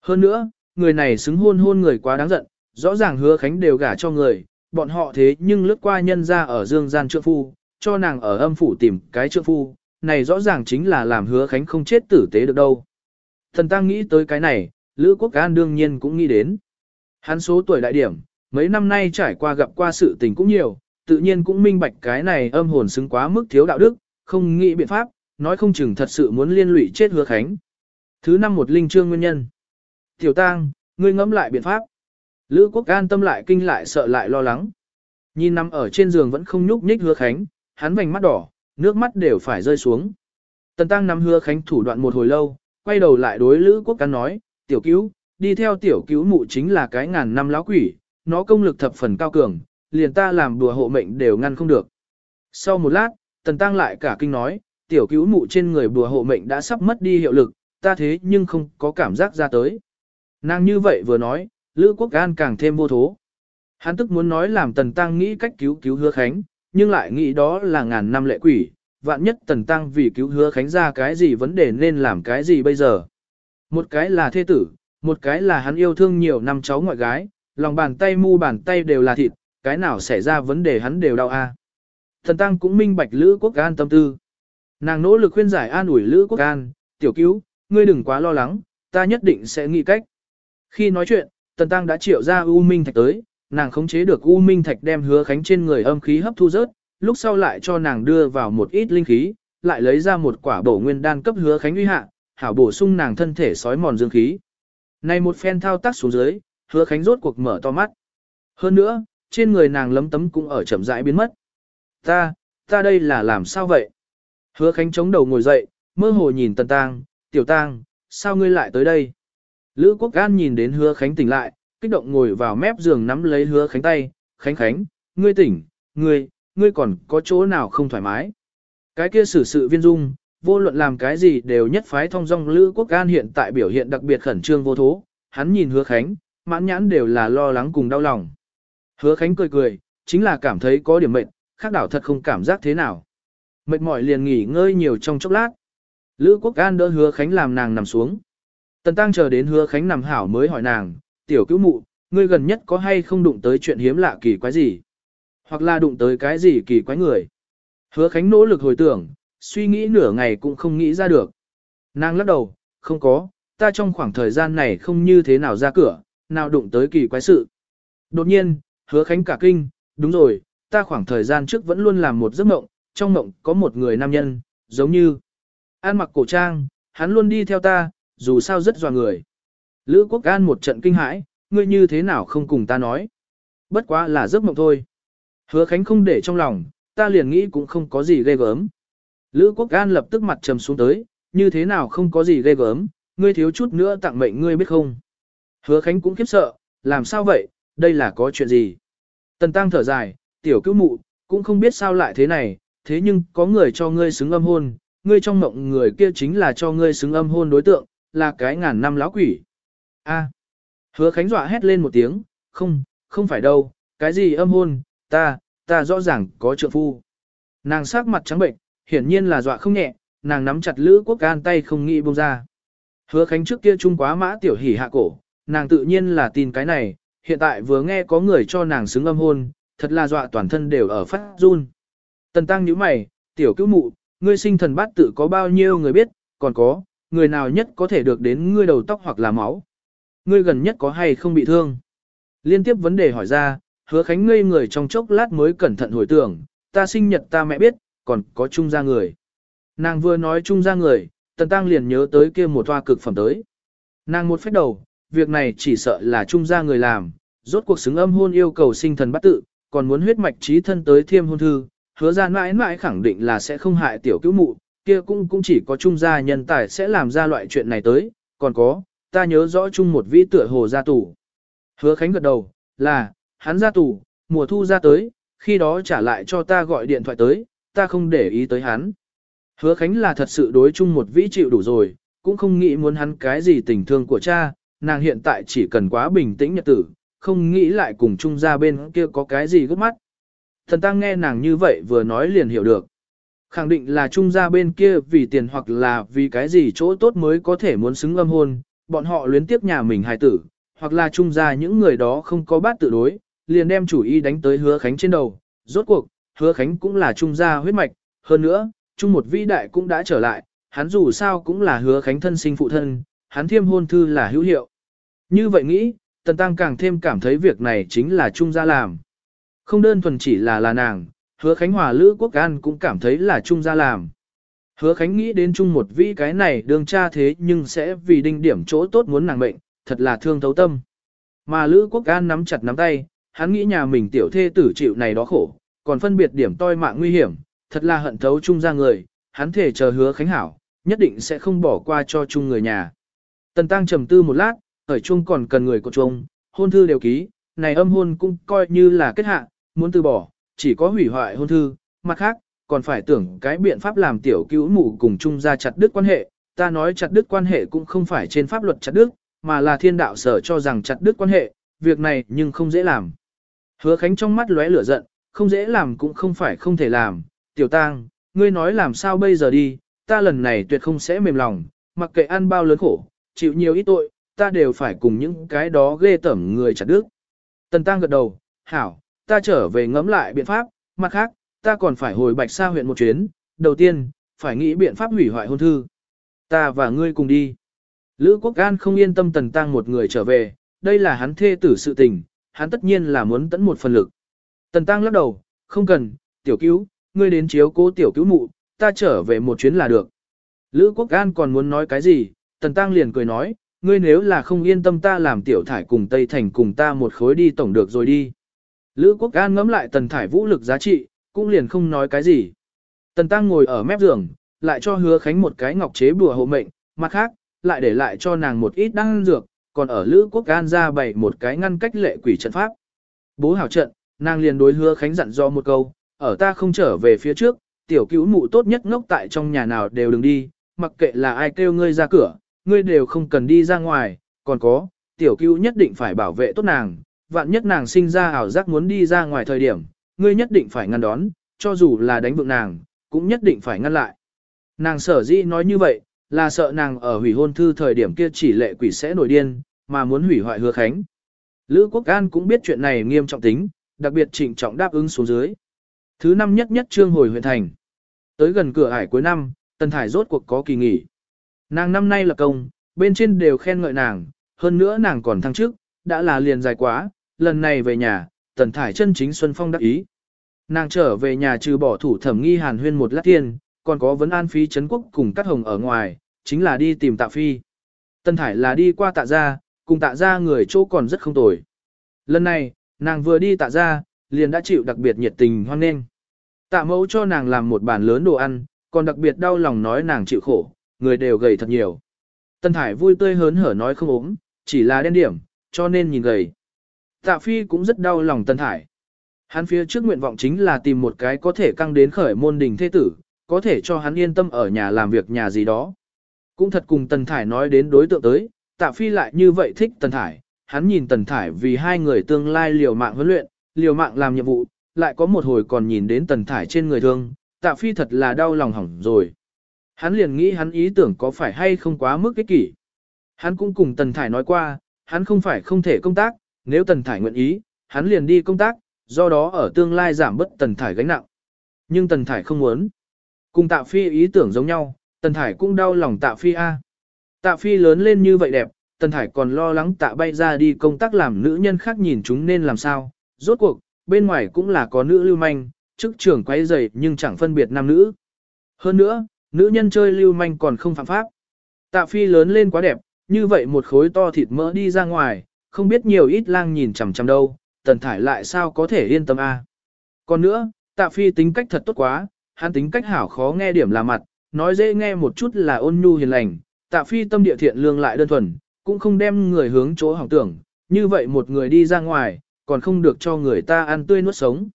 Hơn nữa, người này xứng hôn hôn người quá đáng giận, rõ ràng hứa khánh đều gả cho người, bọn họ thế nhưng lướt qua nhân ra ở dương gian trượng phu, cho nàng ở âm phủ tìm cái trượng phu, này rõ ràng chính là làm hứa khánh không chết tử tế được đâu. Thần tăng nghĩ tới cái này, Lữ Quốc An đương nhiên cũng nghĩ đến. Hắn số tuổi đại điểm, mấy năm nay trải qua gặp qua sự tình cũng nhiều, tự nhiên cũng minh bạch cái này âm hồn xứng quá mức thiếu đạo đức, không nghĩ biện pháp, nói không chừng thật sự muốn liên lụy chết hứa khánh. Thứ năm một linh trương nguyên nhân. Tiểu tang, ngươi ngẫm lại biện pháp. Lữ quốc an tâm lại kinh lại sợ lại lo lắng. Nhìn nằm ở trên giường vẫn không nhúc nhích hứa khánh, hắn vành mắt đỏ, nước mắt đều phải rơi xuống. Tần tăng nắm hứa khánh thủ đoạn một hồi lâu, quay đầu lại đối Lữ quốc Cán nói, tiểu cứu, đi theo tiểu cứu mụ chính là cái ngàn năm lão quỷ, nó công lực thập phần cao cường, liền ta làm đùa hộ mệnh đều ngăn không được. Sau một lát, tần tăng lại cả kinh nói, tiểu cứu mụ trên người bùa hộ mệnh đã sắp mất đi hiệu lực, ta thế nhưng không có cảm giác ra tới. Nàng như vậy vừa nói, Lữ Quốc An càng thêm vô thố. Hắn tức muốn nói làm Tần Tăng nghĩ cách cứu cứu hứa Khánh, nhưng lại nghĩ đó là ngàn năm lệ quỷ, vạn nhất Tần Tăng vì cứu hứa Khánh ra cái gì vấn đề nên làm cái gì bây giờ. Một cái là thê tử, một cái là hắn yêu thương nhiều năm cháu ngoại gái, lòng bàn tay mu bàn tay đều là thịt, cái nào xảy ra vấn đề hắn đều đau a. Tần Tăng cũng minh bạch Lữ Quốc An tâm tư. Nàng nỗ lực khuyên giải an ủi Lữ Quốc An, tiểu cứu, ngươi đừng quá lo lắng, ta nhất định sẽ nghĩ cách. Khi nói chuyện, Tần Tăng đã triệu ra U Minh Thạch tới, nàng khống chế được U Minh Thạch đem hứa khánh trên người âm khí hấp thu rớt, lúc sau lại cho nàng đưa vào một ít linh khí, lại lấy ra một quả bổ nguyên đan cấp hứa khánh uy hạ, hảo bổ sung nàng thân thể sói mòn dương khí. Này một phen thao tác xuống dưới, hứa khánh rốt cuộc mở to mắt. Hơn nữa, trên người nàng lấm tấm cũng ở chậm rãi biến mất. Ta, ta đây là làm sao vậy? Hứa Khánh chống đầu ngồi dậy, mơ hồ nhìn Tần Tang, tiểu Tang, sao ngươi lại tới đây? Lữ Quốc gan nhìn đến Hứa Khánh tỉnh lại, kích động ngồi vào mép giường nắm lấy Hứa Khánh tay, Khánh Khánh, ngươi tỉnh, ngươi, ngươi còn có chỗ nào không thoải mái? Cái kia xử sự viên dung, vô luận làm cái gì đều nhất phái thông dong Lữ Quốc An hiện tại biểu hiện đặc biệt khẩn trương vô thố, hắn nhìn Hứa Khánh, mãn nhãn đều là lo lắng cùng đau lòng. Hứa Khánh cười cười, chính là cảm thấy có điểm mệt, khác đảo thật không cảm giác thế nào. Mệt mỏi liền nghỉ ngơi nhiều trong chốc lát. Lữ Quốc An đỡ Hứa Khánh làm nàng nằm xuống. Tần Tăng chờ đến Hứa Khánh nằm hảo mới hỏi nàng, tiểu cứu mụ, ngươi gần nhất có hay không đụng tới chuyện hiếm lạ kỳ quái gì? Hoặc là đụng tới cái gì kỳ quái người? Hứa Khánh nỗ lực hồi tưởng, suy nghĩ nửa ngày cũng không nghĩ ra được. Nàng lắc đầu, không có, ta trong khoảng thời gian này không như thế nào ra cửa, nào đụng tới kỳ quái sự. Đột nhiên, hứa Khánh cả kinh, đúng rồi, ta khoảng thời gian trước vẫn luôn làm một giấc mộng, trong mộng có một người nam nhân, giống như ăn mặc cổ trang, hắn luôn đi theo ta, dù sao rất dọa người. Lữ Quốc An một trận kinh hãi, ngươi như thế nào không cùng ta nói. Bất quá là giấc mộng thôi. Hứa Khánh không để trong lòng, ta liền nghĩ cũng không có gì ghê gớm. Lữ Quốc An lập tức mặt trầm xuống tới, như thế nào không có gì ghê gớm, ngươi thiếu chút nữa tặng mệnh ngươi biết không. Hứa Khánh cũng khiếp sợ, làm sao vậy, đây là có chuyện gì. Tần Tăng thở dài, tiểu cứu mụ, cũng không biết sao lại thế này, thế nhưng có người cho ngươi xứng âm hôn, ngươi trong mộng người kia chính là cho ngươi xứng âm hôn đối tượng, là cái ngàn năm lão quỷ. A. Hứa Khánh dọa hét lên một tiếng, không, không phải đâu, cái gì âm hôn, ta, ta rõ ràng có trượng phu. Nàng sắc mặt trắng bệnh, hiển nhiên là dọa không nhẹ, nàng nắm chặt Lữ Quốc Can tay không nghĩ buông ra. Hứa Khánh trước kia trung quá mã tiểu hỉ hạ cổ, nàng tự nhiên là tin cái này, hiện tại vừa nghe có người cho nàng xứng âm hôn, thật là dọa toàn thân đều ở phát run. Tần tăng nhíu mày, tiểu cứu mụ, ngươi sinh thần bát tự có bao nhiêu người biết, còn có, người nào nhất có thể được đến ngươi đầu tóc hoặc là máu. Ngươi gần nhất có hay không bị thương? Liên tiếp vấn đề hỏi ra, hứa khánh ngây người trong chốc lát mới cẩn thận hồi tưởng, ta sinh nhật ta mẹ biết, còn có chung ra người. Nàng vừa nói chung ra người, tần tăng liền nhớ tới kia một toa cực phẩm tới. Nàng một phép đầu, việc này chỉ sợ là chung ra người làm, rốt cuộc xứng âm hôn yêu cầu sinh thần bắt tự, còn muốn huyết mạch trí thân tới thiêm hôn thư, hứa ra mãi mãi khẳng định là sẽ không hại tiểu cứu mụ, kia cũng cũng chỉ có trung gia nhân tài sẽ làm ra loại chuyện này tới, còn có, ta nhớ rõ chung một vĩ tựa hồ ra tù. Hứa Khánh gật đầu, là, hắn ra tù, mùa thu ra tới, khi đó trả lại cho ta gọi điện thoại tới, ta không để ý tới hắn. Hứa Khánh là thật sự đối chung một vĩ chịu đủ rồi, cũng không nghĩ muốn hắn cái gì tình thương của cha, nàng hiện tại chỉ cần quá bình tĩnh nhật tử, không nghĩ lại cùng chung ra bên kia có cái gì gấp mắt. Thần tăng nghe nàng như vậy vừa nói liền hiểu được. Khẳng định là trung gia bên kia vì tiền hoặc là vì cái gì chỗ tốt mới có thể muốn xứng âm hôn, bọn họ luyến tiếp nhà mình hài tử, hoặc là trung gia những người đó không có bát tự đối, liền đem chủ ý đánh tới hứa khánh trên đầu. Rốt cuộc, hứa khánh cũng là trung gia huyết mạch, hơn nữa, trung một vĩ đại cũng đã trở lại, hắn dù sao cũng là hứa khánh thân sinh phụ thân, hắn thiêm hôn thư là hữu hiệu. Như vậy nghĩ, Tần Tăng càng thêm cảm thấy việc này chính là Trung gia làm. Không đơn thuần chỉ là là nàng, hứa Khánh Hòa Lữ Quốc An cũng cảm thấy là Trung gia làm. Hứa Khánh nghĩ đến chung một vĩ cái này đương cha thế nhưng sẽ vì đinh điểm chỗ tốt muốn nàng mệnh, thật là thương thấu tâm. Mà Lữ Quốc An nắm chặt nắm tay, hắn nghĩ nhà mình tiểu thê tử chịu này đó khổ, còn phân biệt điểm toi mạng nguy hiểm, thật là hận thấu chung ra người, hắn thể chờ hứa Khánh Hảo, nhất định sẽ không bỏ qua cho chung người nhà. Tần Tăng trầm tư một lát, ở chung còn cần người của chung, hôn thư đều ký, này âm hôn cũng coi như là kết hạ, muốn từ bỏ, chỉ có hủy hoại hôn thư, mặt khác, còn phải tưởng cái biện pháp làm tiểu cứu mụ cùng chung ra chặt đứt quan hệ, ta nói chặt đứt quan hệ cũng không phải trên pháp luật chặt đứt, mà là thiên đạo sở cho rằng chặt đứt quan hệ, việc này nhưng không dễ làm. Hứa Khánh trong mắt lóe lửa giận, không dễ làm cũng không phải không thể làm, tiểu tang, ngươi nói làm sao bây giờ đi, ta lần này tuyệt không sẽ mềm lòng, mặc kệ ăn bao lớn khổ, chịu nhiều ít tội, ta đều phải cùng những cái đó ghê tẩm người chặt đứt. Tần Tăng gật đầu, hảo, ta trở về ngẫm lại biện pháp, mặt khác, ta còn phải hồi Bạch Sa huyện một chuyến, đầu tiên, phải nghĩ biện pháp hủy hoại hôn thư. Ta và ngươi cùng đi. Lữ Quốc An không yên tâm Tần Tăng một người trở về, đây là hắn thê tử sự tình, hắn tất nhiên là muốn tận một phần lực. Tần Tăng lắc đầu, không cần, tiểu cứu, ngươi đến chiếu cố tiểu cứu mụ, ta trở về một chuyến là được. Lữ Quốc Gan còn muốn nói cái gì, Tần Tăng liền cười nói, ngươi nếu là không yên tâm ta làm tiểu thải cùng Tây Thành cùng ta một khối đi tổng được rồi đi. Lữ Quốc An ngẫm lại tần thải vũ lực giá trị, cũng liền không nói cái gì. Tần Tăng ngồi ở mép giường, lại cho hứa khánh một cái ngọc chế bùa hộ mệnh, mặt khác, lại để lại cho nàng một ít đăng dược, còn ở Lữ Quốc An ra bày một cái ngăn cách lệ quỷ trận pháp. Bố hảo trận, nàng liền đối hứa khánh dặn do một câu, ở ta không trở về phía trước, tiểu cứu mụ tốt nhất ngốc tại trong nhà nào đều đừng đi, mặc kệ là ai kêu ngươi ra cửa, ngươi đều không cần đi ra ngoài, còn có, tiểu cứu nhất định phải bảo vệ tốt nàng, vạn nhất nàng sinh ra ảo giác muốn đi ra ngoài thời điểm, ngươi nhất định phải ngăn đón, cho dù là đánh vượng nàng, cũng nhất định phải ngăn lại. Nàng sở dĩ nói như vậy, là sợ nàng ở hủy hôn thư thời điểm kia chỉ lệ quỷ sẽ nổi điên, mà muốn hủy hoại hứa khánh. Lữ Quốc An cũng biết chuyện này nghiêm trọng tính, đặc biệt trịnh trọng đáp ứng xuống dưới. Thứ năm nhất nhất trương hồi huyện thành. Tới gần cửa ải cuối năm, Tần Thải rốt cuộc có kỳ nghỉ. Nàng năm nay là công, bên trên đều khen ngợi nàng, hơn nữa nàng còn thăng chức, đã là liền dài quá, lần này về nhà, tần thải chân chính Xuân Phong đắc ý. Nàng trở về nhà trừ bỏ thủ thẩm nghi hàn huyên một lát tiên, còn có vấn an phí Trấn quốc cùng các hồng ở ngoài, chính là đi tìm tạ phi. Tần Thải là đi qua tạ gia, cùng tạ gia người chỗ còn rất không tồi. Lần này, nàng vừa đi tạ gia, liền đã chịu đặc biệt nhiệt tình hoan nghênh. Tạ mẫu cho nàng làm một bàn lớn đồ ăn, còn đặc biệt đau lòng nói nàng chịu khổ, người đều gầy thật nhiều. Tân Thải vui tươi hớn hở nói không ốm, chỉ là đen điểm, cho nên nhìn gầy. Tạ Phi cũng rất đau lòng Tân Thải. Hắn phía trước nguyện vọng chính là tìm một cái có thể căng đến khởi môn đình thế tử, có thể cho hắn yên tâm ở nhà làm việc nhà gì đó. Cũng thật cùng tân Thải nói đến đối tượng tới, Tạ Phi lại như vậy thích Tần Thải, hắn nhìn Tần Thải vì hai người tương lai liều mạng huấn luyện, liều mạng làm nhiệm vụ, lại có một hồi còn nhìn đến Tần Thải trên người thương, Tạ Phi thật là đau lòng hỏng rồi. Hắn liền nghĩ hắn ý tưởng có phải hay không quá mức ích kỷ. Hắn cũng cùng Tần Thải nói qua, hắn không phải không thể công tác, nếu Tần Thải nguyện ý, hắn liền đi công tác, do đó ở tương lai giảm bớt Tần Thải gánh nặng. Nhưng Tần Thải không muốn. Cùng Tạ Phi ý tưởng giống nhau, Tần Thải cũng đau lòng Tạ Phi A. Tạ Phi lớn lên như vậy đẹp, Tần Thải còn lo lắng Tạ bay ra đi công tác làm nữ nhân khác nhìn chúng nên làm sao. Rốt cuộc, bên ngoài cũng là có nữ lưu manh, chức trưởng quay dày nhưng chẳng phân biệt nam nữ. Hơn nữa, nữ nhân chơi lưu manh còn không phạm pháp. Tạ Phi lớn lên quá đẹp, như vậy một khối to thịt mỡ đi ra ngoài, không biết nhiều ít lang nhìn chằm chằm đâu, Tần Thải lại sao có thể yên tâm a? Còn nữa, Tạ Phi tính cách thật tốt quá, hắn tính cách hảo khó nghe điểm là mặt, nói dễ nghe một chút là ôn nhu hiền lành, tạ phi tâm địa thiện lương lại đơn thuần, cũng không đem người hướng chỗ hỏng tưởng, như vậy một người đi ra ngoài, còn không được cho người ta ăn tươi nuốt sống.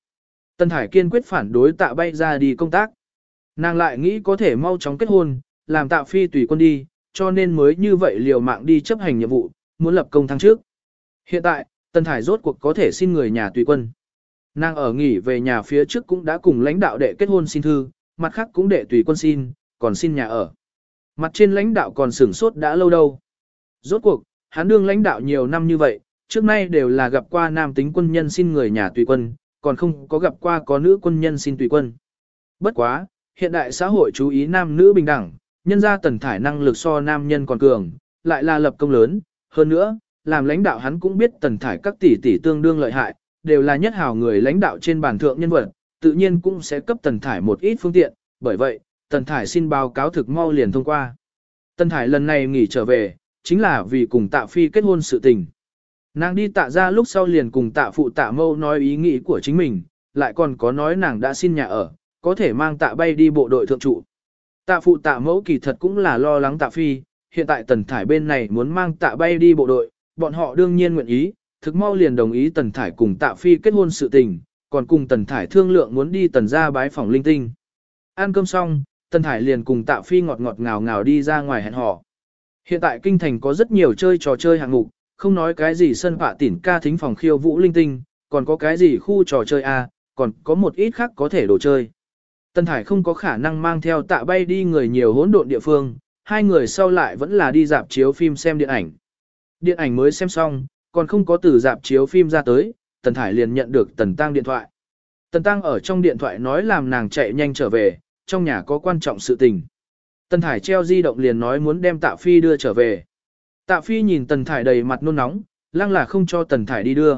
Tân Thải kiên quyết phản đối tạ bay ra đi công tác. Nàng lại nghĩ có thể mau chóng kết hôn, làm tạ phi tùy quân đi, cho nên mới như vậy liều mạng đi chấp hành nhiệm vụ, muốn lập công thăng trước. Hiện tại, Tân Thải rốt cuộc có thể xin người nhà tùy quân. Nàng ở nghỉ về nhà phía trước cũng đã cùng lãnh đạo đệ kết hôn xin thư, mặt khác cũng đệ tùy quân xin, còn xin nhà ở. Mặt trên lãnh đạo còn sửng sốt đã lâu đâu. Rốt cuộc, hắn đương lãnh đạo nhiều năm như vậy, trước nay đều là gặp qua nam tính quân nhân xin người nhà tùy quân, còn không có gặp qua có nữ quân nhân xin tùy quân. Bất quá, hiện đại xã hội chú ý nam nữ bình đẳng, nhân ra tần thải năng lực so nam nhân còn cường, lại là lập công lớn, hơn nữa, làm lãnh đạo hắn cũng biết tần thải các tỷ tỷ tương đương lợi hại, đều là nhất hào người lãnh đạo trên bàn thượng nhân vật, tự nhiên cũng sẽ cấp Tần Thải một ít phương tiện, bởi vậy, Tần Thải xin báo cáo thực mau liền thông qua. Tần Thải lần này nghỉ trở về, chính là vì cùng tạ phi kết hôn sự tình. Nàng đi tạ ra lúc sau liền cùng tạ phụ tạ mâu nói ý nghĩ của chính mình, lại còn có nói nàng đã xin nhà ở, có thể mang tạ bay đi bộ đội thượng trụ. Tạ phụ tạ mẫu kỳ thật cũng là lo lắng tạ phi, hiện tại tần thải bên này muốn mang tạ bay đi bộ đội, bọn họ đương nhiên nguyện ý, thực mau liền đồng ý Tần Thải cùng Tạ Phi kết hôn sự tình, còn cùng Tần Thải thương lượng muốn đi Tần ra bái phòng linh tinh. Ăn cơm xong, Tần Thải liền cùng Tạ Phi ngọt ngọt ngào ngào đi ra ngoài hẹn hò. Hiện tại kinh thành có rất nhiều chơi trò chơi hạng mục, không nói cái gì sân phạ tỉn ca thính phòng khiêu vũ linh tinh, còn có cái gì khu trò chơi A, còn có một ít khác có thể đồ chơi. Tần Thải không có khả năng mang theo tạ bay đi người nhiều hỗn độn địa phương, hai người sau lại vẫn là đi dạp chiếu phim xem điện ảnh. Điện ảnh mới xem xong, còn không có từ dạp chiếu phim ra tới, Tần Thải liền nhận được Tần Tăng điện thoại. Tần Tăng ở trong điện thoại nói làm nàng chạy nhanh trở về, trong nhà có quan trọng sự tình. Tần Thải treo di động liền nói muốn đem Tạ Phi đưa trở về. Tạ Phi nhìn Tần Thải đầy mặt nôn nóng, lăng là không cho Tần Thải đi đưa.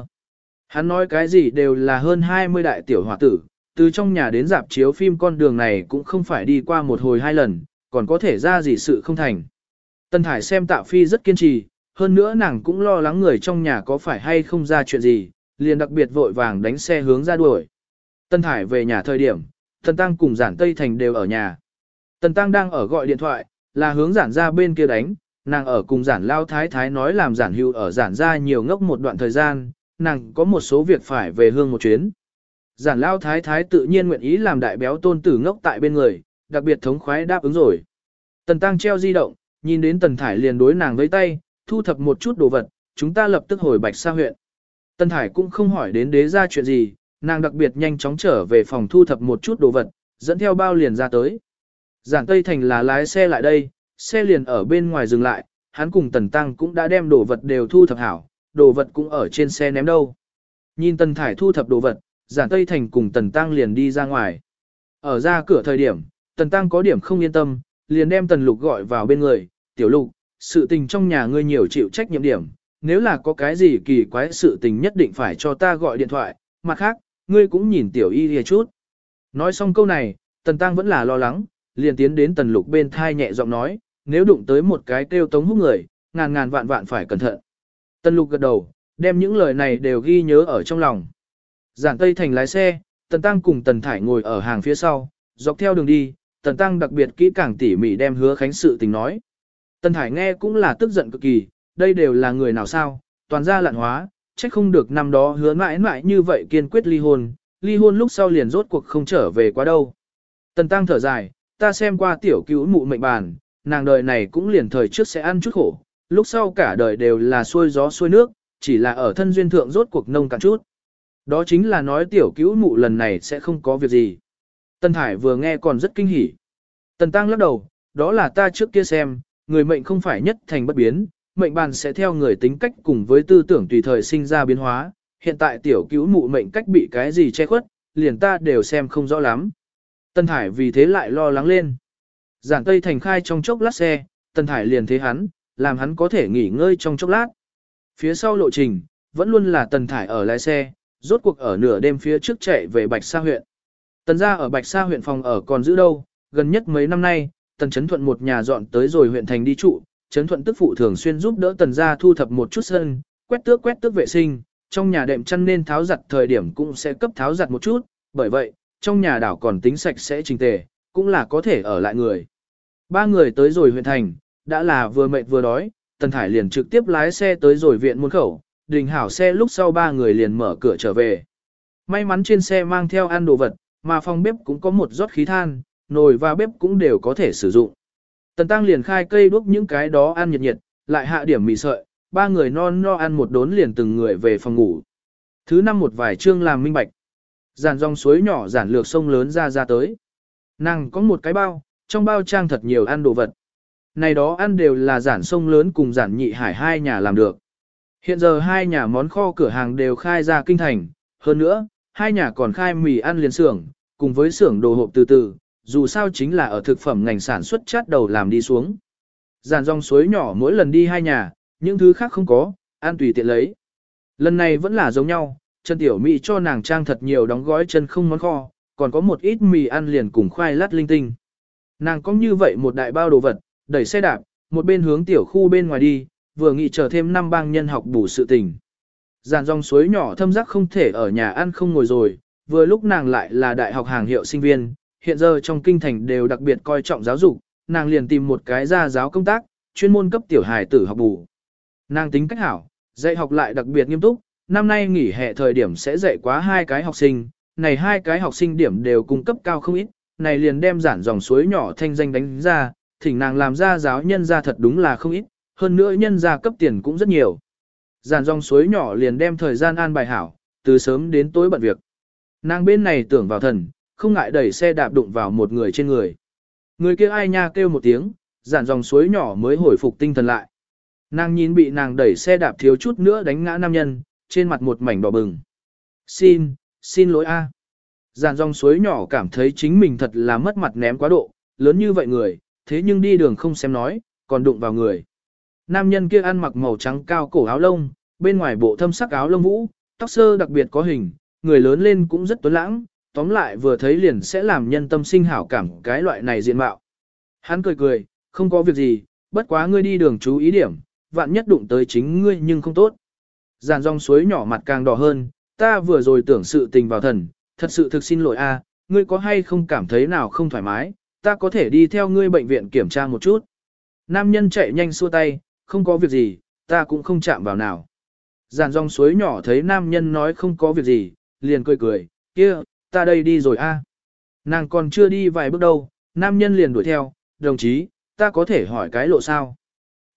Hắn nói cái gì đều là hơn 20 đại tiểu hòa tử, từ trong nhà đến dạp chiếu phim con đường này cũng không phải đi qua một hồi hai lần, còn có thể ra gì sự không thành. Tần Thải xem Tạ Phi rất kiên trì, hơn nữa nàng cũng lo lắng người trong nhà có phải hay không ra chuyện gì, liền đặc biệt vội vàng đánh xe hướng ra đuổi. Tân Thải về nhà thời điểm, Tần Tăng cùng Giản Tây Thành đều ở nhà. Tần Tăng đang ở gọi điện thoại, là hướng Giản ra bên kia đánh, nàng ở cùng Giản Lao Thái Thái nói làm Giản Hưu ở Giản ra nhiều ngốc một đoạn thời gian, nàng có một số việc phải về hương một chuyến. Giản Lao Thái Thái tự nhiên nguyện ý làm đại béo tôn tử ngốc tại bên người, đặc biệt thống khoái đáp ứng rồi. Tần Tăng treo di động, nhìn đến Tần Thải liền đối nàng với tay, thu thập một chút đồ vật, chúng ta lập tức hồi Bạch xa huyện. Tần Thải cũng không hỏi đến đế ra chuyện gì, nàng đặc biệt nhanh chóng trở về phòng thu thập một chút đồ vật, dẫn theo bao liền ra tới. Giản Tây Thành là lái xe lại đây, xe liền ở bên ngoài dừng lại, hắn cùng Tần Tăng cũng đã đem đồ vật đều thu thập hảo, đồ vật cũng ở trên xe ném đâu. Nhìn Tần Thải thu thập đồ vật, Giản Tây Thành cùng Tần Tăng liền đi ra ngoài. Ở ra cửa thời điểm, Tần Tăng có điểm không yên tâm, liền đem Tần Lục gọi vào bên người, tiểu lục, sự tình trong nhà ngươi nhiều chịu trách nhiệm điểm, nếu là có cái gì kỳ quái sự tình nhất định phải cho ta gọi điện thoại, mặt khác, ngươi cũng nhìn tiểu y lìa chút. Nói xong câu này, tần tăng vẫn là lo lắng, liền tiến đến tần lục bên thai nhẹ giọng nói, nếu đụng tới một cái kêu tống hút người, ngàn ngàn vạn vạn phải cẩn thận. Tần lục gật đầu, đem những lời này đều ghi nhớ ở trong lòng. Giản Tây Thành lái xe, Tần Tăng cùng Tần Thải ngồi ở hàng phía sau, dọc theo đường đi, Tần Tăng đặc biệt kỹ càng tỉ mỉ đem hứa khánh sự tình nói. Tần Thải nghe cũng là tức giận cực kỳ, đây đều là người nào sao, toàn ra lạn hóa, trách không được năm đó hứa mãi mãi như vậy kiên quyết ly hôn, ly hôn lúc sau liền rốt cuộc không trở về quá đâu. Tần Tăng thở dài, ta xem qua tiểu cứu mụ mệnh bàn, nàng đời này cũng liền thời trước sẽ ăn chút khổ, lúc sau cả đời đều là xuôi gió xuôi nước, chỉ là ở thân duyên thượng rốt cuộc nông cạn chút. Đó chính là nói tiểu cứu mụ lần này sẽ không có việc gì. Tân Thải vừa nghe còn rất kinh hỉ. Tần Tăng lắc đầu, đó là ta trước kia xem, người mệnh không phải nhất thành bất biến, mệnh bàn sẽ theo người tính cách cùng với tư tưởng tùy thời sinh ra biến hóa. Hiện tại tiểu cứu mụ mệnh cách bị cái gì che khuất, liền ta đều xem không rõ lắm. Tân Thải vì thế lại lo lắng lên. Giản Tây Thành khai trong chốc lát xe, Tân Thải liền thế hắn, làm hắn có thể nghỉ ngơi trong chốc lát. Phía sau lộ trình, vẫn luôn là Tần Thải ở lái xe, rốt cuộc ở nửa đêm phía trước chạy về Bạch Sa huyện. Tần gia ở Bạch Sa huyện phòng ở còn giữ đâu, gần nhất mấy năm nay, Tần Chấn Thuận một nhà dọn tới rồi huyện thành đi trụ, Chấn Thuận tức phụ thường xuyên giúp đỡ Tần gia thu thập một chút sân, quét tước quét tước vệ sinh, trong nhà đệm chăn nên tháo giặt thời điểm cũng sẽ cấp tháo giặt một chút, bởi vậy, trong nhà đảo còn tính sạch sẽ trình tề, cũng là có thể ở lại người. Ba người tới rồi huyện thành, đã là vừa mệt vừa đói, Tần Thải liền trực tiếp lái xe tới rồi viện môn khẩu, đình hảo xe lúc sau ba người liền mở cửa trở về. May mắn trên xe mang theo ăn đồ vật, mà phòng bếp cũng có một rót khí than, nồi và bếp cũng đều có thể sử dụng. Tần Tăng liền khai cây đuốc những cái đó ăn nhiệt nhiệt, lại hạ điểm mì sợi, ba người non no ăn một đốn liền từng người về phòng ngủ. Thứ năm một vài chương làm minh bạch. Giàn dòng suối nhỏ giản lược sông lớn ra ra tới. Nàng có một cái bao, trong bao trang thật nhiều ăn đồ vật. Này đó ăn đều là giản sông lớn cùng giản nhị hải hai nhà làm được. Hiện giờ hai nhà món kho cửa hàng đều khai ra kinh thành, hơn nữa, hai nhà còn khai mì ăn liền xưởng, cùng với xưởng đồ hộp từ từ, dù sao chính là ở thực phẩm ngành sản xuất chát đầu làm đi xuống. giàn dòng suối nhỏ mỗi lần đi hai nhà, những thứ khác không có, ăn tùy tiện lấy. Lần này vẫn là giống nhau, chân tiểu mỹ cho nàng trang thật nhiều đóng gói chân không món kho, còn có một ít mì ăn liền cùng khoai lát linh tinh. Nàng có như vậy một đại bao đồ vật, đẩy xe đạp, một bên hướng tiểu khu bên ngoài đi, vừa nghĩ chờ thêm năm bang nhân học bù sự tình. Giàn dòng suối nhỏ thâm giác không thể ở nhà ăn không ngồi rồi, vừa lúc nàng lại là đại học hàng hiệu sinh viên, hiện giờ trong kinh thành đều đặc biệt coi trọng giáo dục, nàng liền tìm một cái gia giáo công tác, chuyên môn cấp tiểu hài tử học bù. Nàng tính cách hảo, dạy học lại đặc biệt nghiêm túc, năm nay nghỉ hè thời điểm sẽ dạy quá hai cái học sinh, này hai cái học sinh điểm đều cung cấp cao không ít, này liền đem giản dòng suối nhỏ thanh danh đánh ra, thỉnh nàng làm ra giáo nhân ra thật đúng là không ít, hơn nữa nhân ra cấp tiền cũng rất nhiều. Giản dòng suối nhỏ liền đem thời gian an bài hảo, từ sớm đến tối bận việc. Nàng bên này tưởng vào thần, không ngại đẩy xe đạp đụng vào một người trên người. Người kia ai nha kêu một tiếng, giản dòng suối nhỏ mới hồi phục tinh thần lại. Nàng nhìn bị nàng đẩy xe đạp thiếu chút nữa đánh ngã nam nhân, trên mặt một mảnh đỏ bừng. Xin, xin lỗi a. Giản dòng suối nhỏ cảm thấy chính mình thật là mất mặt ném quá độ, lớn như vậy người, thế nhưng đi đường không xem nói, còn đụng vào người. Nam nhân kia ăn mặc màu trắng cao cổ áo lông, bên ngoài bộ thâm sắc áo lông vũ, tóc sơ đặc biệt có hình, người lớn lên cũng rất tuấn lãng, tóm lại vừa thấy liền sẽ làm nhân tâm sinh hảo cảm cái loại này diện mạo. Hắn cười cười, không có việc gì, bất quá ngươi đi đường chú ý điểm, vạn nhất đụng tới chính ngươi nhưng không tốt. Giàn rong suối nhỏ mặt càng đỏ hơn, ta vừa rồi tưởng sự tình vào thần, thật sự thực xin lỗi a, ngươi có hay không cảm thấy nào không thoải mái, ta có thể đi theo ngươi bệnh viện kiểm tra một chút. Nam nhân chạy nhanh xua tay, không có việc gì, ta cũng không chạm vào nào. Giàn rong suối nhỏ thấy nam nhân nói không có việc gì, liền cười cười, kia, ta đây đi rồi a. Nàng còn chưa đi vài bước đâu, nam nhân liền đuổi theo, đồng chí, ta có thể hỏi cái lộ sao.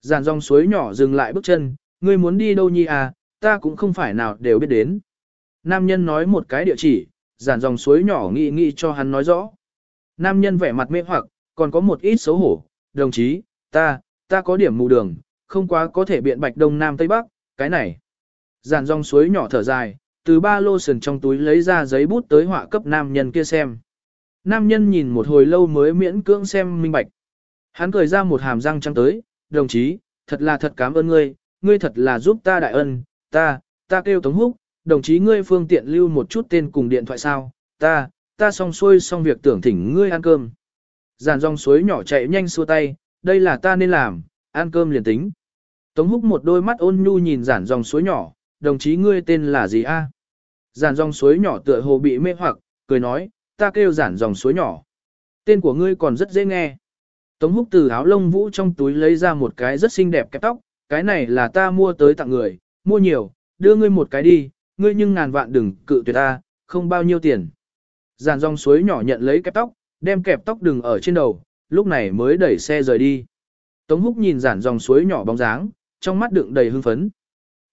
Giàn dòng suối nhỏ dừng lại bước chân, ngươi muốn đi đâu nhi à, ta cũng không phải nào đều biết đến. Nam nhân nói một cái địa chỉ, giàn dòng suối nhỏ nghĩ nghĩ cho hắn nói rõ. Nam nhân vẻ mặt mê hoặc, còn có một ít xấu hổ, đồng chí, ta, ta có điểm mù đường, không quá có thể biện bạch đông nam tây bắc, cái này. Giàn dòng suối nhỏ thở dài, từ ba lô sườn trong túi lấy ra giấy bút tới họa cấp nam nhân kia xem. Nam nhân nhìn một hồi lâu mới miễn cưỡng xem minh bạch. Hắn cười ra một hàm răng trắng tới, đồng chí, thật là thật cảm ơn ngươi, ngươi thật là giúp ta đại ân, ta, ta kêu Tống Húc, đồng chí ngươi phương tiện lưu một chút tên cùng điện thoại sao, ta, ta xong xuôi xong việc tưởng thỉnh ngươi ăn cơm. Giàn dòng suối nhỏ chạy nhanh xua tay, đây là ta nên làm, ăn cơm liền tính. Tống húc một đôi mắt ôn nhu nhìn giản dòng suối nhỏ, đồng chí ngươi tên là gì a? Giản dòng suối nhỏ tựa hồ bị mê hoặc, cười nói, ta kêu giản dòng suối nhỏ. Tên của ngươi còn rất dễ nghe. Tống húc từ áo lông vũ trong túi lấy ra một cái rất xinh đẹp kẹp tóc, cái này là ta mua tới tặng người, mua nhiều, đưa ngươi một cái đi, ngươi nhưng ngàn vạn đừng cự tuyệt ta, không bao nhiêu tiền. Giản dòng suối nhỏ nhận lấy kẹp tóc, đem kẹp tóc đừng ở trên đầu, lúc này mới đẩy xe rời đi. Tống húc nhìn giản dòng suối nhỏ bóng dáng, trong mắt đựng đầy hưng phấn.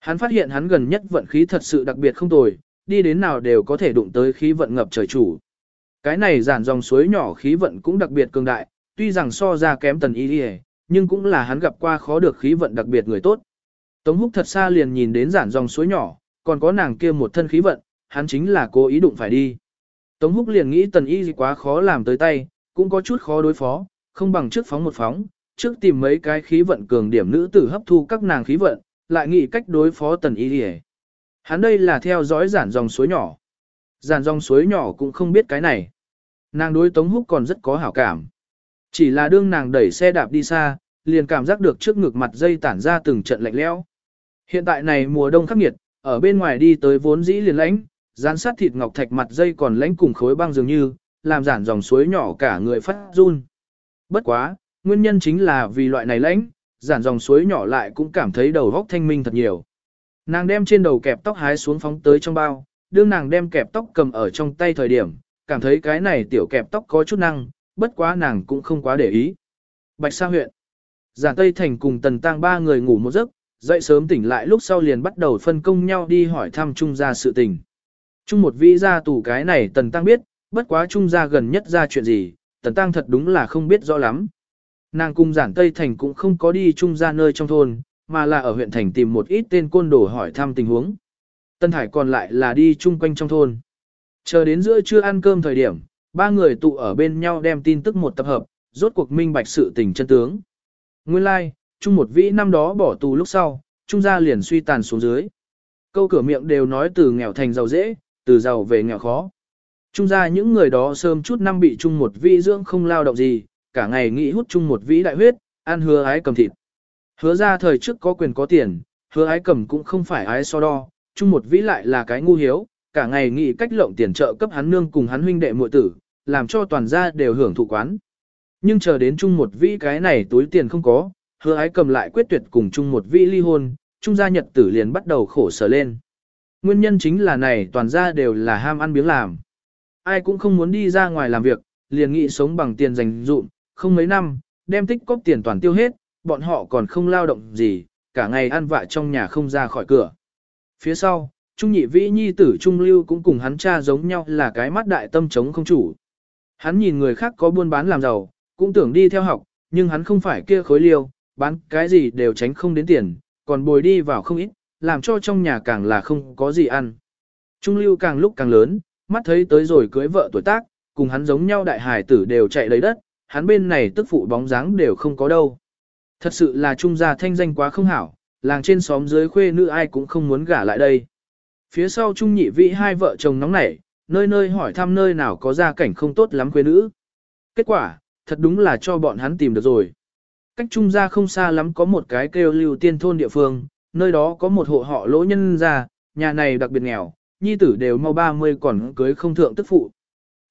Hắn phát hiện hắn gần nhất vận khí thật sự đặc biệt không tồi, đi đến nào đều có thể đụng tới khí vận ngập trời chủ. Cái này giản dòng suối nhỏ khí vận cũng đặc biệt cường đại, tuy rằng so ra kém tần y đi nhưng cũng là hắn gặp qua khó được khí vận đặc biệt người tốt. Tống húc thật xa liền nhìn đến giản dòng suối nhỏ, còn có nàng kia một thân khí vận, hắn chính là cố ý đụng phải đi. Tống húc liền nghĩ tần y gì quá khó làm tới tay, cũng có chút khó đối phó, không bằng trước phóng một phóng, trước tìm mấy cái khí vận cường điểm nữ tử hấp thu các nàng khí vận, lại nghĩ cách đối phó tần y đi Hắn đây là theo dõi giản dòng suối nhỏ. Giản dòng suối nhỏ cũng không biết cái này. Nàng đối Tống Húc còn rất có hảo cảm. Chỉ là đương nàng đẩy xe đạp đi xa, liền cảm giác được trước ngực mặt dây tản ra từng trận lạnh lẽo. Hiện tại này mùa đông khắc nghiệt, ở bên ngoài đi tới vốn dĩ liền lãnh, dán sát thịt ngọc thạch mặt dây còn lãnh cùng khối băng dường như, làm giản dòng suối nhỏ cả người phát run. Bất quá, nguyên nhân chính là vì loại này lãnh, giản dòng suối nhỏ lại cũng cảm thấy đầu góc thanh minh thật nhiều. Nàng đem trên đầu kẹp tóc hái xuống phóng tới trong bao, đương nàng đem kẹp tóc cầm ở trong tay thời điểm, cảm thấy cái này tiểu kẹp tóc có chút năng, bất quá nàng cũng không quá để ý. Bạch Sa huyện. Giản Tây Thành cùng Tần Tăng ba người ngủ một giấc, dậy sớm tỉnh lại lúc sau liền bắt đầu phân công nhau đi hỏi thăm Trung gia sự tình. Trung một vị gia tù cái này Tần Tăng biết, bất quá Trung gia gần nhất ra chuyện gì, Tần Tăng thật đúng là không biết rõ lắm. Nàng cùng Giản Tây Thành cũng không có đi Trung gia nơi trong thôn, mà là ở huyện thành tìm một ít tên côn đồ hỏi thăm tình huống. Tân Thải còn lại là đi chung quanh trong thôn. Chờ đến giữa trưa ăn cơm thời điểm, ba người tụ ở bên nhau đem tin tức một tập hợp, rốt cuộc minh bạch sự tình chân tướng. Nguyên lai, like, chung một vĩ năm đó bỏ tù lúc sau, trung gia liền suy tàn xuống dưới. Câu cửa miệng đều nói từ nghèo thành giàu dễ, từ giàu về nghèo khó. Trung gia những người đó sớm chút năm bị chung một vĩ dưỡng không lao động gì, cả ngày nghĩ hút chung một vĩ đại huyết, ăn hứa ái cầm thịt. Hứa ra thời trước có quyền có tiền, hứa ái cầm cũng không phải ái so đo, chung một vĩ lại là cái ngu hiếu, cả ngày nghĩ cách lộng tiền trợ cấp hắn nương cùng hắn huynh đệ muội tử, làm cho toàn gia đều hưởng thụ quán. Nhưng chờ đến chung một vĩ cái này túi tiền không có, hứa ái cầm lại quyết tuyệt cùng chung một vĩ ly hôn, chung gia nhật tử liền bắt đầu khổ sở lên. Nguyên nhân chính là này toàn gia đều là ham ăn biếng làm. Ai cũng không muốn đi ra ngoài làm việc, liền nghĩ sống bằng tiền dành dụm, không mấy năm, đem tích cóp tiền toàn tiêu hết, bọn họ còn không lao động gì, cả ngày ăn vạ trong nhà không ra khỏi cửa. Phía sau, Trung nhị vĩ nhi tử Trung lưu cũng cùng hắn cha giống nhau là cái mắt đại tâm chống không chủ. Hắn nhìn người khác có buôn bán làm giàu, cũng tưởng đi theo học, nhưng hắn không phải kia khối liêu, bán cái gì đều tránh không đến tiền, còn bồi đi vào không ít, làm cho trong nhà càng là không có gì ăn. Trung lưu càng lúc càng lớn, mắt thấy tới rồi cưới vợ tuổi tác, cùng hắn giống nhau đại hải tử đều chạy lấy đất, hắn bên này tức phụ bóng dáng đều không có đâu. Thật sự là trung gia thanh danh quá không hảo, làng trên xóm dưới khuê nữ ai cũng không muốn gả lại đây. Phía sau trung nhị vị hai vợ chồng nóng nảy, nơi nơi hỏi thăm nơi nào có gia cảnh không tốt lắm khuê nữ. Kết quả, thật đúng là cho bọn hắn tìm được rồi. Cách trung gia không xa lắm có một cái kêu lưu tiên thôn địa phương, nơi đó có một hộ họ lỗ nhân gia, nhà này đặc biệt nghèo, nhi tử đều mau 30 còn cưới không thượng tức phụ.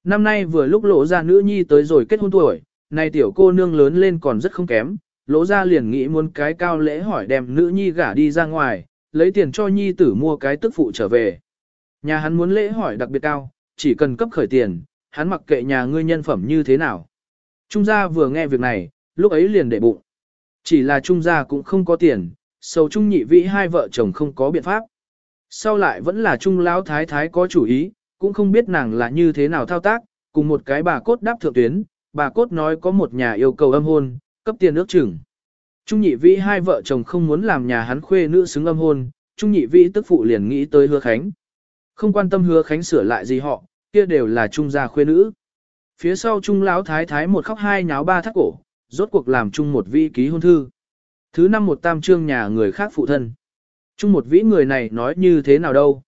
Năm nay vừa lúc lỗ ra nữ nhi tới rồi kết hôn tuổi, này tiểu cô nương lớn lên còn rất không kém, lỗ ra liền nghĩ muốn cái cao lễ hỏi đem nữ nhi gả đi ra ngoài, lấy tiền cho nhi tử mua cái tức phụ trở về. Nhà hắn muốn lễ hỏi đặc biệt cao, chỉ cần cấp khởi tiền, hắn mặc kệ nhà ngươi nhân phẩm như thế nào. Trung gia vừa nghe việc này, lúc ấy liền để bụng. Chỉ là trung gia cũng không có tiền, sầu trung nhị vĩ hai vợ chồng không có biện pháp. Sau lại vẫn là trung lão thái thái có chủ ý, cũng không biết nàng là như thế nào thao tác, cùng một cái bà cốt đáp thượng tuyến, bà cốt nói có một nhà yêu cầu âm hôn, cấp tiền ước chừng. Trung nhị vĩ hai vợ chồng không muốn làm nhà hắn khuê nữ xứng âm hôn, Trung nhị vĩ tức phụ liền nghĩ tới hứa khánh. Không quan tâm hứa khánh sửa lại gì họ, kia đều là trung gia khuê nữ. Phía sau trung lão thái thái một khóc hai nháo ba thắt cổ, rốt cuộc làm trung một vĩ ký hôn thư. Thứ năm một tam trương nhà người khác phụ thân. Trung một vĩ người này nói như thế nào đâu.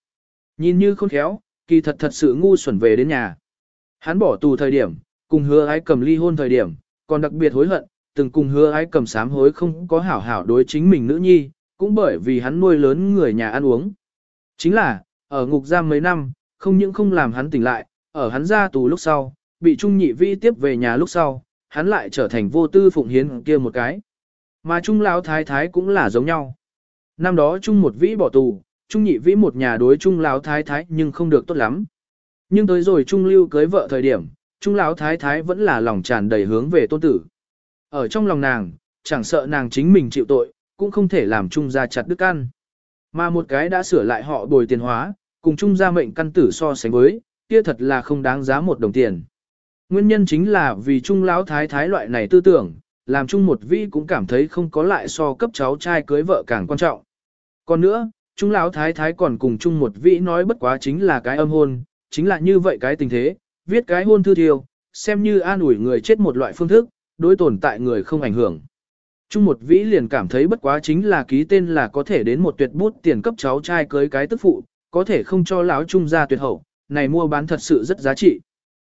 Nhìn như khôn khéo, kỳ thật thật sự ngu xuẩn về đến nhà. Hắn bỏ tù thời điểm, cùng hứa ái cầm ly hôn thời điểm, còn đặc biệt hối hận, từng cùng hứa ái cầm sám hối không có hảo hảo đối chính mình nữ nhi, cũng bởi vì hắn nuôi lớn người nhà ăn uống. Chính là, ở ngục giam mấy năm, không những không làm hắn tỉnh lại, ở hắn ra tù lúc sau, bị Trung Nhị Vĩ tiếp về nhà lúc sau, hắn lại trở thành vô tư phụng hiến kia một cái. Mà Trung Lão Thái Thái cũng là giống nhau. Năm đó Trung một Vĩ bỏ tù, Trung Nhị Vĩ một nhà đối Trung Lão Thái Thái nhưng không được tốt lắm. Nhưng tới rồi Trung Lưu cưới vợ thời điểm, Trung Lão Thái Thái vẫn là lòng tràn đầy hướng về tôn tử. Ở trong lòng nàng, chẳng sợ nàng chính mình chịu tội, cũng không thể làm Trung gia chặt đức ăn. Mà một cái đã sửa lại họ bồi tiền hóa, cùng Trung gia mệnh căn tử so sánh với, kia thật là không đáng giá một đồng tiền. Nguyên nhân chính là vì Trung Lão Thái Thái loại này tư tưởng, làm Trung một vi cũng cảm thấy không có lại so cấp cháu trai cưới vợ càng quan trọng. Còn nữa, Trung Lão Thái Thái còn cùng Trung một vị nói bất quá chính là cái âm hôn, chính là như vậy cái tình thế, viết cái hôn thư thiêu, xem như an ủi người chết một loại phương thức, đối tồn tại người không ảnh hưởng. Trung một vĩ liền cảm thấy bất quá chính là ký tên là có thể đến một tuyệt bút tiền cấp cháu trai cưới cái tức phụ, có thể không cho lão trung gia tuyệt hậu, này mua bán thật sự rất giá trị.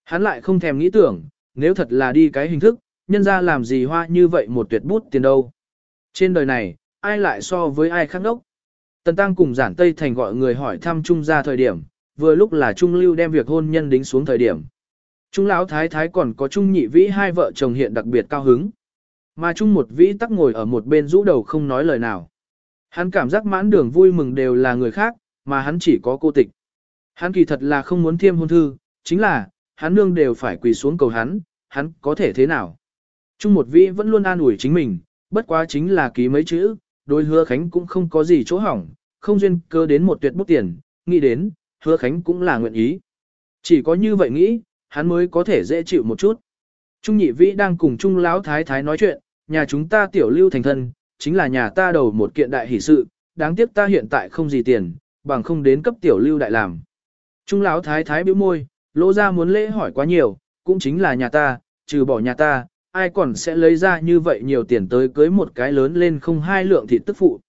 Hắn lại không thèm nghĩ tưởng, nếu thật là đi cái hình thức, nhân ra làm gì hoa như vậy một tuyệt bút tiền đâu. Trên đời này, ai lại so với ai khác đốc. Tần Tăng cùng giản Tây Thành gọi người hỏi thăm Trung gia thời điểm, vừa lúc là Trung Lưu đem việc hôn nhân đính xuống thời điểm. Trung Lão Thái Thái còn có Trung Nhị Vĩ hai vợ chồng hiện đặc biệt cao hứng. Mà Trung một Vĩ tắc ngồi ở một bên rũ đầu không nói lời nào. Hắn cảm giác mãn đường vui mừng đều là người khác, mà hắn chỉ có cô tịch. Hắn kỳ thật là không muốn thiêm hôn thư, chính là, hắn nương đều phải quỳ xuống cầu hắn, hắn có thể thế nào. Trung một Vĩ vẫn luôn an ủi chính mình, bất quá chính là ký mấy chữ, đôi hứa khánh cũng không có gì chỗ hỏng, không duyên cơ đến một tuyệt bút tiền, nghĩ đến, hứa khánh cũng là nguyện ý. Chỉ có như vậy nghĩ, hắn mới có thể dễ chịu một chút. Trung nhị vĩ đang cùng Trung lão thái thái nói chuyện, nhà chúng ta tiểu lưu thành thân, chính là nhà ta đầu một kiện đại hỷ sự, đáng tiếc ta hiện tại không gì tiền, bằng không đến cấp tiểu lưu đại làm. Trung lão thái thái bĩu môi, lỗ ra muốn lễ hỏi quá nhiều, cũng chính là nhà ta, trừ bỏ nhà ta, ai còn sẽ lấy ra như vậy nhiều tiền tới cưới một cái lớn lên không hai lượng thịt tức phụ.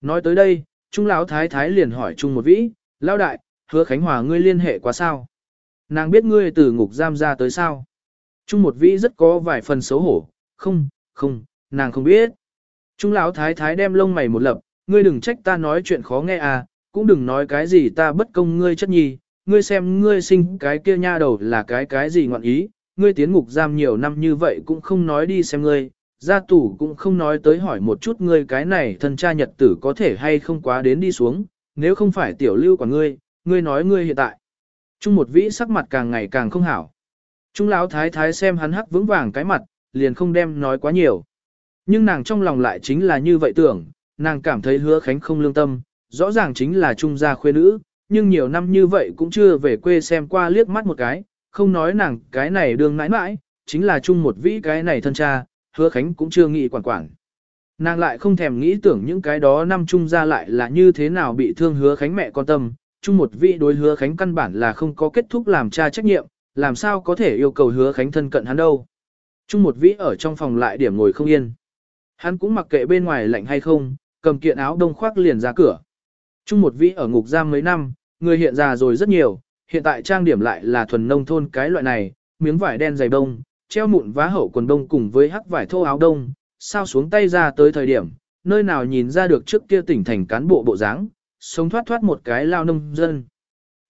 Nói tới đây, Trung lão thái thái liền hỏi Trung một vĩ, lão đại, hứa Khánh Hòa ngươi liên hệ quá sao? Nàng biết ngươi từ ngục giam ra tới sao? Trung một vĩ rất có vài phần xấu hổ, không, không, nàng không biết. Trung lão thái thái đem lông mày một lập, ngươi đừng trách ta nói chuyện khó nghe à, cũng đừng nói cái gì ta bất công ngươi chất nhi, ngươi xem ngươi sinh cái kia nha đầu là cái cái gì ngọn ý, ngươi tiến ngục giam nhiều năm như vậy cũng không nói đi xem ngươi, gia tủ cũng không nói tới hỏi một chút ngươi cái này thân cha nhật tử có thể hay không quá đến đi xuống, nếu không phải tiểu lưu của ngươi, ngươi nói ngươi hiện tại. Trung một vĩ sắc mặt càng ngày càng không hảo. Trung lão thái thái xem hắn hắc vững vàng cái mặt, liền không đem nói quá nhiều. Nhưng nàng trong lòng lại chính là như vậy tưởng, nàng cảm thấy hứa khánh không lương tâm, rõ ràng chính là trung gia khuê nữ, nhưng nhiều năm như vậy cũng chưa về quê xem qua liếc mắt một cái, không nói nàng cái này đương mãi mãi, chính là chung một vĩ cái này thân cha, hứa khánh cũng chưa nghĩ quản quản. Nàng lại không thèm nghĩ tưởng những cái đó năm trung gia lại là như thế nào bị thương hứa khánh mẹ con tâm, chung một vị đối hứa khánh căn bản là không có kết thúc làm cha trách nhiệm, làm sao có thể yêu cầu hứa khánh thân cận hắn đâu. Chung một vị ở trong phòng lại điểm ngồi không yên. Hắn cũng mặc kệ bên ngoài lạnh hay không, cầm kiện áo đông khoác liền ra cửa. Chung một vị ở ngục giam mấy năm, người hiện già rồi rất nhiều, hiện tại trang điểm lại là thuần nông thôn cái loại này, miếng vải đen dày đông, treo mụn vá hậu quần đông cùng với hắc vải thô áo đông, sao xuống tay ra tới thời điểm, nơi nào nhìn ra được trước kia tỉnh thành cán bộ bộ dáng, sống thoát thoát một cái lao nông dân.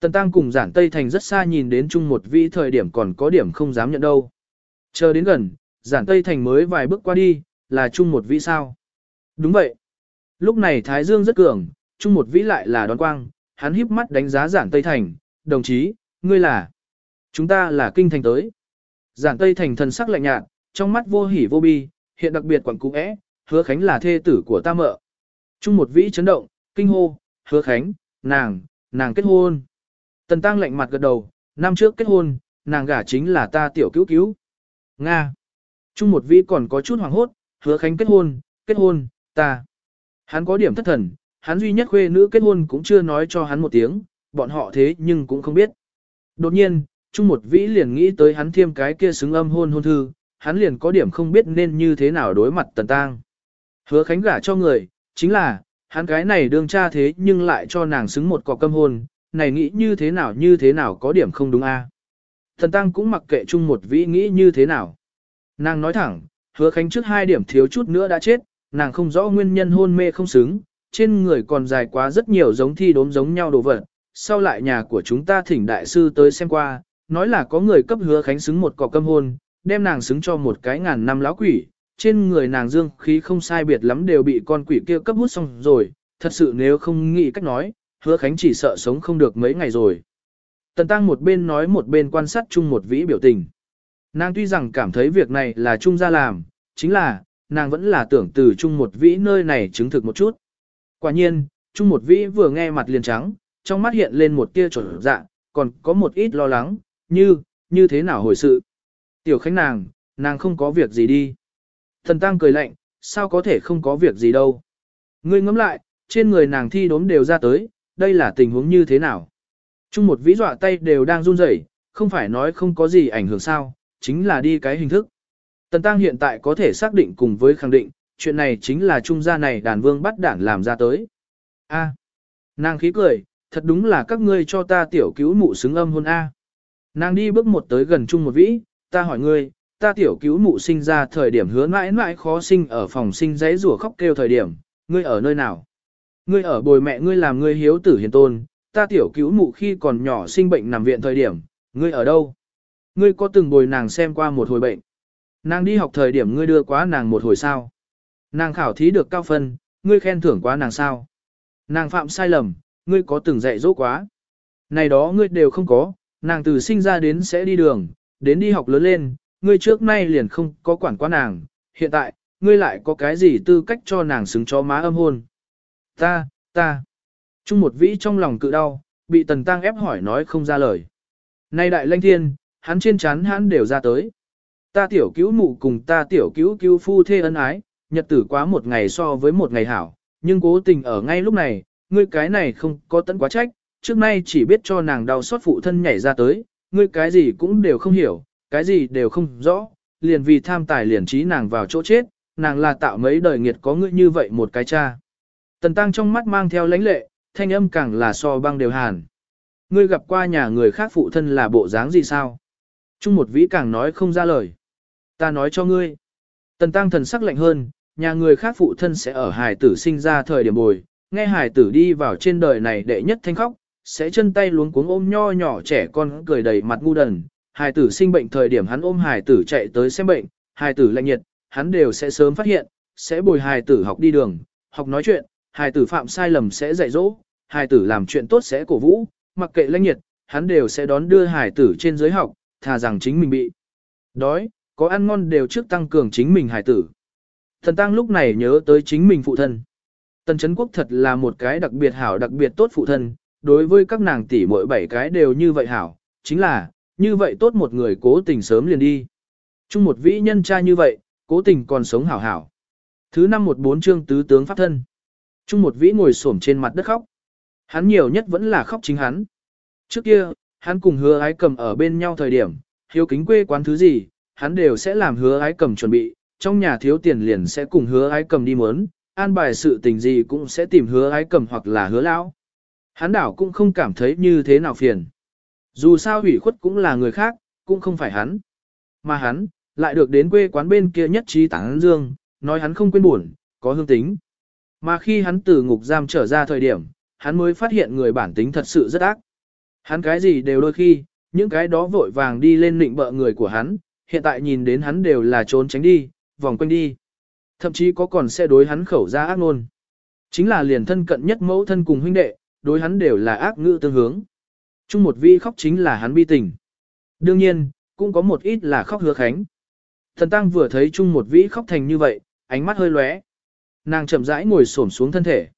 Tần Tăng cùng giản Tây Thành rất xa nhìn đến chung một vị thời điểm còn có điểm không dám nhận đâu. Chờ đến gần, giản Tây Thành mới vài bước qua đi, là chung một vị sao. Đúng vậy. Lúc này Thái Dương rất cường, chung một vị lại là đón quang, hắn híp mắt đánh giá giản Tây Thành, đồng chí, ngươi là. Chúng ta là kinh thành tới. Giản Tây Thành thần sắc lạnh nhạt, trong mắt vô hỉ vô bi, hiện đặc biệt quẳng cú é, hứa khánh là thê tử của ta mợ. Chung một vĩ chấn động, kinh hô, hứa khánh, nàng, nàng kết hôn. Tần tăng lạnh mặt gật đầu, năm trước kết hôn, nàng gả chính là ta tiểu cứu cứu. Nga. Trung một vĩ còn có chút hoảng hốt, hứa khánh kết hôn, kết hôn, ta. Hắn có điểm thất thần, hắn duy nhất khuê nữ kết hôn cũng chưa nói cho hắn một tiếng, bọn họ thế nhưng cũng không biết. Đột nhiên, Trung một vĩ liền nghĩ tới hắn thêm cái kia xứng âm hôn hôn thư, hắn liền có điểm không biết nên như thế nào đối mặt tần tang. Hứa khánh gả cho người, chính là, hắn cái này đương cha thế nhưng lại cho nàng xứng một cọ câm hôn, này nghĩ như thế nào như thế nào có điểm không đúng a à? Thần tăng cũng mặc kệ chung một vĩ nghĩ như thế nào. Nàng nói thẳng, hứa khánh trước hai điểm thiếu chút nữa đã chết, nàng không rõ nguyên nhân hôn mê không xứng, trên người còn dài quá rất nhiều giống thi đốm giống nhau đồ vật. Sau lại nhà của chúng ta thỉnh đại sư tới xem qua, nói là có người cấp hứa khánh xứng một cọc câm hôn, đem nàng xứng cho một cái ngàn năm lão quỷ, trên người nàng dương khí không sai biệt lắm đều bị con quỷ kia cấp hút xong rồi, thật sự nếu không nghĩ cách nói, hứa khánh chỉ sợ sống không được mấy ngày rồi. Tần Tăng một bên nói một bên quan sát chung một vĩ biểu tình. Nàng tuy rằng cảm thấy việc này là chung ra làm, chính là, nàng vẫn là tưởng từ chung một vĩ nơi này chứng thực một chút. Quả nhiên, chung một vĩ vừa nghe mặt liền trắng, trong mắt hiện lên một tia trở dạ, còn có một ít lo lắng, như, như thế nào hồi sự. Tiểu khánh nàng, nàng không có việc gì đi. Thần Tăng cười lạnh, sao có thể không có việc gì đâu. Ngươi ngẫm lại, trên người nàng thi đốm đều ra tới, đây là tình huống như thế nào. Chung một vĩ dọa tay đều đang run rẩy, không phải nói không có gì ảnh hưởng sao, chính là đi cái hình thức. Tần Tăng hiện tại có thể xác định cùng với khẳng định, chuyện này chính là trung gia này đàn vương bắt đảng làm ra tới. A, nàng khí cười, thật đúng là các ngươi cho ta tiểu cứu mụ xứng âm hôn A. Nàng đi bước một tới gần chung một vĩ, ta hỏi ngươi, ta tiểu cứu mụ sinh ra thời điểm hứa mãi mãi khó sinh ở phòng sinh giấy rủa khóc kêu thời điểm, ngươi ở nơi nào? Ngươi ở bồi mẹ ngươi làm ngươi hiếu tử hiền tôn, ta tiểu cứu mụ khi còn nhỏ sinh bệnh nằm viện thời điểm, ngươi ở đâu? Ngươi có từng bồi nàng xem qua một hồi bệnh? Nàng đi học thời điểm ngươi đưa quá nàng một hồi sao? Nàng khảo thí được cao phân, ngươi khen thưởng quá nàng sao? Nàng phạm sai lầm, ngươi có từng dạy dỗ quá? Này đó ngươi đều không có, nàng từ sinh ra đến sẽ đi đường, đến đi học lớn lên, ngươi trước nay liền không có quản quá nàng, hiện tại, ngươi lại có cái gì tư cách cho nàng xứng cho má âm hôn? Ta, ta. Trung một vĩ trong lòng cự đau, bị tần tăng ép hỏi nói không ra lời. Nay đại lanh thiên, hắn trên chán hắn đều ra tới. Ta tiểu cứu mụ cùng ta tiểu cứu cứu phu thê ân ái, nhật tử quá một ngày so với một ngày hảo, nhưng cố tình ở ngay lúc này, ngươi cái này không có tận quá trách, trước nay chỉ biết cho nàng đau xót phụ thân nhảy ra tới, ngươi cái gì cũng đều không hiểu, cái gì đều không rõ, liền vì tham tài liền trí nàng vào chỗ chết, nàng là tạo mấy đời nghiệt có ngươi như vậy một cái cha. Tần tăng trong mắt mang theo lãnh lệ, thanh âm càng là so băng đều hàn. Ngươi gặp qua nhà người khác phụ thân là bộ dáng gì sao? Trung một vĩ càng nói không ra lời. Ta nói cho ngươi. Tần tăng thần sắc lạnh hơn, nhà người khác phụ thân sẽ ở hài tử sinh ra thời điểm bồi, nghe hài tử đi vào trên đời này đệ nhất thanh khóc, sẽ chân tay luống cuống ôm nho nhỏ trẻ con cười đầy mặt ngu đần. Hài tử sinh bệnh thời điểm hắn ôm hài tử chạy tới xem bệnh, hài tử lạnh nhiệt, hắn đều sẽ sớm phát hiện, sẽ bồi hài tử học đi đường, học nói chuyện, hài tử phạm sai lầm sẽ dạy dỗ, hài tử làm chuyện tốt sẽ cổ vũ, mặc kệ lạnh nhiệt, hắn đều sẽ đón đưa hài tử trên giới học, thà rằng chính mình bị đói, có ăn ngon đều trước tăng cường chính mình hài tử. Thần Tăng lúc này nhớ tới chính mình phụ thân. Tần Trấn Quốc thật là một cái đặc biệt hảo đặc biệt tốt phụ thân, đối với các nàng tỷ mỗi bảy cái đều như vậy hảo, chính là, như vậy tốt một người cố tình sớm liền đi. Chung một vĩ nhân cha như vậy, cố tình còn sống hảo hảo. Thứ năm một bốn chương tứ tướng pháp thân. Chung một vĩ ngồi xổm trên mặt đất khóc. Hắn nhiều nhất vẫn là khóc chính hắn. Trước kia, hắn cùng hứa ái cầm ở bên nhau thời điểm, hiếu kính quê quán thứ gì, hắn đều sẽ làm hứa ái cầm chuẩn bị, trong nhà thiếu tiền liền sẽ cùng hứa ái cầm đi mướn, an bài sự tình gì cũng sẽ tìm hứa ái cầm hoặc là hứa lão. Hắn đảo cũng không cảm thấy như thế nào phiền. Dù sao hủy khuất cũng là người khác, cũng không phải hắn. Mà hắn, lại được đến quê quán bên kia nhất trí tảng dương, nói hắn không quên buồn, có hương tính. Mà khi hắn từ ngục giam trở ra thời điểm, hắn mới phát hiện người bản tính thật sự rất ác. Hắn cái gì đều đôi khi, những cái đó vội vàng đi lên nịnh bợ người của hắn, hiện tại nhìn đến hắn đều là trốn tránh đi, vòng quanh đi. Thậm chí có còn sẽ đối hắn khẩu ra ác ngôn. Chính là liền thân cận nhất mẫu thân cùng huynh đệ, đối hắn đều là ác ngữ tương hướng. Chung một vi khóc chính là hắn bi tình. Đương nhiên, cũng có một ít là khóc hứa khánh. Thần Tăng vừa thấy chung một vĩ khóc thành như vậy, ánh mắt hơi lóe. Nàng chậm rãi ngồi xổm xuống thân thể.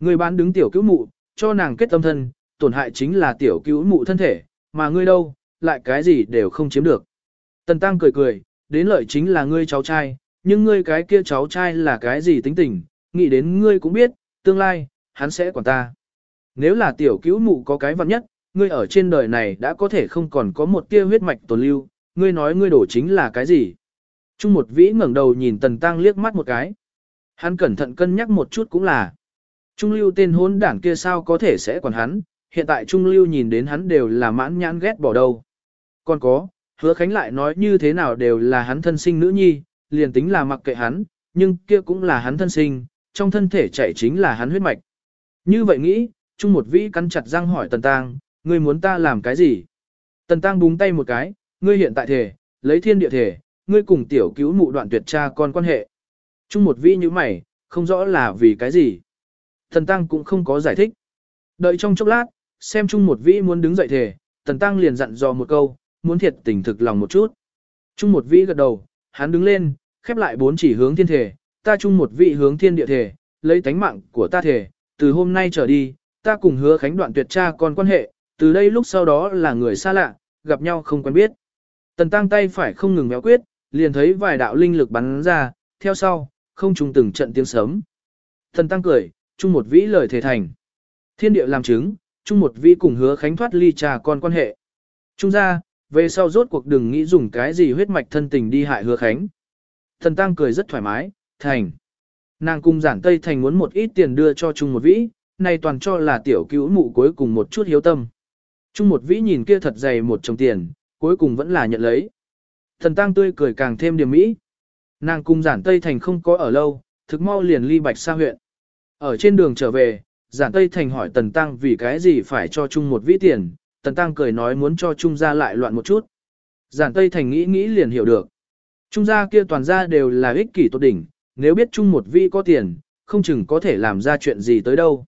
Người bán đứng tiểu cứu mụ, cho nàng kết tâm thân, tổn hại chính là tiểu cứu mụ thân thể, mà ngươi đâu, lại cái gì đều không chiếm được. Tần Tăng cười cười, đến lợi chính là ngươi cháu trai, nhưng ngươi cái kia cháu trai là cái gì tính tình, nghĩ đến ngươi cũng biết, tương lai, hắn sẽ quản ta. Nếu là tiểu cứu mụ có cái vật nhất, ngươi ở trên đời này đã có thể không còn có một tia huyết mạch tồn lưu, ngươi nói ngươi đổ chính là cái gì. Trung một vĩ ngẩng đầu nhìn Tần Tăng liếc mắt một cái. Hắn cẩn thận cân nhắc một chút cũng là. Trung lưu tên hôn đảng kia sao có thể sẽ còn hắn, hiện tại Trung lưu nhìn đến hắn đều là mãn nhãn ghét bỏ đâu. Còn có, hứa khánh lại nói như thế nào đều là hắn thân sinh nữ nhi, liền tính là mặc kệ hắn, nhưng kia cũng là hắn thân sinh, trong thân thể chảy chính là hắn huyết mạch. Như vậy nghĩ, Trung một vĩ cắn chặt răng hỏi Tần Tăng, ngươi muốn ta làm cái gì? Tần Tăng búng tay một cái, ngươi hiện tại thể, lấy thiên địa thể, ngươi cùng tiểu cứu mụ đoạn tuyệt cha con quan hệ. Trung một vi như mày, không rõ là vì cái gì. Tần Tăng cũng không có giải thích. Đợi trong chốc lát, xem Trung một vĩ muốn đứng dậy thể, Tần Tăng liền dặn dò một câu, muốn thiệt tình thực lòng một chút. Trung một vĩ gật đầu, hắn đứng lên, khép lại bốn chỉ hướng thiên thể, ta chung một vị hướng thiên địa thể, lấy tánh mạng của ta thể, từ hôm nay trở đi, ta cùng hứa khánh đoạn tuyệt cha con quan hệ, từ đây lúc sau đó là người xa lạ, gặp nhau không quen biết. Tần tăng tay phải không ngừng méo quyết, liền thấy vài đạo linh lực bắn ra, theo sau, không trùng từng trận tiếng sớm. Tần tăng cười, chung một vĩ lời thể thành. Thiên địa làm chứng, chung một vĩ cùng hứa khánh thoát ly trà con quan hệ. Trung ra, về sau rốt cuộc đừng nghĩ dùng cái gì huyết mạch thân tình đi hại hứa khánh. Tần tăng cười rất thoải mái, thành. Nàng cung giản Tây Thành muốn một ít tiền đưa cho Trung một vĩ, này toàn cho là tiểu cứu mụ cuối cùng một chút hiếu tâm. Trung một vĩ nhìn kia thật dày một chồng tiền, cuối cùng vẫn là nhận lấy. Thần tăng tươi cười càng thêm điểm mỹ. Nàng cung giản Tây Thành không có ở lâu, thực mau liền ly bạch xa huyện. Ở trên đường trở về, giản Tây Thành hỏi Tần Tăng vì cái gì phải cho Trung một vĩ tiền, Tần Tăng cười nói muốn cho Trung gia lại loạn một chút. Giản Tây Thành nghĩ nghĩ liền hiểu được. Trung gia kia toàn gia đều là ích kỷ tốt đỉnh, nếu biết Trung một vĩ có tiền, không chừng có thể làm ra chuyện gì tới đâu.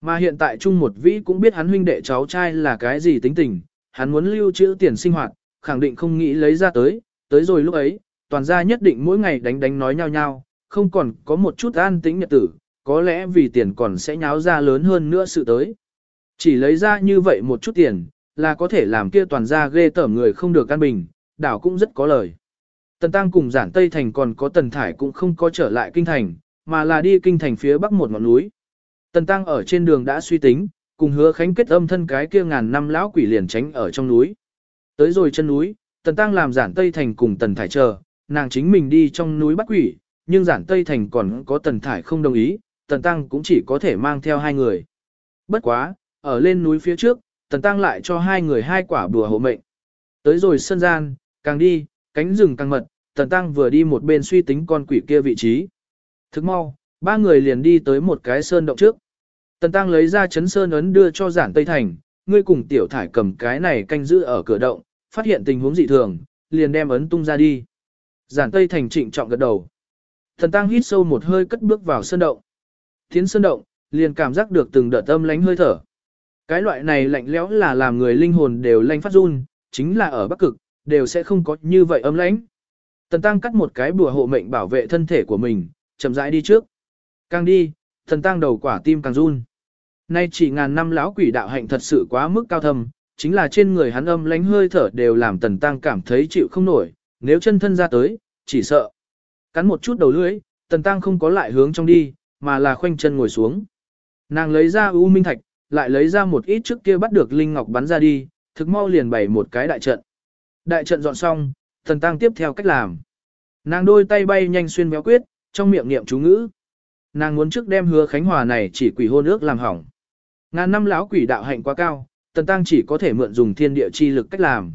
Mà hiện tại Trung một vĩ cũng biết hắn huynh đệ cháu trai là cái gì tính tình, hắn muốn lưu trữ tiền sinh hoạt, khẳng định không nghĩ lấy ra tới, tới rồi lúc ấy, toàn gia nhất định mỗi ngày đánh đánh nói nhau nhau, không còn có một chút an tĩnh nhật tử, có lẽ vì tiền còn sẽ nháo ra lớn hơn nữa sự tới. Chỉ lấy ra như vậy một chút tiền, là có thể làm kia toàn gia ghê tởm người không được căn bình, đảo cũng rất có lời. Tần Tăng cùng giản Tây Thành còn có Tần Thải cũng không có trở lại kinh thành, mà là đi kinh thành phía bắc một ngọn núi. Tần Tăng ở trên đường đã suy tính, cùng hứa khánh kết âm thân cái kia ngàn năm lão quỷ liền tránh ở trong núi. Tới rồi chân núi, Tần Tăng làm giản Tây Thành cùng Tần Thải chờ, nàng chính mình đi trong núi bắt quỷ, nhưng giản Tây Thành còn có Tần Thải không đồng ý, Tần Tăng cũng chỉ có thể mang theo hai người. Bất quá, ở lên núi phía trước, Tần Tăng lại cho hai người hai quả bùa hộ mệnh. Tới rồi sân gian, càng đi, cánh rừng càng mật, Tần Tăng vừa đi một bên suy tính con quỷ kia vị trí. Thức mau, ba người liền đi tới một cái sơn động trước. Tần Tăng lấy ra chấn sơn ấn đưa cho giản Tây Thành, ngươi cùng tiểu thải cầm cái này canh giữ ở cửa động, phát hiện tình huống dị thường, liền đem ấn tung ra đi. Giản Tây Thành trịnh trọng gật đầu. Tần Tăng hít sâu một hơi cất bước vào sơn động. Tiến sơn động, liền cảm giác được từng đợt âm lánh hơi thở. Cái loại này lạnh lẽo là làm người linh hồn đều lanh phát run, chính là ở Bắc Cực, đều sẽ không có như vậy ấm lãnh. Tần Tăng cắt một cái bùa hộ mệnh bảo vệ thân thể của mình, chậm rãi đi trước. Càng đi, Tần Tăng đầu quả tim càng run. Nay chỉ ngàn năm lão quỷ đạo hạnh thật sự quá mức cao thâm, chính là trên người hắn âm lánh hơi thở đều làm Tần Tăng cảm thấy chịu không nổi, nếu chân thân ra tới, chỉ sợ. Cắn một chút đầu lưỡi, Tần Tăng không có lại hướng trong đi, mà là khoanh chân ngồi xuống. Nàng lấy ra U Minh Thạch, lại lấy ra một ít trước kia bắt được Linh Ngọc bắn ra đi, thực mau liền bày một cái đại trận. Đại trận dọn xong, Tần Tăng tiếp theo cách làm. Nàng đôi tay bay nhanh xuyên béo quyết, trong miệng niệm chú ngữ. Nàng muốn trước đem hứa Khánh Hòa này chỉ quỷ hôn ước làm hỏng. Ngàn năm lão quỷ đạo hạnh quá cao, Tần Tăng chỉ có thể mượn dùng thiên địa chi lực cách làm.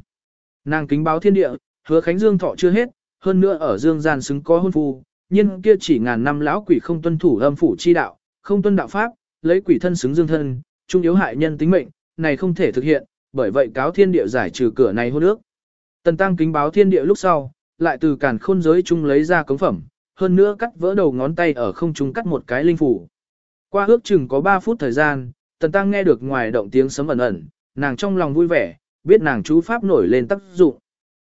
Nàng kính báo thiên địa, hứa Khánh Dương thọ chưa hết, hơn nữa ở Dương gian xứng có hôn phu, nhưng kia chỉ ngàn năm lão quỷ không tuân thủ âm phủ chi đạo, không tuân đạo pháp, lấy quỷ thân xứng dương thân, trung yếu hại nhân tính mệnh, này không thể thực hiện, bởi vậy cáo thiên địa giải trừ cửa này hôn ước. Tần Tăng kính báo thiên địa lúc sau, lại từ càn khôn giới chung lấy ra cống phẩm, hơn nữa cắt vỡ đầu ngón tay ở không trung cắt một cái linh phủ. Qua ước chừng có 3 phút thời gian, Tần Tăng nghe được ngoài động tiếng sấm ẩn ẩn, nàng trong lòng vui vẻ, biết nàng chú pháp nổi lên tác dụng.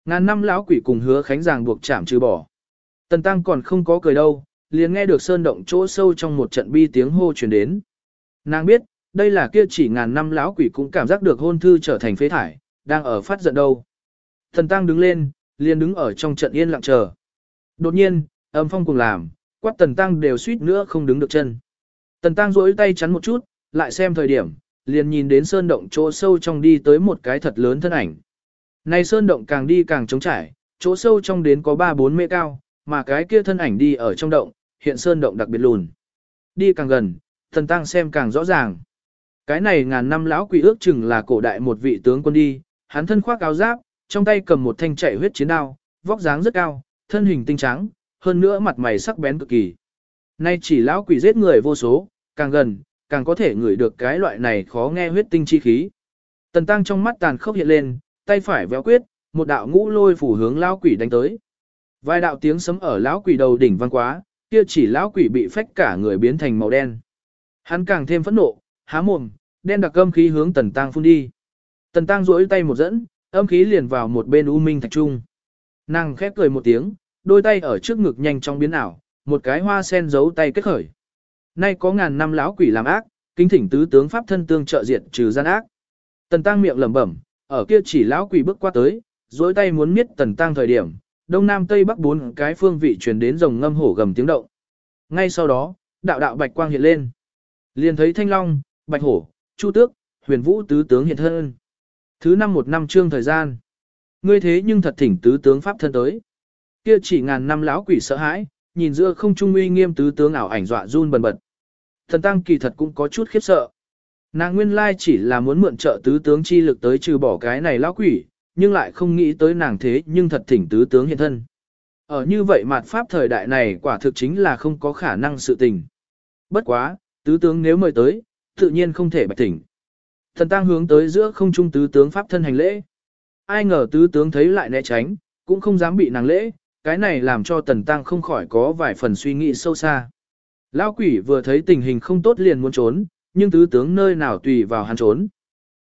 Ngàn năm lão quỷ cùng hứa khánh giảng buộc chạm trừ bỏ. Tần Tăng còn không có cười đâu, liền nghe được sơn động chỗ sâu trong một trận bi tiếng hô truyền đến. Nàng biết, đây là kia chỉ ngàn năm lão quỷ cũng cảm giác được hôn thư trở thành phế thải, đang ở phát giận đâu. Tần Tăng đứng lên, liền đứng ở trong trận yên lặng chờ. Đột nhiên, âm phong cùng làm, quát Tần Tăng đều suýt nữa không đứng được chân. Tần Tăng duỗi tay chắn một chút, lại xem thời điểm, liền nhìn đến sơn động chỗ sâu trong đi tới một cái thật lớn thân ảnh. Này sơn động càng đi càng trống trải, chỗ sâu trong đến có 3-4 mê cao, mà cái kia thân ảnh đi ở trong động, hiện sơn động đặc biệt lùn. Đi càng gần, thần Tăng xem càng rõ ràng. Cái này ngàn năm lão quỷ ước chừng là cổ đại một vị tướng quân đi, hắn thân khoác áo giáp, trong tay cầm một thanh chạy huyết chiến đao, vóc dáng rất cao, thân hình tinh trắng, hơn nữa mặt mày sắc bén cực kỳ. Nay chỉ lão quỷ giết người vô số, càng gần, càng có thể ngửi được cái loại này khó nghe huyết tinh chi khí. Tần tăng trong mắt tàn khốc hiện lên, tay phải véo quyết, một đạo ngũ lôi phủ hướng lão quỷ đánh tới. Vài đạo tiếng sấm ở lão quỷ đầu đỉnh vang quá, kia chỉ lão quỷ bị phách cả người biến thành màu đen. Hắn càng thêm phẫn nộ, há mồm, đen đặc âm khí hướng tần tăng phun đi. Tần tăng duỗi tay một dẫn, âm khí liền vào một bên u minh thạch trung. Nàng khép cười một tiếng, đôi tay ở trước ngực nhanh trong biến ảo, một cái hoa sen giấu tay kết khởi. Nay có ngàn năm lão quỷ làm ác, kính thỉnh tứ tướng pháp thân tương trợ diệt trừ gian ác. Tần tăng miệng lẩm bẩm, ở kia chỉ lão quỷ bước qua tới, duỗi tay muốn miết tần tăng thời điểm, đông nam tây bắc bốn cái phương vị truyền đến rồng ngâm hổ gầm tiếng động. Ngay sau đó, đạo đạo bạch quang hiện lên. Liền thấy thanh long, bạch hổ, chu tước, huyền vũ tứ tướng hiện thân. Thứ năm một năm trương thời gian. Ngươi thế nhưng thật thỉnh tứ tướng pháp thân tới. Kia chỉ ngàn năm lão quỷ sợ hãi, nhìn giữa không trung uy nghiêm tứ tướng ảo ảnh dọa run bần bật. Thần tăng kỳ thật cũng có chút khiếp sợ. Nàng nguyên lai chỉ là muốn mượn trợ tứ tướng chi lực tới trừ bỏ cái này lão quỷ, nhưng lại không nghĩ tới nàng thế nhưng thật thỉnh tứ tướng hiện thân. Ở như vậy mạt pháp thời đại này quả thực chính là không có khả năng sự tình. Bất quá, tứ tướng nếu mời tới, tự nhiên không thể bạch thỉnh. Thần tăng hướng tới giữa không trung tứ tướng pháp thân hành lễ. Ai ngờ tứ tướng thấy lại né tránh, cũng không dám bị nàng lễ, cái này làm cho tần tăng không khỏi có vài phần suy nghĩ sâu xa. Lão quỷ vừa thấy tình hình không tốt liền muốn trốn, nhưng tứ tướng nơi nào tùy vào hắn trốn.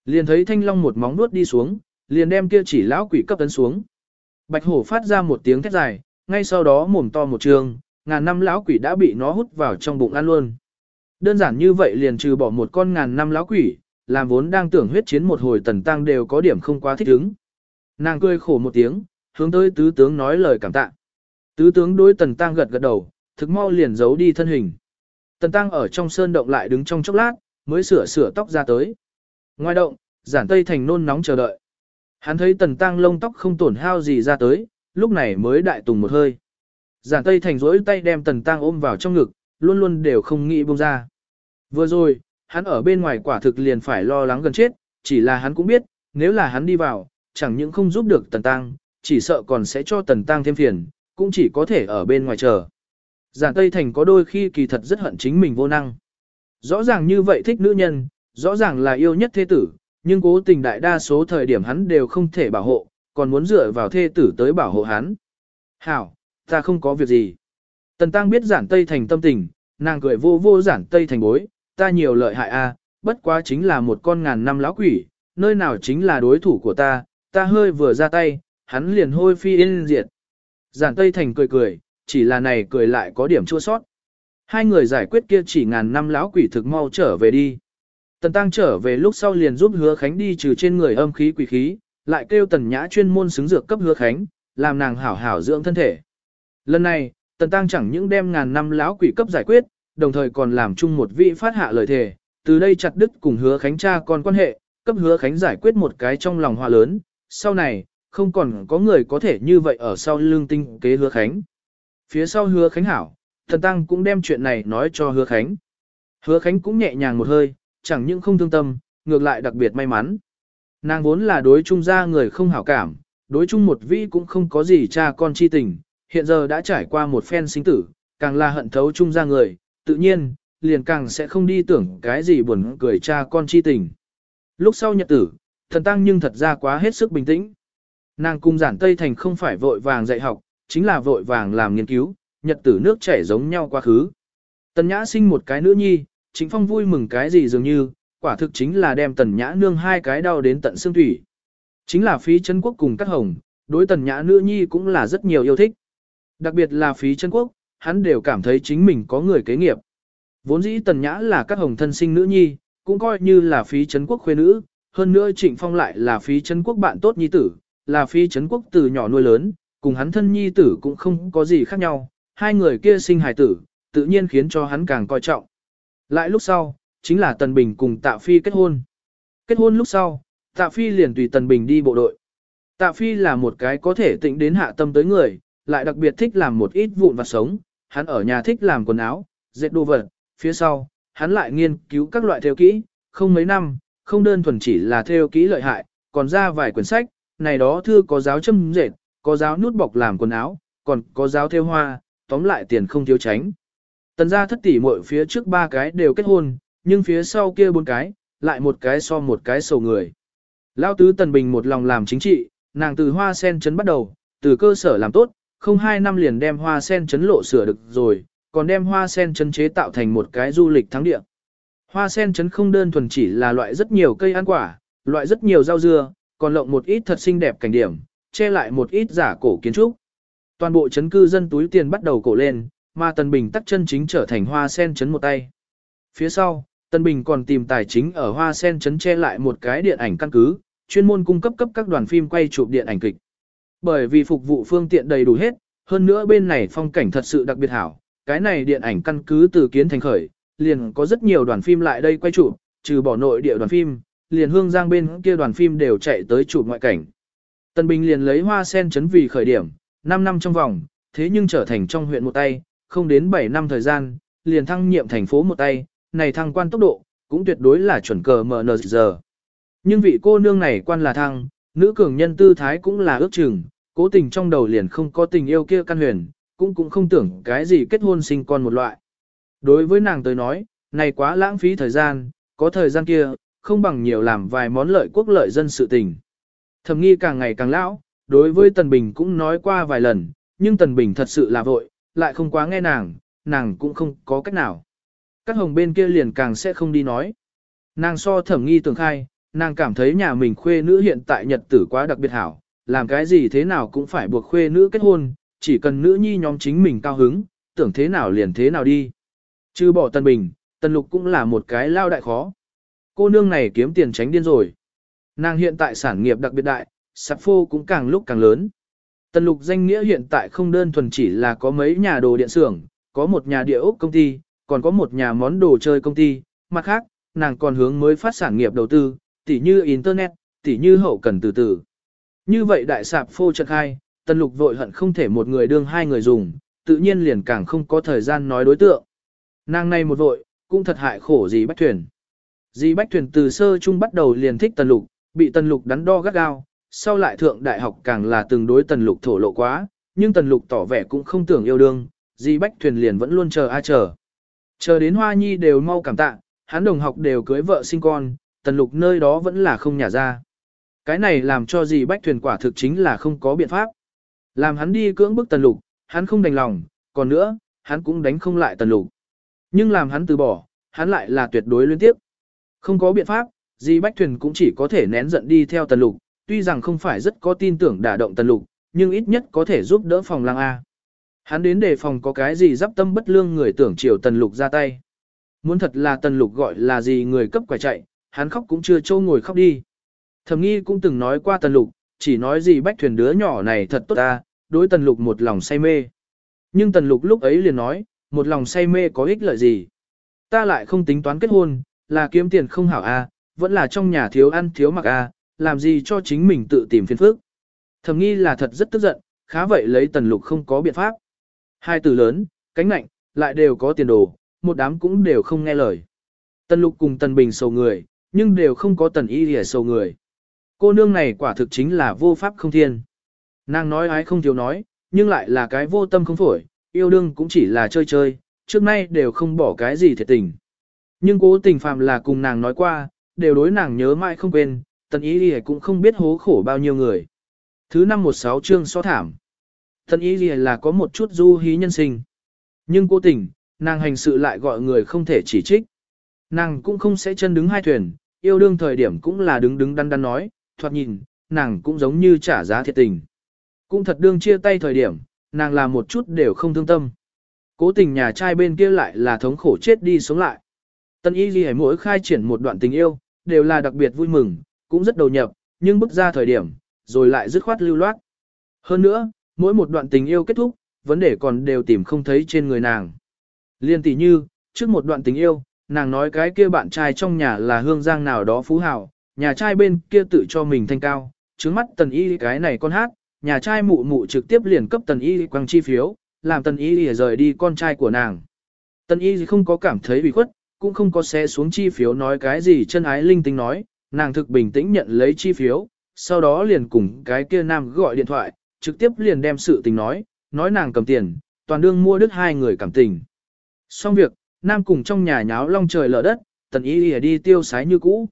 Liền thấy thanh long một móng nuốt đi xuống, liền đem kia chỉ lão quỷ cấp tấn xuống. Bạch hổ phát ra một tiếng thét dài, ngay sau đó mồm to một trường, ngàn năm lão quỷ đã bị nó hút vào trong bụng ăn luôn. Đơn giản như vậy liền trừ bỏ một con ngàn năm lão quỷ, làm vốn đang tưởng huyết chiến một hồi tần tăng đều có điểm không quá thích ứng. Nàng cười khổ một tiếng, hướng tới tứ tướng nói lời cảm tạ. Tứ tướng đối tần tăng gật gật đầu, thực mau liền giấu đi thân hình. Tần tăng ở trong sơn động lại đứng trong chốc lát, mới sửa sửa tóc ra tới. Ngoài động, giản tây thành nôn nóng chờ đợi. Hắn thấy tần tăng lông tóc không tổn hao gì ra tới, lúc này mới đại tùng một hơi. Giản tây thành rỗi tay đem tần tăng ôm vào trong ngực, luôn luôn đều không nghĩ buông ra. Vừa rồi, hắn ở bên ngoài quả thực liền phải lo lắng gần chết, chỉ là hắn cũng biết, nếu là hắn đi vào, chẳng những không giúp được tần tăng, chỉ sợ còn sẽ cho tần tăng thêm phiền, cũng chỉ có thể ở bên ngoài chờ. Giản Tây Thành có đôi khi kỳ thật rất hận chính mình vô năng. Rõ ràng như vậy thích nữ nhân, rõ ràng là yêu nhất thế tử, nhưng cố tình đại đa số thời điểm hắn đều không thể bảo hộ, còn muốn dựa vào thê tử tới bảo hộ hắn. Hảo, ta không có việc gì. Tần Tăng biết giản Tây Thành tâm tình, nàng cười vô vô giản Tây Thành bối, ta nhiều lợi hại a, bất quá chính là một con ngàn năm lão quỷ, nơi nào chính là đối thủ của ta, ta hơi vừa ra tay, hắn liền hôi phi yên diệt. Giản Tây Thành cười cười, chỉ là này cười lại có điểm chua sót. Hai người giải quyết kia chỉ ngàn năm lão quỷ thực mau trở về đi. Tần Tăng trở về lúc sau liền giúp Hứa Khánh đi trừ trên người âm khí quỷ khí, lại kêu Tần Nhã chuyên môn xứng dược cấp Hứa Khánh, làm nàng hảo hảo dưỡng thân thể. Lần này, Tần Tăng chẳng những đem ngàn năm lão quỷ cấp giải quyết, đồng thời còn làm chung một vị phát hạ lời thề, từ đây chặt đứt cùng Hứa Khánh cha con quan hệ, cấp Hứa Khánh giải quyết một cái trong lòng hòa lớn, sau này, không còn có người có thể như vậy ở sau lương tinh kế Hứa Khánh. Phía sau Hứa Khánh hảo, Thần Tăng cũng đem chuyện này nói cho Hứa Khánh. Hứa Khánh cũng nhẹ nhàng một hơi, chẳng những không thương tâm, ngược lại đặc biệt may mắn. Nàng vốn là đối chung ra người không hảo cảm, đối chung một vị cũng không có gì cha con chi tình, hiện giờ đã trải qua một phen sinh tử, càng là hận thấu chung ra người, tự nhiên, liền càng sẽ không đi tưởng cái gì buồn cười cha con chi tình. Lúc sau nhật tử, thần tăng nhưng thật ra quá hết sức bình tĩnh. Nàng cung giản Tây Thành không phải vội vàng dạy học, chính là vội vàng làm nghiên cứu, nhật tử nước chảy giống nhau quá khứ. Tần Nhã sinh một cái nữ nhi, chính phong vui mừng cái gì dường như, quả thực chính là đem Tần Nhã nương hai cái đau đến tận xương thủy. Chính là phí chân quốc cùng các hồng, đối Tần Nhã nữ nhi cũng là rất nhiều yêu thích. Đặc biệt là phí chân quốc, hắn đều cảm thấy chính mình có người kế nghiệp. Vốn dĩ Tần Nhã là các hồng thân sinh nữ nhi, cũng coi như là phí chân quốc khuê nữ, hơn nữa Trịnh Phong lại là phí chân quốc bạn tốt nhi tử, là phí chân quốc từ nhỏ nuôi lớn, cùng hắn thân nhi tử cũng không có gì khác nhau, hai người kia sinh hài tử, tự nhiên khiến cho hắn càng coi trọng. Lại lúc sau, chính là Tần Bình cùng Tạ Phi kết hôn. Kết hôn lúc sau, Tạ Phi liền tùy Tần Bình đi bộ đội. Tạ Phi là một cái có thể tịnh đến hạ tâm tới người, lại đặc biệt thích làm một ít vụn vặt sống, hắn ở nhà thích làm quần áo, dệt đồ vật, phía sau, hắn lại nghiên cứu các loại theo kỹ, không mấy năm, không đơn thuần chỉ là theo kỹ lợi hại, còn ra vài quyển sách, này đó thư có giáo châm dệt, có giáo nút bọc làm quần áo, còn có giáo theo hoa, tóm lại tiền không thiếu tránh. Tần gia thất tỷ muội phía trước ba cái đều kết hôn, nhưng phía sau kia bốn cái, lại một cái so một cái sầu người. Lão tứ Tần Bình một lòng làm chính trị, nàng từ hoa sen chấn bắt đầu, từ cơ sở làm tốt, không hai năm liền đem hoa sen chấn lộ sửa được rồi, còn đem hoa sen chấn chế tạo thành một cái du lịch thắng địa. Hoa sen chấn không đơn thuần chỉ là loại rất nhiều cây ăn quả, loại rất nhiều rau dưa, còn lộng một ít thật xinh đẹp cảnh điểm, che lại một ít giả cổ kiến trúc. Toàn bộ chấn cư dân túi tiền bắt đầu cổ lên, mà Tần Bình tắt chân chính trở thành hoa sen chấn một tay. Phía sau, Tần Bình còn tìm tài chính ở hoa sen chấn che lại một cái điện ảnh căn cứ, chuyên môn cung cấp cấp các đoàn phim quay chụp điện ảnh kịch. Bởi vì phục vụ phương tiện đầy đủ hết, hơn nữa bên này phong cảnh thật sự đặc biệt hảo, cái này điện ảnh căn cứ từ kiến thành khởi, liền có rất nhiều đoàn phim lại đây quay chụp, trừ bỏ nội địa đoàn phim, liền hương giang bên kia đoàn phim đều chạy tới chụp ngoại cảnh. Tân Bình liền lấy hoa sen chấn vì khởi điểm, 5 năm trong vòng, thế nhưng trở thành trong huyện một tay, không đến 7 năm thời gian, liền thăng nhiệm thành phố một tay, này thăng quan tốc độ, cũng tuyệt đối là chuẩn cờ MN giờ. Nhưng vị cô nương này quan là thăng, nữ cường nhân tư thái cũng là ước chừng, cố tình trong đầu liền không có tình yêu kia căn huyền, cũng cũng không tưởng cái gì kết hôn sinh con một loại. Đối với nàng tới nói, này quá lãng phí thời gian, có thời gian kia, không bằng nhiều làm vài món lợi quốc lợi dân sự tình. Thẩm nghi càng ngày càng lão, đối với Tần Bình cũng nói qua vài lần, nhưng Tần Bình thật sự là vội, lại không quá nghe nàng, nàng cũng không có cách nào. Các hồng bên kia liền càng sẽ không đi nói. Nàng so thẩm nghi tưởng khai, nàng cảm thấy nhà mình khuê nữ hiện tại nhật tử quá đặc biệt hảo, làm cái gì thế nào cũng phải buộc khuê nữ kết hôn, chỉ cần nữ nhi nhóm chính mình cao hứng, tưởng thế nào liền thế nào đi. Chứ bỏ Tần Bình, Tần Lục cũng là một cái lao đại khó. Cô nương này kiếm tiền tránh điên rồi. Nàng hiện tại sản nghiệp đặc biệt đại, sạp phô cũng càng lúc càng lớn. Tần Lục danh nghĩa hiện tại không đơn thuần chỉ là có mấy nhà đồ điện xưởng, có một nhà địa ốc công ty, còn có một nhà món đồ chơi công ty, mặt khác, nàng còn hướng mới phát sản nghiệp đầu tư, tỉ như Internet, tỉ như hậu cần từ từ. Như vậy đại sạp phô trật hai, Tần Lục vội hận không thể một người đương hai người dùng, tự nhiên liền càng không có thời gian nói đối tượng. Nàng này một vội, cũng thật hại khổ gì Bách Thuyền. Dì Bách Thuyền từ sơ chung bắt đầu liền thích Tần Lục, bị Tần Lục đắn đo gắt gao, sau lại thượng đại học càng là từng đối Tần Lục thổ lộ quá, nhưng Tần Lục tỏ vẻ cũng không tưởng yêu đương, dì Bách Thuyền liền vẫn luôn chờ a chờ. Chờ đến Hoa Nhi đều mau cảm tạ, hắn đồng học đều cưới vợ sinh con, Tần Lục nơi đó vẫn là không nhả ra. Cái này làm cho dì Bách Thuyền quả thực chính là không có biện pháp. Làm hắn đi cưỡng bức Tần Lục, hắn không đành lòng, còn nữa, hắn cũng đánh không lại Tần Lục. Nhưng làm hắn từ bỏ, hắn lại là tuyệt đối liên tiếp. Không có biện pháp, Di Bách Thuyền cũng chỉ có thể nén giận đi theo Tần Lục, tuy rằng không phải rất có tin tưởng đả động Tần Lục, nhưng ít nhất có thể giúp đỡ phòng lang A. Hắn đến đề phòng có cái gì giáp tâm bất lương người tưởng chiều Tần Lục ra tay. Muốn thật là Tần Lục gọi là gì người cấp quả chạy, hắn khóc cũng chưa trâu ngồi khóc đi. Thầm nghi cũng từng nói qua Tần Lục, chỉ nói gì Bách Thuyền đứa nhỏ này thật tốt ta, đối Tần Lục một lòng say mê. Nhưng Tần Lục lúc ấy liền nói, một lòng say mê có ích lợi gì. Ta lại không tính toán kết hôn, là kiếm tiền không hảo a, vẫn là trong nhà thiếu ăn thiếu mặc a, làm gì cho chính mình tự tìm phiền phức. Thầm nghi là thật rất tức giận, khá vậy lấy tần lục không có biện pháp. Hai từ lớn, cánh nạnh, lại đều có tiền đồ, một đám cũng đều không nghe lời. Tần lục cùng tần bình sầu người, nhưng đều không có tần y lìa sầu người. Cô nương này quả thực chính là vô pháp không thiên. Nàng nói ái không thiếu nói, nhưng lại là cái vô tâm không phổi, yêu đương cũng chỉ là chơi chơi, trước nay đều không bỏ cái gì thiệt tình. Nhưng cố tình phạm là cùng nàng nói qua, đều đối nàng nhớ mãi không quên, tần ý gì cũng không biết hố khổ bao nhiêu người. Thứ năm một sáu chương so thảm. Tần ý gì là có một chút du hí nhân sinh. Nhưng cố tình, nàng hành sự lại gọi người không thể chỉ trích. Nàng cũng không sẽ chân đứng hai thuyền, yêu đương thời điểm cũng là đứng đứng đắn đắn nói, thoạt nhìn, nàng cũng giống như trả giá thiệt tình. Cũng thật đương chia tay thời điểm, nàng là một chút đều không thương tâm. Cố tình nhà trai bên kia lại là thống khổ chết đi sống lại. Tân y ghi mỗi khai triển một đoạn tình yêu, đều là đặc biệt vui mừng, cũng rất đầu nhập, nhưng bước ra thời điểm, rồi lại dứt khoát lưu loát. Hơn nữa, mỗi một đoạn tình yêu kết thúc, vấn đề còn đều tìm không thấy trên người nàng. Liên tỷ như, trước một đoạn tình yêu, nàng nói cái kia bạn trai trong nhà là hương giang nào đó phú hào, nhà trai bên kia tự cho mình thanh cao, trước mắt tần y cái này con hát, nhà trai mụ mụ trực tiếp liền cấp tần y quăng chi phiếu, làm tần y rời đi con trai của nàng. Tần y không có cảm thấy bị khuất, cũng không có xe xuống chi phiếu nói cái gì chân ái linh tinh nói, nàng thực bình tĩnh nhận lấy chi phiếu, sau đó liền cùng cái kia nam gọi điện thoại, trực tiếp liền đem sự tình nói, nói nàng cầm tiền, toàn đương mua đứt hai người cảm tình. Xong việc, Nam cùng trong nhà nháo long trời lở đất, tần y y đi tiêu sái như cũ.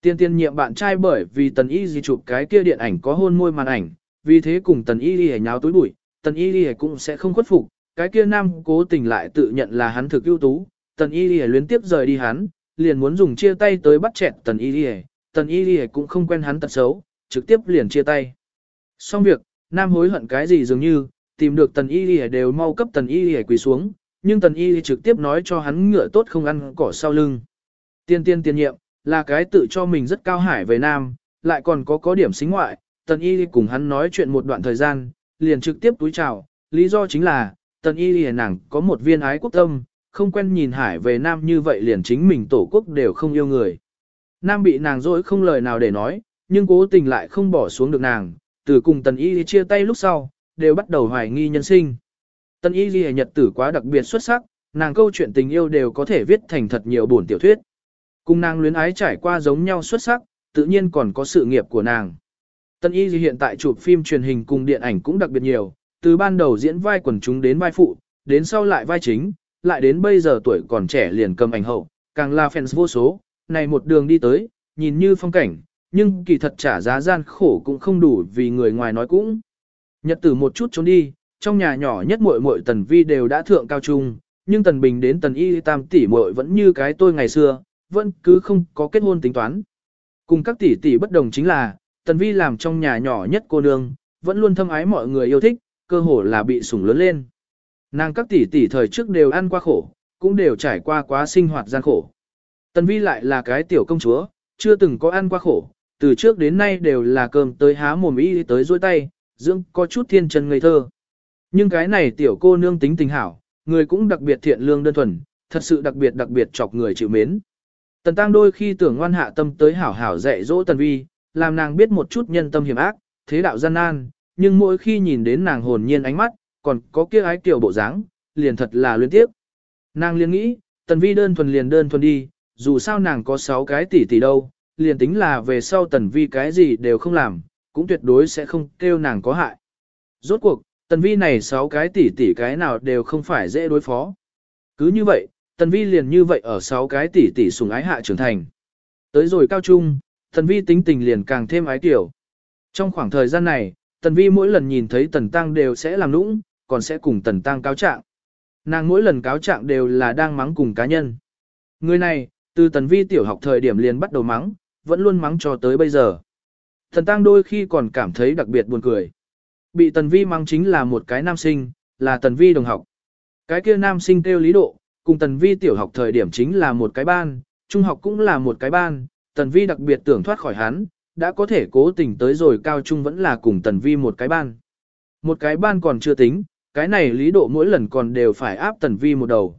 Tiên tiên nhiệm bạn trai bởi vì tần y gì chụp cái kia điện ảnh có hôn môi màn ảnh, vì thế cùng tần y y nháo túi bụi, tần y y cũng sẽ không khuất phục, cái kia nam cố tình lại tự nhận là hắn thực ưu tú, tần y lìa luyến tiếp rời đi hắn, liền muốn dùng chia tay tới bắt chẹt tần y lìa, tần y lìa cũng không quen hắn tật xấu, trực tiếp liền chia tay. Xong việc, nam hối hận cái gì dường như, tìm được tần y lìa đều mau cấp tần y lìa quỳ xuống, nhưng tần y trực tiếp nói cho hắn ngựa tốt không ăn cỏ sau lưng. Tiên tiên tiên nhiệm, là cái tự cho mình rất cao hải về nam, lại còn có có điểm xính ngoại, tần y cùng hắn nói chuyện một đoạn thời gian, liền trực tiếp túi chào, lý do chính là, tần y lìa nàng có một viên ái quốc tâm, không quen nhìn hải về nam như vậy liền chính mình tổ quốc đều không yêu người. Nam bị nàng dối không lời nào để nói, nhưng cố tình lại không bỏ xuống được nàng, từ cùng tần y chia tay lúc sau, đều bắt đầu hoài nghi nhân sinh. Tần y ghi nhật tử quá đặc biệt xuất sắc, nàng câu chuyện tình yêu đều có thể viết thành thật nhiều buồn tiểu thuyết. Cùng nàng luyến ái trải qua giống nhau xuất sắc, tự nhiên còn có sự nghiệp của nàng. Tần y hiện tại chụp phim truyền hình cùng điện ảnh cũng đặc biệt nhiều, từ ban đầu diễn vai quần chúng đến vai phụ, đến sau lại vai chính, lại đến bây giờ tuổi còn trẻ liền cầm ảnh hậu, càng là fans vô số, này một đường đi tới, nhìn như phong cảnh, nhưng kỳ thật trả giá gian khổ cũng không đủ vì người ngoài nói cũng. Nhật tử một chút trốn đi, trong nhà nhỏ nhất muội muội tần vi đều đã thượng cao trung, nhưng tần bình đến tần y tam tỷ muội vẫn như cái tôi ngày xưa, vẫn cứ không có kết hôn tính toán. Cùng các tỷ tỷ bất đồng chính là, tần vi làm trong nhà nhỏ nhất cô nương, vẫn luôn thâm ái mọi người yêu thích, cơ hồ là bị sủng lớn lên. Nàng các tỷ tỷ thời trước đều ăn qua khổ, cũng đều trải qua quá sinh hoạt gian khổ. Tần Vi lại là cái tiểu công chúa, chưa từng có ăn qua khổ, từ trước đến nay đều là cơm tới há mồm y tới dôi tay, dưỡng có chút thiên chân ngây thơ. Nhưng cái này tiểu cô nương tính tình hảo, người cũng đặc biệt thiện lương đơn thuần, thật sự đặc biệt đặc biệt chọc người chịu mến. Tần Tăng đôi khi tưởng ngoan hạ tâm tới hảo hảo dạy dỗ Tần Vi, làm nàng biết một chút nhân tâm hiểm ác, thế đạo gian nan, nhưng mỗi khi nhìn đến nàng hồn nhiên ánh mắt, còn có kia ái tiểu bộ dáng, liền thật là luyến tiếp. Nàng liền nghĩ, tần vi đơn thuần liền đơn thuần đi, dù sao nàng có 6 cái tỷ tỷ đâu, liền tính là về sau tần vi cái gì đều không làm, cũng tuyệt đối sẽ không kêu nàng có hại. Rốt cuộc, tần vi này 6 cái tỷ tỷ cái nào đều không phải dễ đối phó. Cứ như vậy, tần vi liền như vậy ở 6 cái tỷ tỷ sùng ái hạ trưởng thành. Tới rồi cao trung, tần vi tính tình liền càng thêm ái tiểu. Trong khoảng thời gian này, Tần Vi mỗi lần nhìn thấy Tần Tăng đều sẽ làm nũng, còn sẽ cùng Tần Tăng cáo trạng. Nàng mỗi lần cáo trạng đều là đang mắng cùng cá nhân. Người này, từ Tần Vi tiểu học thời điểm liền bắt đầu mắng, vẫn luôn mắng cho tới bây giờ. Tần Tăng đôi khi còn cảm thấy đặc biệt buồn cười. Bị Tần Vi mắng chính là một cái nam sinh, là Tần Vi đồng học. Cái kia nam sinh kêu lý độ, cùng Tần Vi tiểu học thời điểm chính là một cái ban, trung học cũng là một cái ban, Tần Vi đặc biệt tưởng thoát khỏi hắn, đã có thể cố tình tới rồi cao trung vẫn là cùng tần vi một cái ban. Một cái ban còn chưa tính, cái này lý độ mỗi lần còn đều phải áp tần vi một đầu.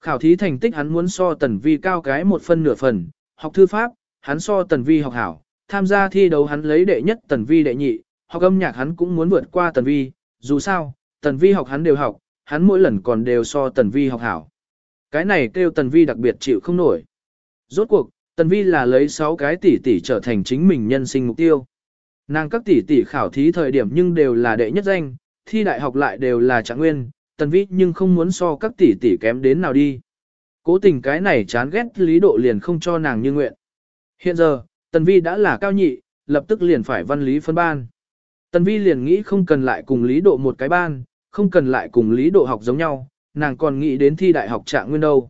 Khảo thí thành tích hắn muốn so tần vi cao cái một phân nửa phần, học thư pháp, hắn so tần vi học hảo, tham gia thi đấu hắn lấy đệ nhất tần vi đệ nhị, học âm nhạc hắn cũng muốn vượt qua tần vi, dù sao, tần vi học hắn đều học, hắn mỗi lần còn đều so tần vi học hảo. Cái này kêu tần vi đặc biệt chịu không nổi. Rốt cuộc, Tần Vi là lấy 6 cái tỷ tỷ trở thành chính mình nhân sinh mục tiêu. Nàng các tỷ tỷ khảo thí thời điểm nhưng đều là đệ nhất danh, thi đại học lại đều là trạng nguyên, Tần Vi nhưng không muốn so các tỷ tỷ kém đến nào đi. Cố tình cái này chán ghét lý độ liền không cho nàng như nguyện. Hiện giờ, Tần Vi đã là cao nhị, lập tức liền phải văn lý phân ban. Tần Vi liền nghĩ không cần lại cùng lý độ một cái ban, không cần lại cùng lý độ học giống nhau, nàng còn nghĩ đến thi đại học trạng nguyên đâu.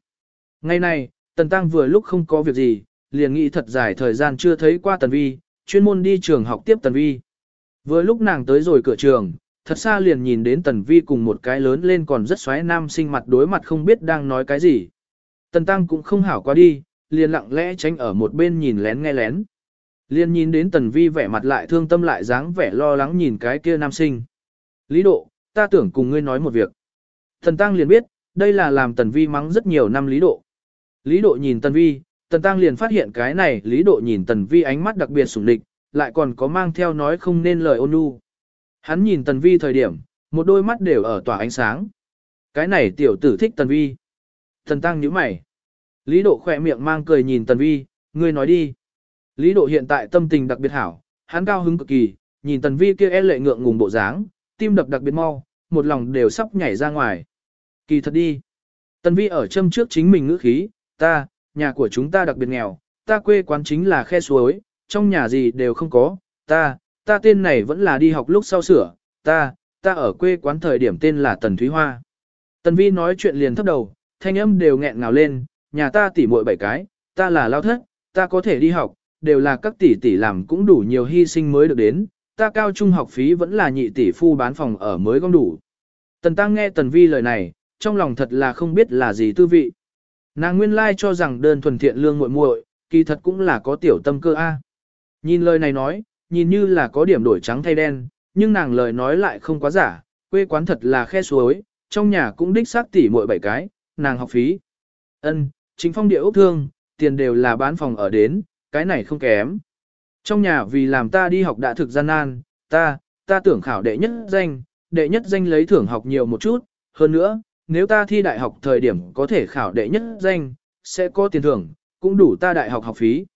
Ngày nay Tần Tăng vừa lúc không có việc gì, liền nghĩ thật dài thời gian chưa thấy qua Tần Vi, chuyên môn đi trường học tiếp Tần Vi. Vừa lúc nàng tới rồi cửa trường, thật xa liền nhìn đến Tần Vi cùng một cái lớn lên còn rất xoáy nam sinh mặt đối mặt không biết đang nói cái gì. Tần Tăng cũng không hảo qua đi, liền lặng lẽ tránh ở một bên nhìn lén nghe lén. Liền nhìn đến Tần Vi vẻ mặt lại thương tâm lại dáng vẻ lo lắng nhìn cái kia nam sinh. Lý độ, ta tưởng cùng ngươi nói một việc. Tần Tăng liền biết, đây là làm Tần Vi mắng rất nhiều năm Lý độ. Lý độ nhìn Tần Vi, Tần Tăng liền phát hiện cái này lý độ nhìn Tần Vi ánh mắt đặc biệt sủng địch, lại còn có mang theo nói không nên lời ôn nhu. Hắn nhìn Tần Vi thời điểm, một đôi mắt đều ở tỏa ánh sáng. Cái này tiểu tử thích Tần Vi. Tần Tăng nhíu mày. Lý độ khỏe miệng mang cười nhìn Tần Vi, ngươi nói đi. Lý độ hiện tại tâm tình đặc biệt hảo, hắn cao hứng cực kỳ, nhìn Tần Vi kia e lệ ngượng ngùng bộ dáng, tim đập đặc biệt mau, một lòng đều sắp nhảy ra ngoài. Kỳ thật đi. Tần vi ở châm trước chính mình ngữ khí, ta, nhà của chúng ta đặc biệt nghèo, ta quê quán chính là khe suối, trong nhà gì đều không có, ta, ta tên này vẫn là đi học lúc sau sửa, ta, ta ở quê quán thời điểm tên là Tần Thúy Hoa. Tần vi nói chuyện liền thấp đầu, thanh âm đều nghẹn ngào lên, nhà ta tỉ muội bảy cái, ta là lao thất, ta có thể đi học, đều là các tỷ tỷ làm cũng đủ nhiều hy sinh mới được đến, ta cao trung học phí vẫn là nhị tỷ phu bán phòng ở mới gom đủ. Tần Tăng nghe Tần Vi lời này, trong lòng thật là không biết là gì tư vị. Nàng nguyên lai cho rằng đơn thuần thiện lương muội muội, kỳ thật cũng là có tiểu tâm cơ a. Nhìn lời này nói, nhìn như là có điểm đổi trắng thay đen, nhưng nàng lời nói lại không quá giả, quê quán thật là khe suối, trong nhà cũng đích xác tỉ muội bảy cái, nàng học phí. Ân, chính phong địa ốc thương, tiền đều là bán phòng ở đến, cái này không kém. Trong nhà vì làm ta đi học đã thực gian nan, ta, ta tưởng khảo đệ nhất danh, đệ nhất danh lấy thưởng học nhiều một chút, hơn nữa, nếu ta thi đại học thời điểm có thể khảo đệ nhất danh, sẽ có tiền thưởng, cũng đủ ta đại học học phí.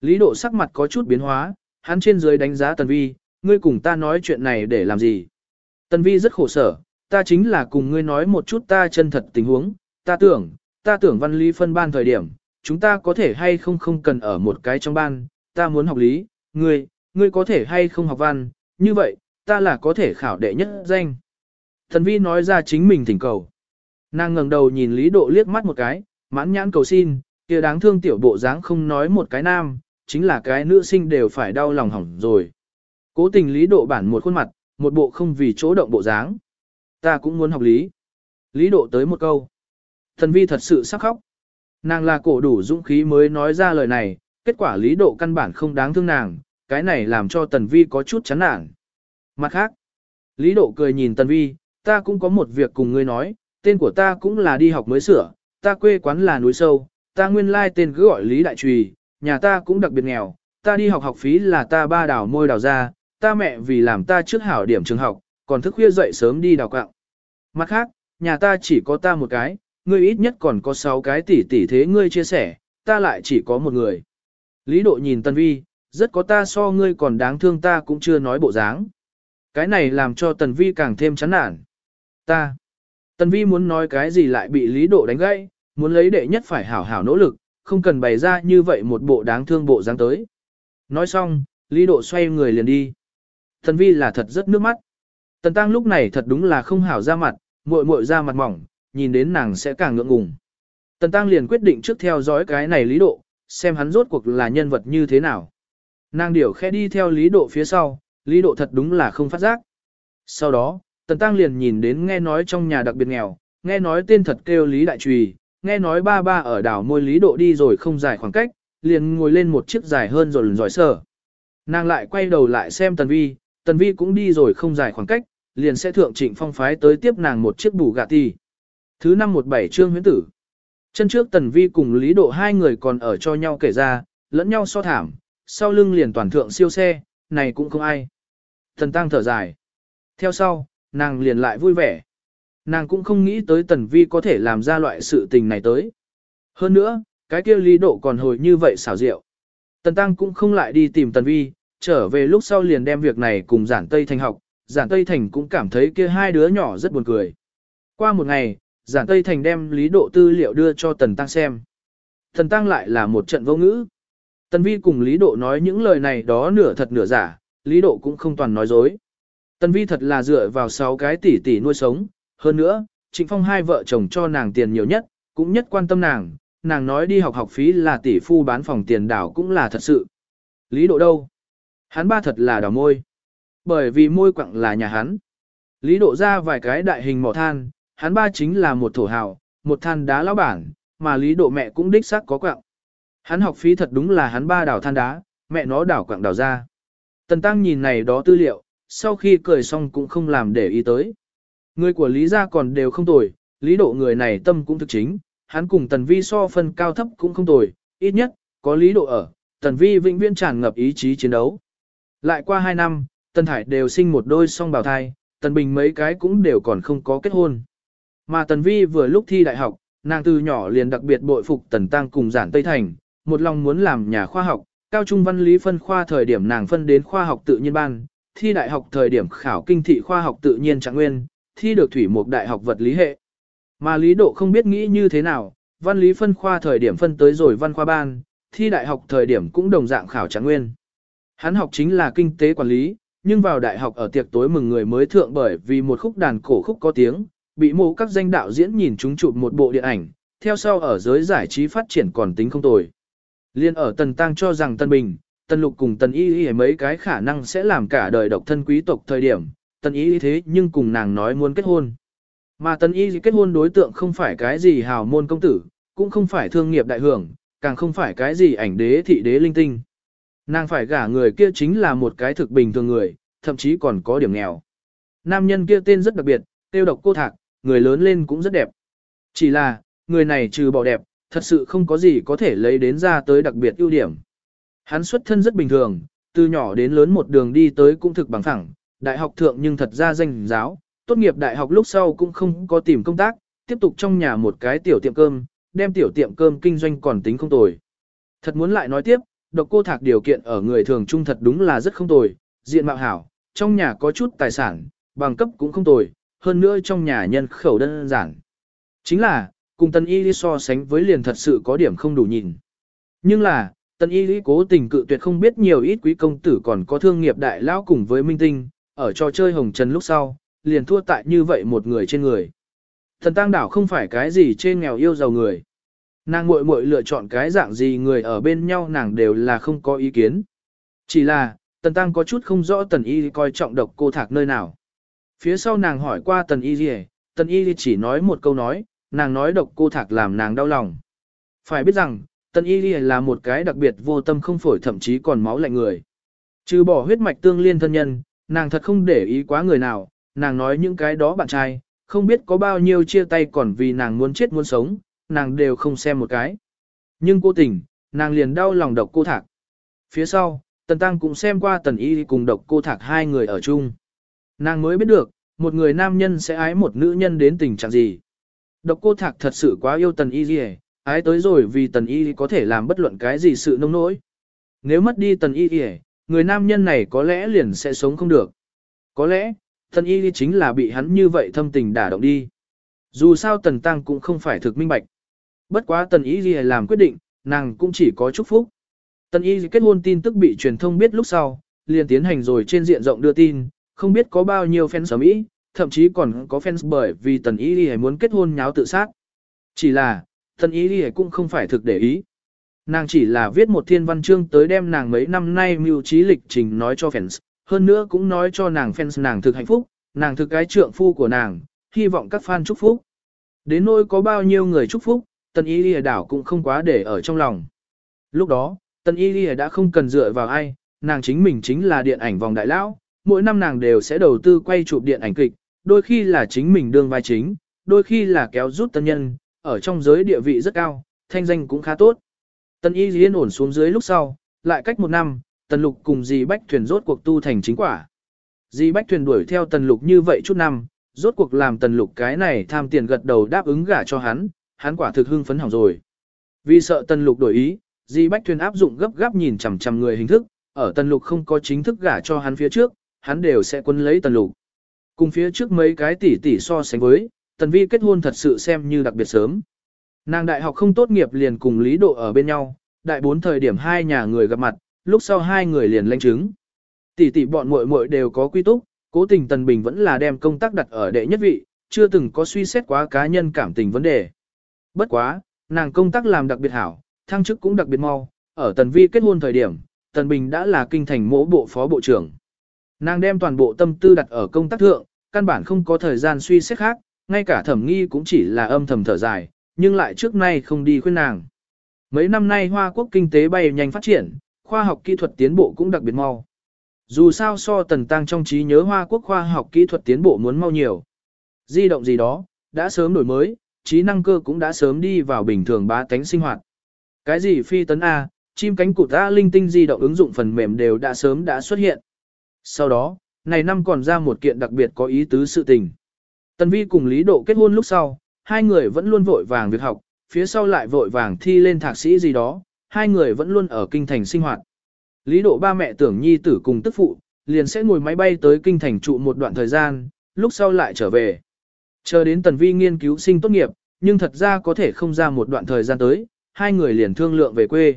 Lý độ sắc mặt có chút biến hóa, hắn trên dưới đánh giá Tần Vi, ngươi cùng ta nói chuyện này để làm gì. Tần Vi rất khổ sở, ta chính là cùng ngươi nói một chút ta chân thật tình huống, ta tưởng, ta tưởng văn lý phân ban thời điểm, chúng ta có thể hay không không cần ở một cái trong ban, ta muốn học lý, ngươi, ngươi có thể hay không học văn, như vậy, ta là có thể khảo đệ nhất danh. Tần vi nói ra chính mình thỉnh cầu. Nàng ngẩng đầu nhìn Lý Độ liếc mắt một cái, mãn nhãn cầu xin, kia đáng thương tiểu bộ dáng không nói một cái nam, chính là cái nữ sinh đều phải đau lòng hỏng rồi. Cố tình Lý Độ bản một khuôn mặt, một bộ không vì chỗ động bộ dáng. Ta cũng muốn học lý. Lý Độ tới một câu. Thần vi thật sự sắc khóc. Nàng là cổ đủ dũng khí mới nói ra lời này, kết quả Lý Độ căn bản không đáng thương nàng, cái này làm cho Tần Vi có chút chán nản. Mặt khác, Lý Độ cười nhìn Tần Vi, ta cũng có một việc cùng ngươi nói, tên của ta cũng là đi học mới sửa, ta quê quán là núi sâu, ta nguyên lai tên cứ gọi Lý Đại Trùy, nhà ta cũng đặc biệt nghèo, ta đi học học phí là ta ba đào môi đào ra, ta mẹ vì làm ta trước hảo điểm trường học, còn thức khuya dậy sớm đi đào quạng. Mặt khác, nhà ta chỉ có ta một cái, ngươi ít nhất còn có sáu cái tỷ tỷ thế ngươi chia sẻ, ta lại chỉ có một người. Lý độ nhìn Tần Vi, rất có ta so ngươi còn đáng thương ta cũng chưa nói bộ dáng. Cái này làm cho Tần Vi càng thêm chán nản. Ta. Tần Vi muốn nói cái gì lại bị Lý độ đánh gãy, muốn lấy đệ nhất phải hảo hảo nỗ lực, không cần bày ra như vậy một bộ đáng thương bộ dáng tới. Nói xong, Lý độ xoay người liền đi. Tần Vi là thật rất nước mắt. Tần Tăng lúc này thật đúng là không hảo ra mặt, muội muội ra mặt mỏng, nhìn đến nàng sẽ càng ngượng ngùng. Tần Tăng liền quyết định trước theo dõi cái này lý độ, xem hắn rốt cuộc là nhân vật như thế nào. Nàng điểu khẽ đi theo lý độ phía sau, lý độ thật đúng là không phát giác. Sau đó, Tần Tăng liền nhìn đến nghe nói trong nhà đặc biệt nghèo, nghe nói tên thật kêu Lý Đại Trùy, nghe nói ba ba ở đảo môi lý độ đi rồi không dài khoảng cách, liền ngồi lên một chiếc dài hơn rồi giỏi sở. Nàng lại quay đầu lại xem Tần Vi, Tần Vi cũng đi rồi không dài khoảng cách, liền sẽ thượng trịnh phong phái tới tiếp nàng một chiếc bù gạ ti. Thứ năm một bảy trương huyến tử. Chân trước Tần Vi cùng Lý Độ hai người còn ở cho nhau kể ra, lẫn nhau so thảm, sau lưng liền toàn thượng siêu xe, này cũng không ai. Thần Tăng thở dài. Theo sau, nàng liền lại vui vẻ. Nàng cũng không nghĩ tới Tần Vi có thể làm ra loại sự tình này tới. Hơn nữa, cái kia Lý Độ còn hồi như vậy xảo diệu. Tần Tăng cũng không lại đi tìm Tần Vi, trở về lúc sau liền đem việc này cùng Giản Tây Thành học. Giản Tây Thành cũng cảm thấy kia hai đứa nhỏ rất buồn cười. Qua một ngày, giản Tây Thành đem lý độ tư liệu đưa cho Tần Tăng xem. Tần Tăng lại là một trận vô ngữ. Tần Vi cùng lý độ nói những lời này đó nửa thật nửa giả, lý độ cũng không toàn nói dối. Tần Vi thật là dựa vào 6 cái tỷ tỷ nuôi sống, hơn nữa, Trịnh Phong hai vợ chồng cho nàng tiền nhiều nhất, cũng nhất quan tâm nàng, nàng nói đi học học phí là tỷ phu bán phòng tiền đảo cũng là thật sự. Lý độ đâu? Hắn ba thật là đào môi. Bởi vì môi quặng là nhà hắn. Lý độ ra vài cái đại hình mỏ than, hắn ba chính là một thổ hào, một than đá lão bản, mà lý độ mẹ cũng đích xác có quặng. Hắn học phí thật đúng là hắn ba đảo than đá, mẹ nó đảo quặng đảo ra. Tần Tăng nhìn này đó tư liệu, sau khi cười xong cũng không làm để ý tới. Người của Lý gia còn đều không tồi, lý độ người này tâm cũng thực chính, hắn cùng Tần Vi so phân cao thấp cũng không tồi, ít nhất, có lý độ ở, Tần Vi vĩnh viễn tràn ngập ý chí chiến đấu. Lại qua 2 năm, Tần Thải đều sinh một đôi song bào thai, Tần Bình mấy cái cũng đều còn không có kết hôn. Mà Tần Vi vừa lúc thi đại học, nàng từ nhỏ liền đặc biệt bội phục Tần Tăng cùng giản Tây Thành, một lòng muốn làm nhà khoa học, cao trung văn lý phân khoa thời điểm nàng phân đến khoa học tự nhiên ban, thi đại học thời điểm khảo kinh thị khoa học tự nhiên trạng nguyên, thi được thủy mục đại học vật lý hệ. Mà Lý Độ không biết nghĩ như thế nào, văn lý phân khoa thời điểm phân tới rồi văn khoa ban, thi đại học thời điểm cũng đồng dạng khảo trạng nguyên. Hắn học chính là kinh tế quản lý, nhưng vào đại học ở tiệc tối mừng người mới thượng bởi vì một khúc đàn cổ khúc có tiếng, bị mô các danh đạo diễn nhìn chúng chụp một bộ điện ảnh, theo sau ở giới giải trí phát triển còn tính không tồi. Liên ở Tần Tăng cho rằng Tân Bình, Tần Lục cùng Tần Y Y mấy cái khả năng sẽ làm cả đời độc thân quý tộc thời điểm, Tần Y thế nhưng cùng nàng nói muốn kết hôn. Mà Tần Y kết hôn đối tượng không phải cái gì hào môn công tử, cũng không phải thương nghiệp đại hưởng, càng không phải cái gì ảnh đế thị đế linh tinh. Nàng phải gả người kia chính là một cái thực bình thường người, thậm chí còn có điểm nghèo. Nam nhân kia tên rất đặc biệt, tiêu độc cô thạc, người lớn lên cũng rất đẹp. Chỉ là, người này trừ bỏ đẹp, thật sự không có gì có thể lấy đến ra tới đặc biệt ưu điểm. Hắn xuất thân rất bình thường, từ nhỏ đến lớn một đường đi tới cũng thực bằng phẳng, đại học thượng nhưng thật ra danh giáo, tốt nghiệp đại học lúc sau cũng không có tìm công tác, tiếp tục trong nhà một cái tiểu tiệm cơm, đem tiểu tiệm cơm kinh doanh còn tính không tồi. Thật muốn lại nói tiếp, độc cô thạc điều kiện ở người thường trung thật đúng là rất không tồi, diện mạo hảo, trong nhà có chút tài sản, bằng cấp cũng không tồi, hơn nữa trong nhà nhân khẩu đơn giản. Chính là, cùng tân y so sánh với liền thật sự có điểm không đủ nhìn. Nhưng là, tân y lý cố tình cự tuyệt không biết nhiều ít quý công tử còn có thương nghiệp đại lão cùng với minh tinh, ở trò chơi hồng trần lúc sau, liền thua tại như vậy một người trên người. Thần tăng đảo không phải cái gì trên nghèo yêu giàu người. Nàng muội muội lựa chọn cái dạng gì người ở bên nhau nàng đều là không có ý kiến. Chỉ là, tần tăng có chút không rõ tần y coi trọng độc cô thạc nơi nào. Phía sau nàng hỏi qua tần y gì, tần y chỉ nói một câu nói, nàng nói độc cô thạc làm nàng đau lòng. Phải biết rằng, tần y là một cái đặc biệt vô tâm không phổi thậm chí còn máu lạnh người. Trừ bỏ huyết mạch tương liên thân nhân, nàng thật không để ý quá người nào, nàng nói những cái đó bạn trai, không biết có bao nhiêu chia tay còn vì nàng muốn chết muốn sống, nàng đều không xem một cái. Nhưng cô tình, nàng liền đau lòng độc cô thạc. Phía sau, Tần Tăng cũng xem qua Tần Y cùng độc cô thạc hai người ở chung. Nàng mới biết được, một người nam nhân sẽ ái một nữ nhân đến tình trạng gì. Độc cô thạc thật sự quá yêu Tần Y gì ái tới rồi vì Tần Y có thể làm bất luận cái gì sự nông nỗi. Nếu mất đi Tần Y người nam nhân này có lẽ liền sẽ sống không được. Có lẽ, Tần Y chính là bị hắn như vậy thâm tình đả động đi. Dù sao Tần Tăng cũng không phải thực minh bạch. Bất quá Tần Y làm quyết định, nàng cũng chỉ có chúc phúc. Tần Y kết hôn tin tức bị truyền thông biết lúc sau, liền tiến hành rồi trên diện rộng đưa tin, không biết có bao nhiêu fans ở Mỹ, thậm chí còn có fans bởi vì Tần Y muốn kết hôn nháo tự sát. Chỉ là, Tần Y cũng không phải thực để ý. Nàng chỉ là viết một thiên văn chương tới đem nàng mấy năm nay mưu trí lịch trình nói cho fans, hơn nữa cũng nói cho nàng fans nàng thực hạnh phúc, nàng thực cái trượng phu của nàng, hy vọng các fan chúc phúc. Đến nỗi có bao nhiêu người chúc phúc, Tần Y lìa đảo cũng không quá để ở trong lòng. Lúc đó, Tần Y lìa đã không cần dựa vào ai, nàng chính mình chính là điện ảnh vòng đại lão, mỗi năm nàng đều sẽ đầu tư quay chụp điện ảnh kịch, đôi khi là chính mình đương vai chính, đôi khi là kéo rút tân nhân, ở trong giới địa vị rất cao, thanh danh cũng khá tốt. Tần Y yên ổn xuống dưới lúc sau, lại cách một năm, Tần Lục cùng dì Bách Thuyền rốt cuộc tu thành chính quả. Dì Bách Thuyền đuổi theo Tần Lục như vậy chút năm, rốt cuộc làm Tần Lục cái này tham tiền gật đầu đáp ứng gả cho hắn, hắn quả thực hưng phấn hỏng rồi. Vì sợ Tần Lục đổi ý, dì Bách Thuyền áp dụng gấp gáp nhìn chằm chằm người hình thức, ở Tần Lục không có chính thức gả cho hắn phía trước, hắn đều sẽ quân lấy Tần Lục. Cùng phía trước mấy cái tỷ tỷ so sánh với, Tần Vi kết hôn thật sự xem như đặc biệt sớm. Nàng đại học không tốt nghiệp liền cùng Lý Độ ở bên nhau, đại bốn thời điểm hai nhà người gặp mặt, lúc sau hai người liền lãnh chứng. Tỷ tỷ bọn muội muội đều có quy túc, cố tình Tần Bình vẫn là đem công tác đặt ở đệ nhất vị, chưa từng có suy xét quá cá nhân cảm tình vấn đề. Bất quá, nàng công tác làm đặc biệt hảo, thăng chức cũng đặc biệt mau, ở Tần Vi kết hôn thời điểm, Tần Bình đã là kinh thành mỗ bộ phó bộ trưởng. Nàng đem toàn bộ tâm tư đặt ở công tác thượng, căn bản không có thời gian suy xét khác, ngay cả thẩm nghi cũng chỉ là âm thầm thở dài, nhưng lại trước nay không đi khuyên nàng. Mấy năm nay Hoa Quốc kinh tế bay nhanh phát triển, khoa học kỹ thuật tiến bộ cũng đặc biệt mau. Dù sao so tần tăng trong trí nhớ Hoa Quốc khoa học kỹ thuật tiến bộ muốn mau nhiều. Di động gì đó, đã sớm đổi mới, trí năng cơ cũng đã sớm đi vào bình thường bá tánh sinh hoạt. Cái gì phi tấn A, chim cánh cụt A linh tinh di động ứng dụng phần mềm đều đã sớm đã xuất hiện. Sau đó, này năm còn ra một kiện đặc biệt có ý tứ sự tình. Tần Vi cùng Lý Độ kết hôn lúc sau, hai người vẫn luôn vội vàng việc học, phía sau lại vội vàng thi lên thạc sĩ gì đó, hai người vẫn luôn ở kinh thành sinh hoạt. Lý Độ ba mẹ tưởng nhi tử cùng tức phụ, liền sẽ ngồi máy bay tới kinh thành trụ một đoạn thời gian, lúc sau lại trở về. Chờ đến tần vi nghiên cứu sinh tốt nghiệp, nhưng thật ra có thể không ra một đoạn thời gian tới, hai người liền thương lượng về quê.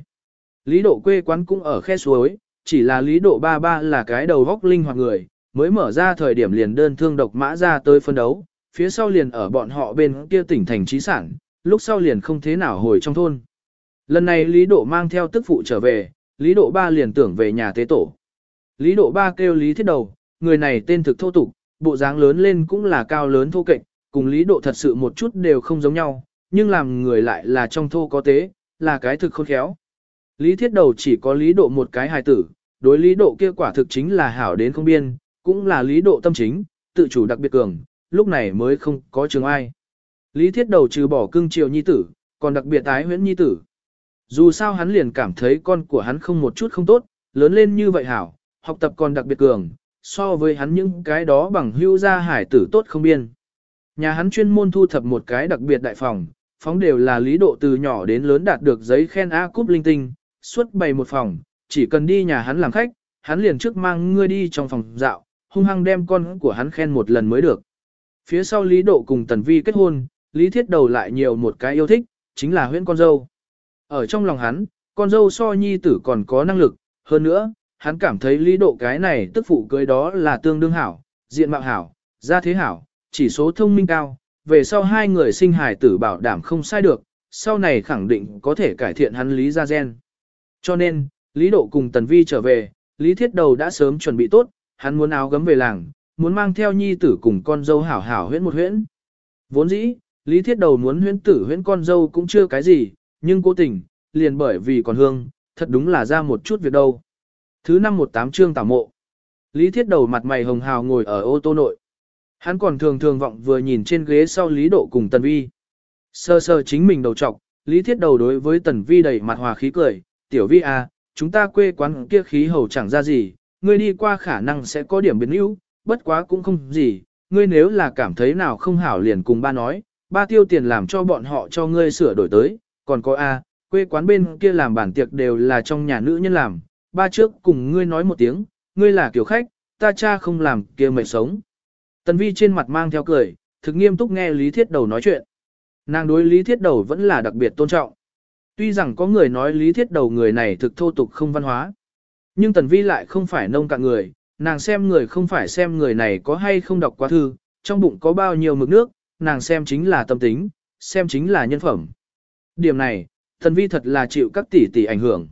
Lý độ quê quán cũng ở khe suối, chỉ là lý độ ba ba là cái đầu góc linh hoạt người, mới mở ra thời điểm liền đơn thương độc mã ra tới phân đấu, phía sau liền ở bọn họ bên kia tỉnh thành trí sản, lúc sau liền không thế nào hồi trong thôn. Lần này Lý Độ mang theo tức phụ trở về, Lý Độ ba liền tưởng về nhà tế tổ. Lý Độ ba kêu Lý Thiết Đầu, người này tên thực thô tục, bộ dáng lớn lên cũng là cao lớn thô kệch, cùng Lý Độ thật sự một chút đều không giống nhau, nhưng làm người lại là trong thô có tế, là cái thực khôn khéo. Lý Thiết Đầu chỉ có Lý Độ một cái hài tử, đối Lý Độ kia quả thực chính là hảo đến không biên, cũng là Lý Độ tâm chính, tự chủ đặc biệt cường, lúc này mới không có trường ai. Lý Thiết Đầu trừ bỏ cưng chiều nhi tử, còn đặc biệt ái huyễn nhi tử. Dù sao hắn liền cảm thấy con của hắn không một chút không tốt, lớn lên như vậy hảo, học tập còn đặc biệt cường, so với hắn những cái đó bằng hưu gia hải tử tốt không biên. Nhà hắn chuyên môn thu thập một cái đặc biệt đại phòng, phóng đều là lý độ từ nhỏ đến lớn đạt được giấy khen A cúp linh tinh, suốt bày một phòng, chỉ cần đi nhà hắn làm khách, hắn liền trước mang ngươi đi trong phòng dạo, hung hăng đem con của hắn khen một lần mới được. Phía sau lý độ cùng tần vi kết hôn, lý thiết đầu lại nhiều một cái yêu thích, chính là huyễn con dâu. Ở trong lòng hắn, con dâu so nhi tử còn có năng lực, hơn nữa, hắn cảm thấy lý độ cái này tức phụ cưới đó là tương đương hảo, diện mạo hảo, gia thế hảo, chỉ số thông minh cao, về sau hai người sinh hài tử bảo đảm không sai được, sau này khẳng định có thể cải thiện hắn lý gia gen. Cho nên, lý độ cùng tần vi trở về, lý thiết đầu đã sớm chuẩn bị tốt, hắn muốn áo gấm về làng, muốn mang theo nhi tử cùng con dâu hảo hảo huyễn một huyễn. Vốn dĩ, lý thiết đầu muốn huyễn tử huyễn con dâu cũng chưa cái gì, nhưng cố tình, liền bởi vì còn hương, thật đúng là ra một chút việc đâu. Thứ năm một tám chương tả mộ. Lý thiết đầu mặt mày hồng hào ngồi ở ô tô nội. Hắn còn thường thường vọng vừa nhìn trên ghế sau Lý Độ cùng Tần Vi. Sơ sơ chính mình đầu trọc, Lý thiết đầu đối với Tần Vi đầy mặt hòa khí cười, tiểu Vi à, chúng ta quê quán kia khí hầu chẳng ra gì, ngươi đi qua khả năng sẽ có điểm biến yếu, bất quá cũng không gì, ngươi nếu là cảm thấy nào không hảo liền cùng ba nói, ba tiêu tiền làm cho bọn họ cho ngươi sửa đổi tới, còn có A, quê quán bên kia làm bản tiệc đều là trong nhà nữ nhân làm, ba trước cùng ngươi nói một tiếng, ngươi là kiểu khách, ta cha không làm kia mệt sống. Tần vi trên mặt mang theo cười, thực nghiêm túc nghe Lý Thiết Đầu nói chuyện. Nàng đối Lý Thiết Đầu vẫn là đặc biệt tôn trọng. Tuy rằng có người nói Lý Thiết Đầu người này thực thô tục không văn hóa, nhưng Tần vi lại không phải nông cạn người, nàng xem người không phải xem người này có hay không đọc quá thư, trong bụng có bao nhiêu mực nước, nàng xem chính là tâm tính, xem chính là nhân phẩm. Điểm này, thần vi thật là chịu các tỷ tỷ ảnh hưởng.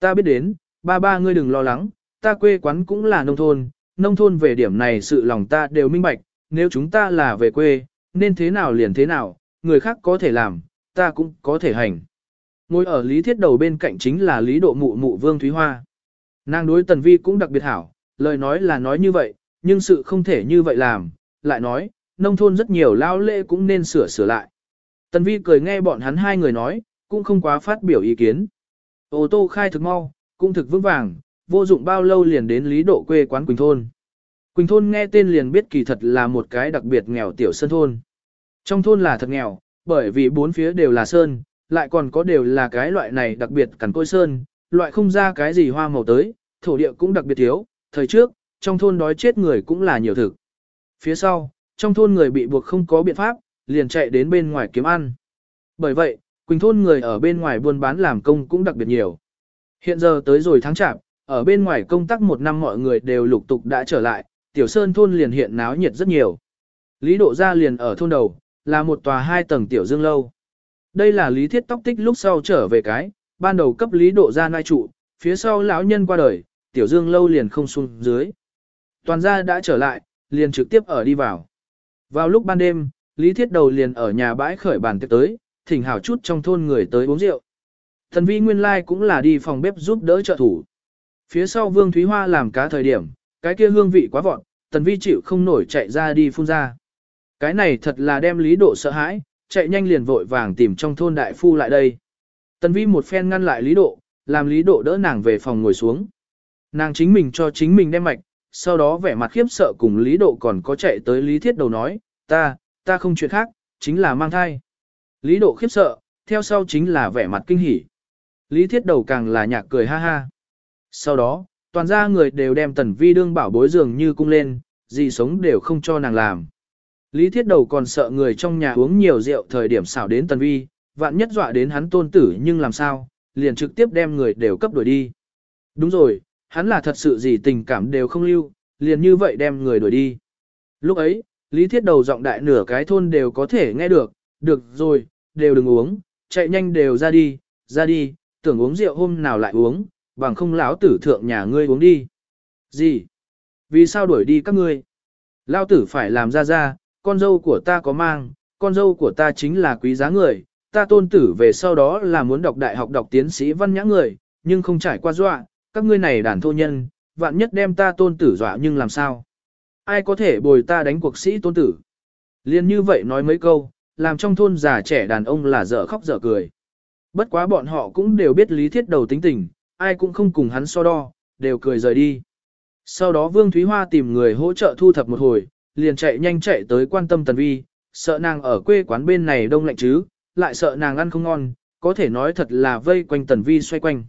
Ta biết đến, ba ba ngươi đừng lo lắng, ta quê quán cũng là nông thôn, nông thôn về điểm này sự lòng ta đều minh bạch, nếu chúng ta là về quê, nên thế nào liền thế nào, người khác có thể làm, ta cũng có thể hành. Ngồi ở lý thiết đầu bên cạnh chính là lý độ mụ mụ Vương Thúy Hoa. Nàng đối tần vi cũng đặc biệt hảo, lời nói là nói như vậy, nhưng sự không thể như vậy làm, lại nói, nông thôn rất nhiều lao lệ cũng nên sửa sửa lại. Tần vi cười nghe bọn hắn hai người nói, cũng không quá phát biểu ý kiến. Ô tô khai thực mau, cũng thực vững vàng, vô dụng bao lâu liền đến lý độ quê quán Quỳnh Thôn. Quỳnh Thôn nghe tên liền biết kỳ thật là một cái đặc biệt nghèo tiểu sơn thôn. Trong thôn là thật nghèo, bởi vì bốn phía đều là sơn, lại còn có đều là cái loại này đặc biệt cằn côi sơn, loại không ra cái gì hoa màu tới, thổ địa cũng đặc biệt thiếu, thời trước, trong thôn đói chết người cũng là nhiều thực. Phía sau, trong thôn người bị buộc không có biện pháp, liền chạy đến bên ngoài kiếm ăn. Bởi vậy, Quỳnh thôn người ở bên ngoài buôn bán làm công cũng đặc biệt nhiều. Hiện giờ tới rồi tháng chạp, ở bên ngoài công tác một năm mọi người đều lục tục đã trở lại, tiểu sơn thôn liền hiện náo nhiệt rất nhiều. Lý độ gia liền ở thôn đầu, là một tòa hai tầng tiểu dương lâu. Đây là lý thiết tóc tích lúc sau trở về cái, ban đầu cấp lý độ gia nai trụ, phía sau lão nhân qua đời, tiểu dương lâu liền không xuống dưới. Toàn gia đã trở lại, liền trực tiếp ở đi vào. Vào lúc ban đêm, lý thiết đầu liền ở nhà bãi khởi bàn tiệc tới, thỉnh hảo chút trong thôn người tới uống rượu. Thần vi nguyên lai like cũng là đi phòng bếp giúp đỡ trợ thủ. Phía sau Vương Thúy Hoa làm cá thời điểm, cái kia hương vị quá vọt, tần vi chịu không nổi chạy ra đi phun ra. Cái này thật là đem lý độ sợ hãi, chạy nhanh liền vội vàng tìm trong thôn đại phu lại đây. Tần vi một phen ngăn lại lý độ, làm lý độ đỡ nàng về phòng ngồi xuống. Nàng chính mình cho chính mình đem mạch, sau đó vẻ mặt khiếp sợ cùng lý độ còn có chạy tới lý thiết đầu nói, ta, ta không chuyện khác, chính là mang thai. Lý độ khiếp sợ, theo sau chính là vẻ mặt kinh hỉ. Lý thiết đầu càng là nhạc cười ha ha. Sau đó, toàn gia người đều đem tần vi đương bảo bối dường như cung lên, gì sống đều không cho nàng làm. Lý thiết đầu còn sợ người trong nhà uống nhiều rượu thời điểm xảo đến tần vi, vạn nhất dọa đến hắn tôn tử nhưng làm sao, liền trực tiếp đem người đều cấp đuổi đi. Đúng rồi, hắn là thật sự gì tình cảm đều không lưu, liền như vậy đem người đuổi đi. Lúc ấy, Lý Thiết đầu giọng đại nửa cái thôn đều có thể nghe được, được rồi, đều đừng uống, chạy nhanh đều ra đi, ra đi, tưởng uống rượu hôm nào lại uống, bằng không lão tử thượng nhà ngươi uống đi. Gì? Vì sao đuổi đi các ngươi? Lão tử phải làm ra ra, con dâu của ta có mang, con dâu của ta chính là quý giá người, ta tôn tử về sau đó là muốn đọc đại học đọc tiến sĩ văn nhã người, nhưng không trải qua dọa, các ngươi này đàn thô nhân, vạn nhất đem ta tôn tử dọa nhưng làm sao? Ai có thể bồi ta đánh cuộc sĩ tôn tử? Liên như vậy nói mấy câu, làm trong thôn già trẻ đàn ông là dở khóc dở cười. Bất quá bọn họ cũng đều biết lý thiết đầu tính tình, ai cũng không cùng hắn so đo, đều cười rời đi. Sau đó Vương Thúy Hoa tìm người hỗ trợ thu thập một hồi, liền chạy nhanh chạy tới quan tâm Tần Vi, sợ nàng ở quê quán bên này đông lạnh chứ, lại sợ nàng ăn không ngon, có thể nói thật là vây quanh Tần Vi xoay quanh.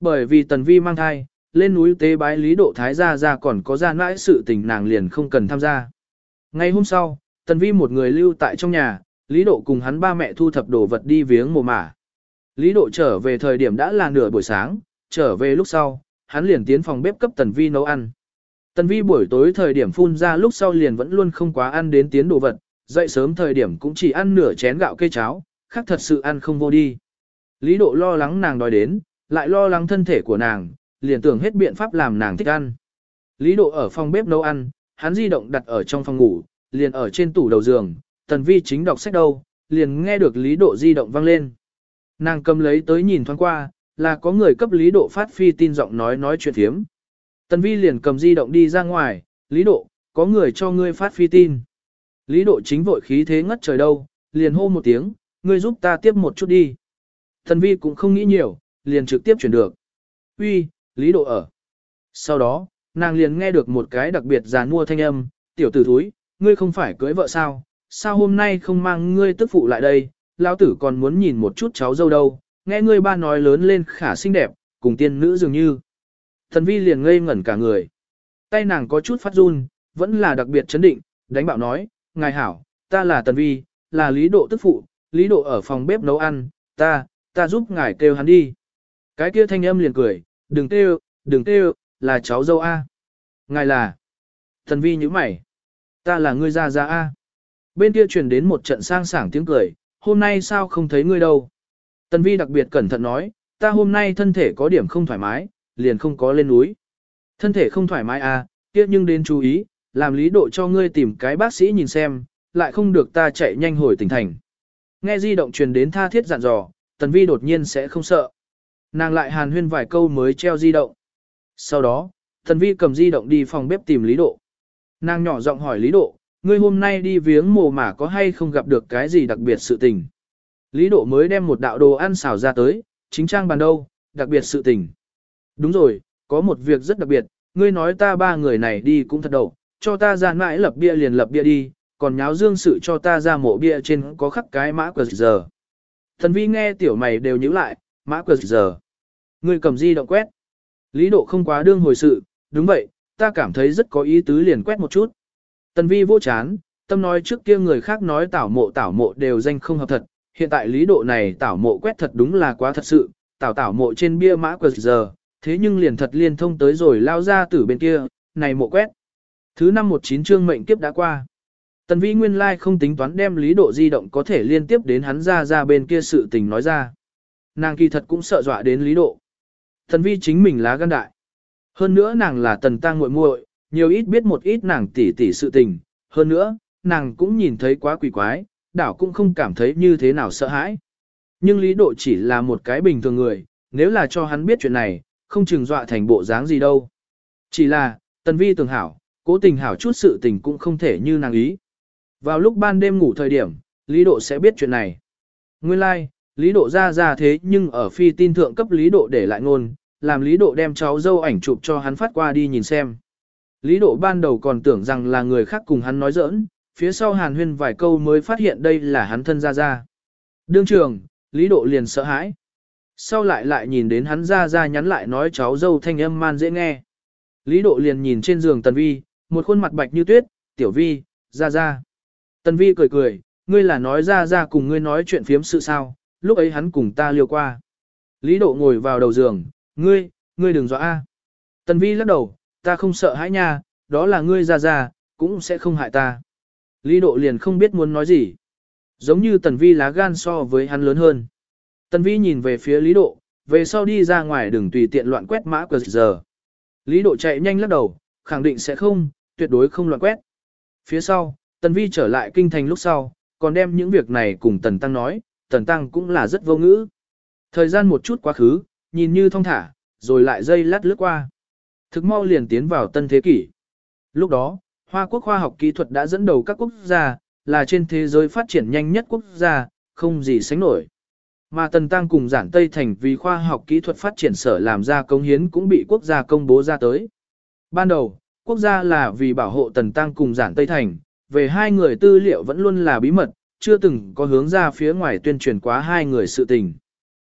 Bởi vì Tần Vi mang thai, lên núi tế bái Lý Độ Thái gia ra còn có ra mãi sự tình nàng liền không cần tham gia. Ngay hôm sau, Tần Vi một người lưu tại trong nhà, Lý Độ cùng hắn ba mẹ thu thập đồ vật đi viếng mồ mả. Lý Độ trở về thời điểm đã là nửa buổi sáng, trở về lúc sau, hắn liền tiến phòng bếp cấp Tần Vi nấu ăn. Tần Vi buổi tối thời điểm phun ra lúc sau liền vẫn luôn không quá ăn đến tiến đồ vật, dậy sớm thời điểm cũng chỉ ăn nửa chén gạo cây cháo, khác thật sự ăn không vô đi. Lý Độ lo lắng nàng đói đến, lại lo lắng thân thể của nàng, liền tưởng hết biện pháp làm nàng thích ăn. Lý Độ ở phòng bếp nấu ăn, hắn di động đặt ở trong phòng ngủ, liền ở trên tủ đầu giường, Tần Vi chính đọc sách đâu, liền nghe được Lý Độ di động vang lên. Nàng cầm lấy tới nhìn thoáng qua, là có người cấp Lý Độ phát phi tin giọng nói nói chuyện thiếm. Tần Vi liền cầm di động đi ra ngoài, Lý Độ, có người cho ngươi phát phi tin. Lý Độ chính vội khí thế ngất trời đâu, liền hô một tiếng, ngươi giúp ta tiếp một chút đi. Tần Vi cũng không nghĩ nhiều, liền trực tiếp chuyển được. Uy, Lý Độ ở. Sau đó, nàng liền nghe được một cái đặc biệt giàn mua thanh âm, tiểu tử thúi, ngươi không phải cưới vợ sao, sao hôm nay không mang ngươi tức phụ lại đây, lão tử còn muốn nhìn một chút cháu dâu đâu, nghe ngươi ba nói lớn lên khả xinh đẹp, cùng tiên nữ dường như. Thần vi liền ngây ngẩn cả người. Tay nàng có chút phát run, vẫn là đặc biệt chấn định, đánh bạo nói, ngài hảo, ta là Tần Vi, là Lý Độ tức phụ, Lý Độ ở phòng bếp nấu ăn, ta, ta giúp ngài kêu hắn đi. Cái kia thanh âm liền cười, đừng kêu, đừng kêu, là cháu dâu A. Ngài là, Thần Vi như mày, ta là ngươi ra ra A. Bên kia truyền đến một trận sang sảng tiếng cười, hôm nay sao không thấy ngươi đâu. Tần Vi đặc biệt cẩn thận nói, ta hôm nay thân thể có điểm không thoải mái, liền không có lên núi. Thân thể không thoải mái à, kia nhưng đến chú ý, làm lý độ cho ngươi tìm cái bác sĩ nhìn xem, lại không được ta chạy nhanh hồi tỉnh thành. Nghe di động truyền đến tha thiết dặn dò, Tần Vi đột nhiên sẽ không sợ. Nàng lại hàn huyên vài câu mới treo di động. Sau đó, Tần Vi cầm di động đi phòng bếp tìm Lý Độ. Nàng nhỏ giọng hỏi Lý Độ, ngươi hôm nay đi viếng mồ mả có hay không gặp được cái gì đặc biệt sự tình. Lý Độ mới đem một đạo đồ ăn xào ra tới, chính trang bàn đâu, đặc biệt sự tình. Đúng rồi, có một việc rất đặc biệt, ngươi nói ta ba người này đi cũng thật đầu, cho ta ra mãi lập bia liền lập bia đi, còn nháo dương sự cho ta ra mộ bia trên có khắc cái mã quờ giờ. Thần vi nghe tiểu mày đều nhíu lại, mã quờ giờ. Ngươi cầm di động quét. Lý độ không quá đương hồi sự, đúng vậy, ta cảm thấy rất có ý tứ liền quét một chút. Tần vi vô chán, tâm nói trước kia người khác nói tảo mộ tảo mộ đều danh không hợp thật, hiện tại lý độ này tảo mộ quét thật đúng là quá thật sự, tảo tảo mộ trên bia mã quờ giờ, thế nhưng liền thật liên thông tới rồi lao ra từ bên kia, này mộ quét. Thứ năm một chín chương mệnh kiếp đã qua. Tần vi nguyên lai không tính toán đem lý độ di động có thể liên tiếp đến hắn ra ra bên kia sự tình nói ra. Nàng kỳ thật cũng sợ dọa đến lý độ. thần vi chính mình lá gan đại. Hơn nữa nàng là tần tang muội muội, nhiều ít biết một ít nàng tỉ tỉ sự tình. Hơn nữa, nàng cũng nhìn thấy quá quỷ quái, đảo cũng không cảm thấy như thế nào sợ hãi. Nhưng lý độ chỉ là một cái bình thường người, nếu là cho hắn biết chuyện này, không chừng dọa thành bộ dáng gì đâu. Chỉ là, tần vi tường hảo, cố tình hảo chút sự tình cũng không thể như nàng ý. Vào lúc ban đêm ngủ thời điểm, Lý Độ sẽ biết chuyện này. Nguyên lai, like, Lý Độ ra ra thế nhưng ở phi tin thượng cấp Lý Độ để lại ngôn, làm Lý Độ đem cháu dâu ảnh chụp cho hắn phát qua đi nhìn xem. Lý Độ ban đầu còn tưởng rằng là người khác cùng hắn nói giỡn, phía sau hàn huyên vài câu mới phát hiện đây là hắn thân ra ra. Đương trường, Lý Độ liền sợ hãi. Sau lại lại nhìn đến hắn ra ra nhắn lại nói cháu dâu thanh âm man dễ nghe. Lý Độ liền nhìn trên giường Tần Vi, một khuôn mặt bạch như tuyết, tiểu Vi, ra ra. Tần vi cười cười, ngươi là nói ra ra cùng ngươi nói chuyện phiếm sự sao, lúc ấy hắn cùng ta liêu qua. Lý độ ngồi vào đầu giường, ngươi, ngươi đừng dọa a. Tần vi lắc đầu, ta không sợ hãi nha, đó là ngươi ra ra, cũng sẽ không hại ta. Lý độ liền không biết muốn nói gì. Giống như tần vi lá gan so với hắn lớn hơn. Tần vi nhìn về phía lý độ, về sau đi ra ngoài đừng tùy tiện loạn quét mã cờ giờ. Lý độ chạy nhanh lắc đầu, khẳng định sẽ không, tuyệt đối không loạn quét. Phía sau, tần vi trở lại kinh thành lúc sau, còn đem những việc này cùng tần tăng nói, tần tăng cũng là rất vô ngữ. Thời gian một chút quá khứ, nhìn như thong thả, rồi lại dây lát lướt qua. Thực mau liền tiến vào tân thế kỷ. Lúc đó, Hoa quốc khoa học kỹ thuật đã dẫn đầu các quốc gia, là trên thế giới phát triển nhanh nhất quốc gia, không gì sánh nổi. Mà Tần Tăng cùng giản Tây Thành vì khoa học kỹ thuật phát triển sở làm ra công hiến cũng bị quốc gia công bố ra tới. Ban đầu, quốc gia là vì bảo hộ Tần Tăng cùng giản Tây Thành, về hai người tư liệu vẫn luôn là bí mật, chưa từng có hướng ra phía ngoài tuyên truyền quá hai người sự tình.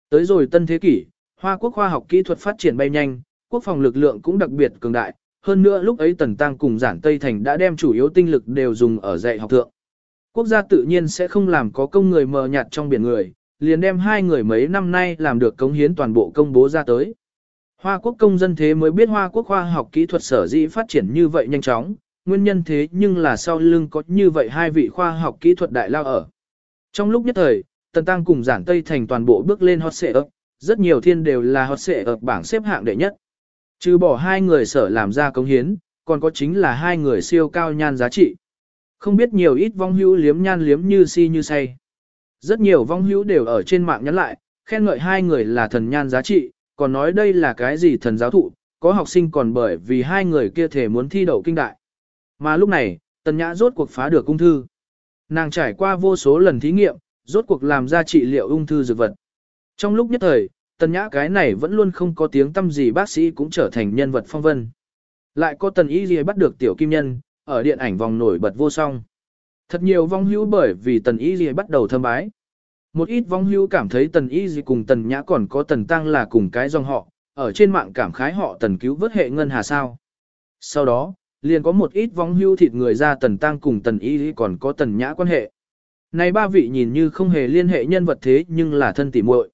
Tới rồi tân thế kỷ, Hoa quốc khoa học kỹ thuật phát triển bay nhanh, quốc phòng lực lượng cũng đặc biệt cường đại, hơn nữa lúc ấy Tần Tăng cùng giản Tây Thành đã đem chủ yếu tinh lực đều dùng ở dạy học thượng. Quốc gia tự nhiên sẽ không làm có công người mờ nhạt trong biển người, liền đem hai người mấy năm nay làm được cống hiến toàn bộ công bố ra tới. Hoa quốc công dân thế mới biết Hoa quốc khoa học kỹ thuật sở dĩ phát triển như vậy nhanh chóng, nguyên nhân thế nhưng là sau lưng có như vậy hai vị khoa học kỹ thuật đại lao ở. Trong lúc nhất thời, Tần Tăng cùng giản Tây Thành toàn bộ bước lên hot xệ ấp, rất nhiều thiên đều là hot xệ ấp bảng xếp hạng đệ nhất. Trừ bỏ hai người sở làm ra cống hiến, còn có chính là hai người siêu cao nhan giá trị. Không biết nhiều ít vong hữu liếm nhan liếm như si như say. Rất nhiều vong hữu đều ở trên mạng nhắn lại, khen ngợi hai người là thần nhan giá trị, còn nói đây là cái gì thần giáo thụ, có học sinh còn bởi vì hai người kia thể muốn thi đậu kinh đại. Mà lúc này, tần nhã rốt cuộc phá được ung thư. Nàng trải qua vô số lần thí nghiệm, rốt cuộc làm ra trị liệu ung thư dược vật. Trong lúc nhất thời, tần nhã cái này vẫn luôn không có tiếng tâm gì bác sĩ cũng trở thành nhân vật phong vân. Lại có tần y Ghi bắt được tiểu kim nhân, ở điện ảnh vòng nổi bật vô song. Thật nhiều vong hữu bởi vì tần y Ghi bắt đầu thâm bái. Một ít vong hữu cảm thấy tần y Ghi cùng tần nhã còn có tần tăng là cùng cái dòng họ, ở trên mạng cảm khái họ tần cứu vớt hệ ngân hà sao. Sau đó, liền có một ít vong hưu thịt người ra tần tăng cùng tần y còn có tần nhã quan hệ. Này ba vị nhìn như không hề liên hệ nhân vật thế nhưng là thân tỉ muội.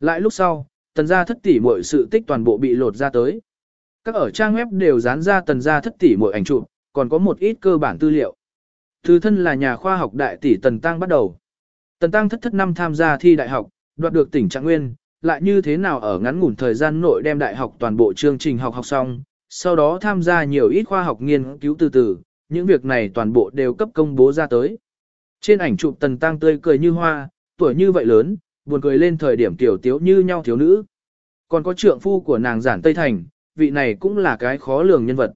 Lại lúc sau, tần gia thất tỷ muội sự tích toàn bộ bị lột ra tới. Các ở trang web đều dán ra tần gia thất tỷ muội ảnh chụp, còn có một ít cơ bản tư liệu. Từ thân là nhà khoa học đại tỷ Tần Tăng bắt đầu. Tần Tăng thất thất năm tham gia thi đại học, đoạt được tỉnh Trạng Nguyên, lại như thế nào ở ngắn ngủn thời gian nội đem đại học toàn bộ chương trình học học xong, sau đó tham gia nhiều ít khoa học nghiên cứu từ từ, những việc này toàn bộ đều cấp công bố ra tới. Trên ảnh chụp Tần Tăng tươi cười như hoa, tuổi như vậy lớn, buồn cười lên thời điểm tiểu tiếu như nhau thiếu nữ. Còn có trượng phu của nàng giản Tây Thành, vị này cũng là cái khó lường nhân vật.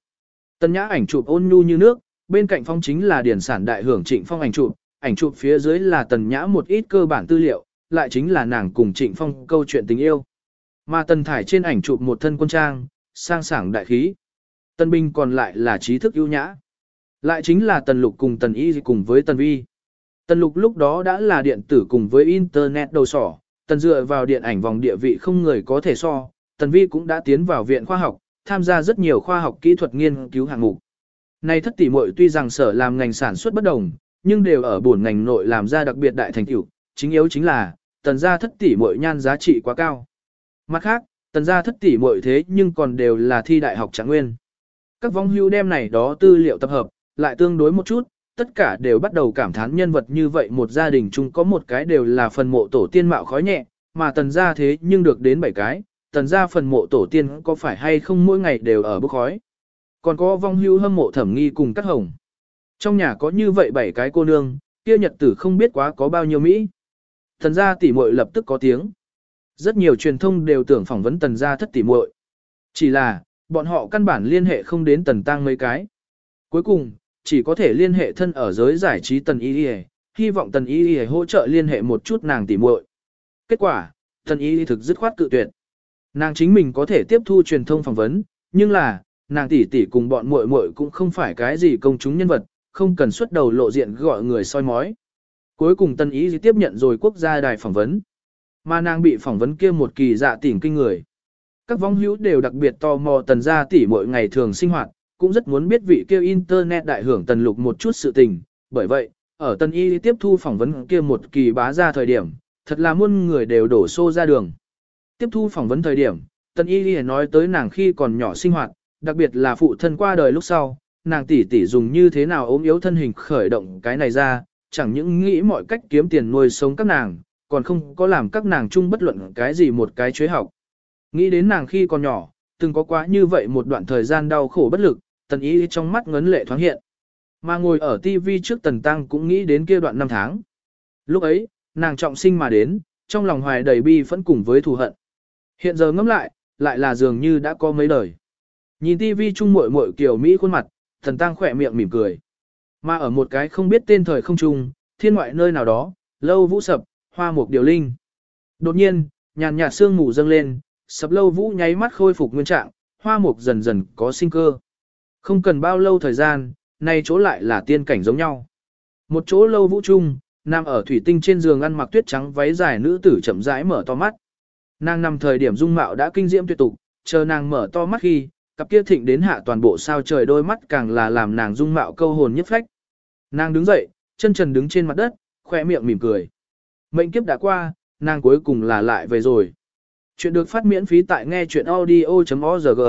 Tần nhã ảnh chụp ôn nhu như nước, bên cạnh phong chính là điển sản đại hưởng trịnh phong ảnh chụp, ảnh chụp phía dưới là tần nhã một ít cơ bản tư liệu, lại chính là nàng cùng trịnh phong câu chuyện tình yêu. Mà tần thải trên ảnh chụp một thân quân trang, sang sảng đại khí. tân binh còn lại là trí thức ưu nhã. Lại chính là tần lục cùng tần y cùng với tần vi. Tần lục lúc đó đã là điện tử cùng với internet đầu sỏ, tần dựa vào điện ảnh vòng địa vị không người có thể so, tần vi cũng đã tiến vào viện khoa học, tham gia rất nhiều khoa học kỹ thuật nghiên cứu hạng mục. Này thất tỷ muội tuy rằng sở làm ngành sản xuất bất đồng, nhưng đều ở buồn ngành nội làm ra đặc biệt đại thành tựu, chính yếu chính là tần gia thất tỷ muội nhan giá trị quá cao. Mặt khác, tần gia thất tỷ muội thế nhưng còn đều là thi đại học trạng nguyên. Các vong hưu đem này đó tư liệu tập hợp, lại tương đối một chút, tất cả đều bắt đầu cảm thán nhân vật như vậy một gia đình chung có một cái đều là phần mộ tổ tiên mạo khói nhẹ, mà tần gia thế nhưng được đến bảy cái, tần gia phần mộ tổ tiên có phải hay không mỗi ngày đều ở bức khói. Còn có vong hưu hâm mộ thẩm nghi cùng các hồng. Trong nhà có như vậy bảy cái cô nương, kia nhật tử không biết quá có bao nhiêu Mỹ. Tần gia tỷ muội lập tức có tiếng. Rất nhiều truyền thông đều tưởng phỏng vấn tần gia thất tỷ muội. Chỉ là, bọn họ căn bản liên hệ không đến tần tăng mấy cái. Cuối cùng, chỉ có thể liên hệ thân ở giới giải trí tần y y hy vọng tần y y hỗ trợ liên hệ một chút nàng tỷ muội. Kết quả, tần y thực dứt khoát cự tuyệt. Nàng chính mình có thể tiếp thu truyền thông phỏng vấn, nhưng là, nàng tỷ tỷ cùng bọn muội muội cũng không phải cái gì công chúng nhân vật, không cần xuất đầu lộ diện gọi người soi mói. Cuối cùng tân ý tiếp nhận rồi quốc gia đài phỏng vấn. Mà nàng bị phỏng vấn kia một kỳ dạ tỉnh kinh người. Các vong hữu đều đặc biệt tò mò tần gia tỷ mỗi ngày thường sinh hoạt, cũng rất muốn biết vị kêu internet đại hưởng tần lục một chút sự tình, bởi vậy, ở tần y tiếp thu phỏng vấn kia một kỳ bá ra thời điểm, thật là muôn người đều đổ xô ra đường. Tiếp thu phỏng vấn thời điểm, tần y nói tới nàng khi còn nhỏ sinh hoạt, đặc biệt là phụ thân qua đời lúc sau, nàng tỷ tỷ dùng như thế nào ốm yếu thân hình khởi động cái này ra, chẳng những nghĩ mọi cách kiếm tiền nuôi sống các nàng, còn không có làm các nàng chung bất luận cái gì một cái chế học. Nghĩ đến nàng khi còn nhỏ, từng có quá như vậy một đoạn thời gian đau khổ bất lực, tần ý trong mắt ngấn lệ thoáng hiện. Mà ngồi ở TV trước tần tăng cũng nghĩ đến kia đoạn năm tháng. Lúc ấy, nàng trọng sinh mà đến, trong lòng hoài đầy bi phẫn cùng với thù hận. Hiện giờ ngẫm lại, lại là dường như đã có mấy đời. Nhìn TV chung muội muội kiểu Mỹ khuôn mặt, thần tăng khỏe miệng mỉm cười. Mà ở một cái không biết tên thời không trung, thiên ngoại nơi nào đó, lâu vũ sập, hoa mục điều linh. Đột nhiên, nhàn nhạt sương mù dâng lên, sập lâu vũ nháy mắt khôi phục nguyên trạng, hoa mục dần dần có sinh cơ. Không cần bao lâu thời gian, nay chỗ lại là tiên cảnh giống nhau. Một chỗ lâu vũ trung, nằm ở thủy tinh trên giường ăn mặc tuyết trắng váy dài nữ tử chậm rãi mở to mắt. Nàng nằm thời điểm dung mạo đã kinh diễm tuyệt tục, chờ nàng mở to mắt khi, cặp kia thịnh đến hạ toàn bộ sao trời đôi mắt càng là làm nàng dung mạo câu hồn nhất phách. Nàng đứng dậy, chân trần đứng trên mặt đất, khỏe miệng mỉm cười. Mệnh kiếp đã qua, nàng cuối cùng là lại về rồi. Chuyện được phát miễn phí tại nghe chuyện audio.org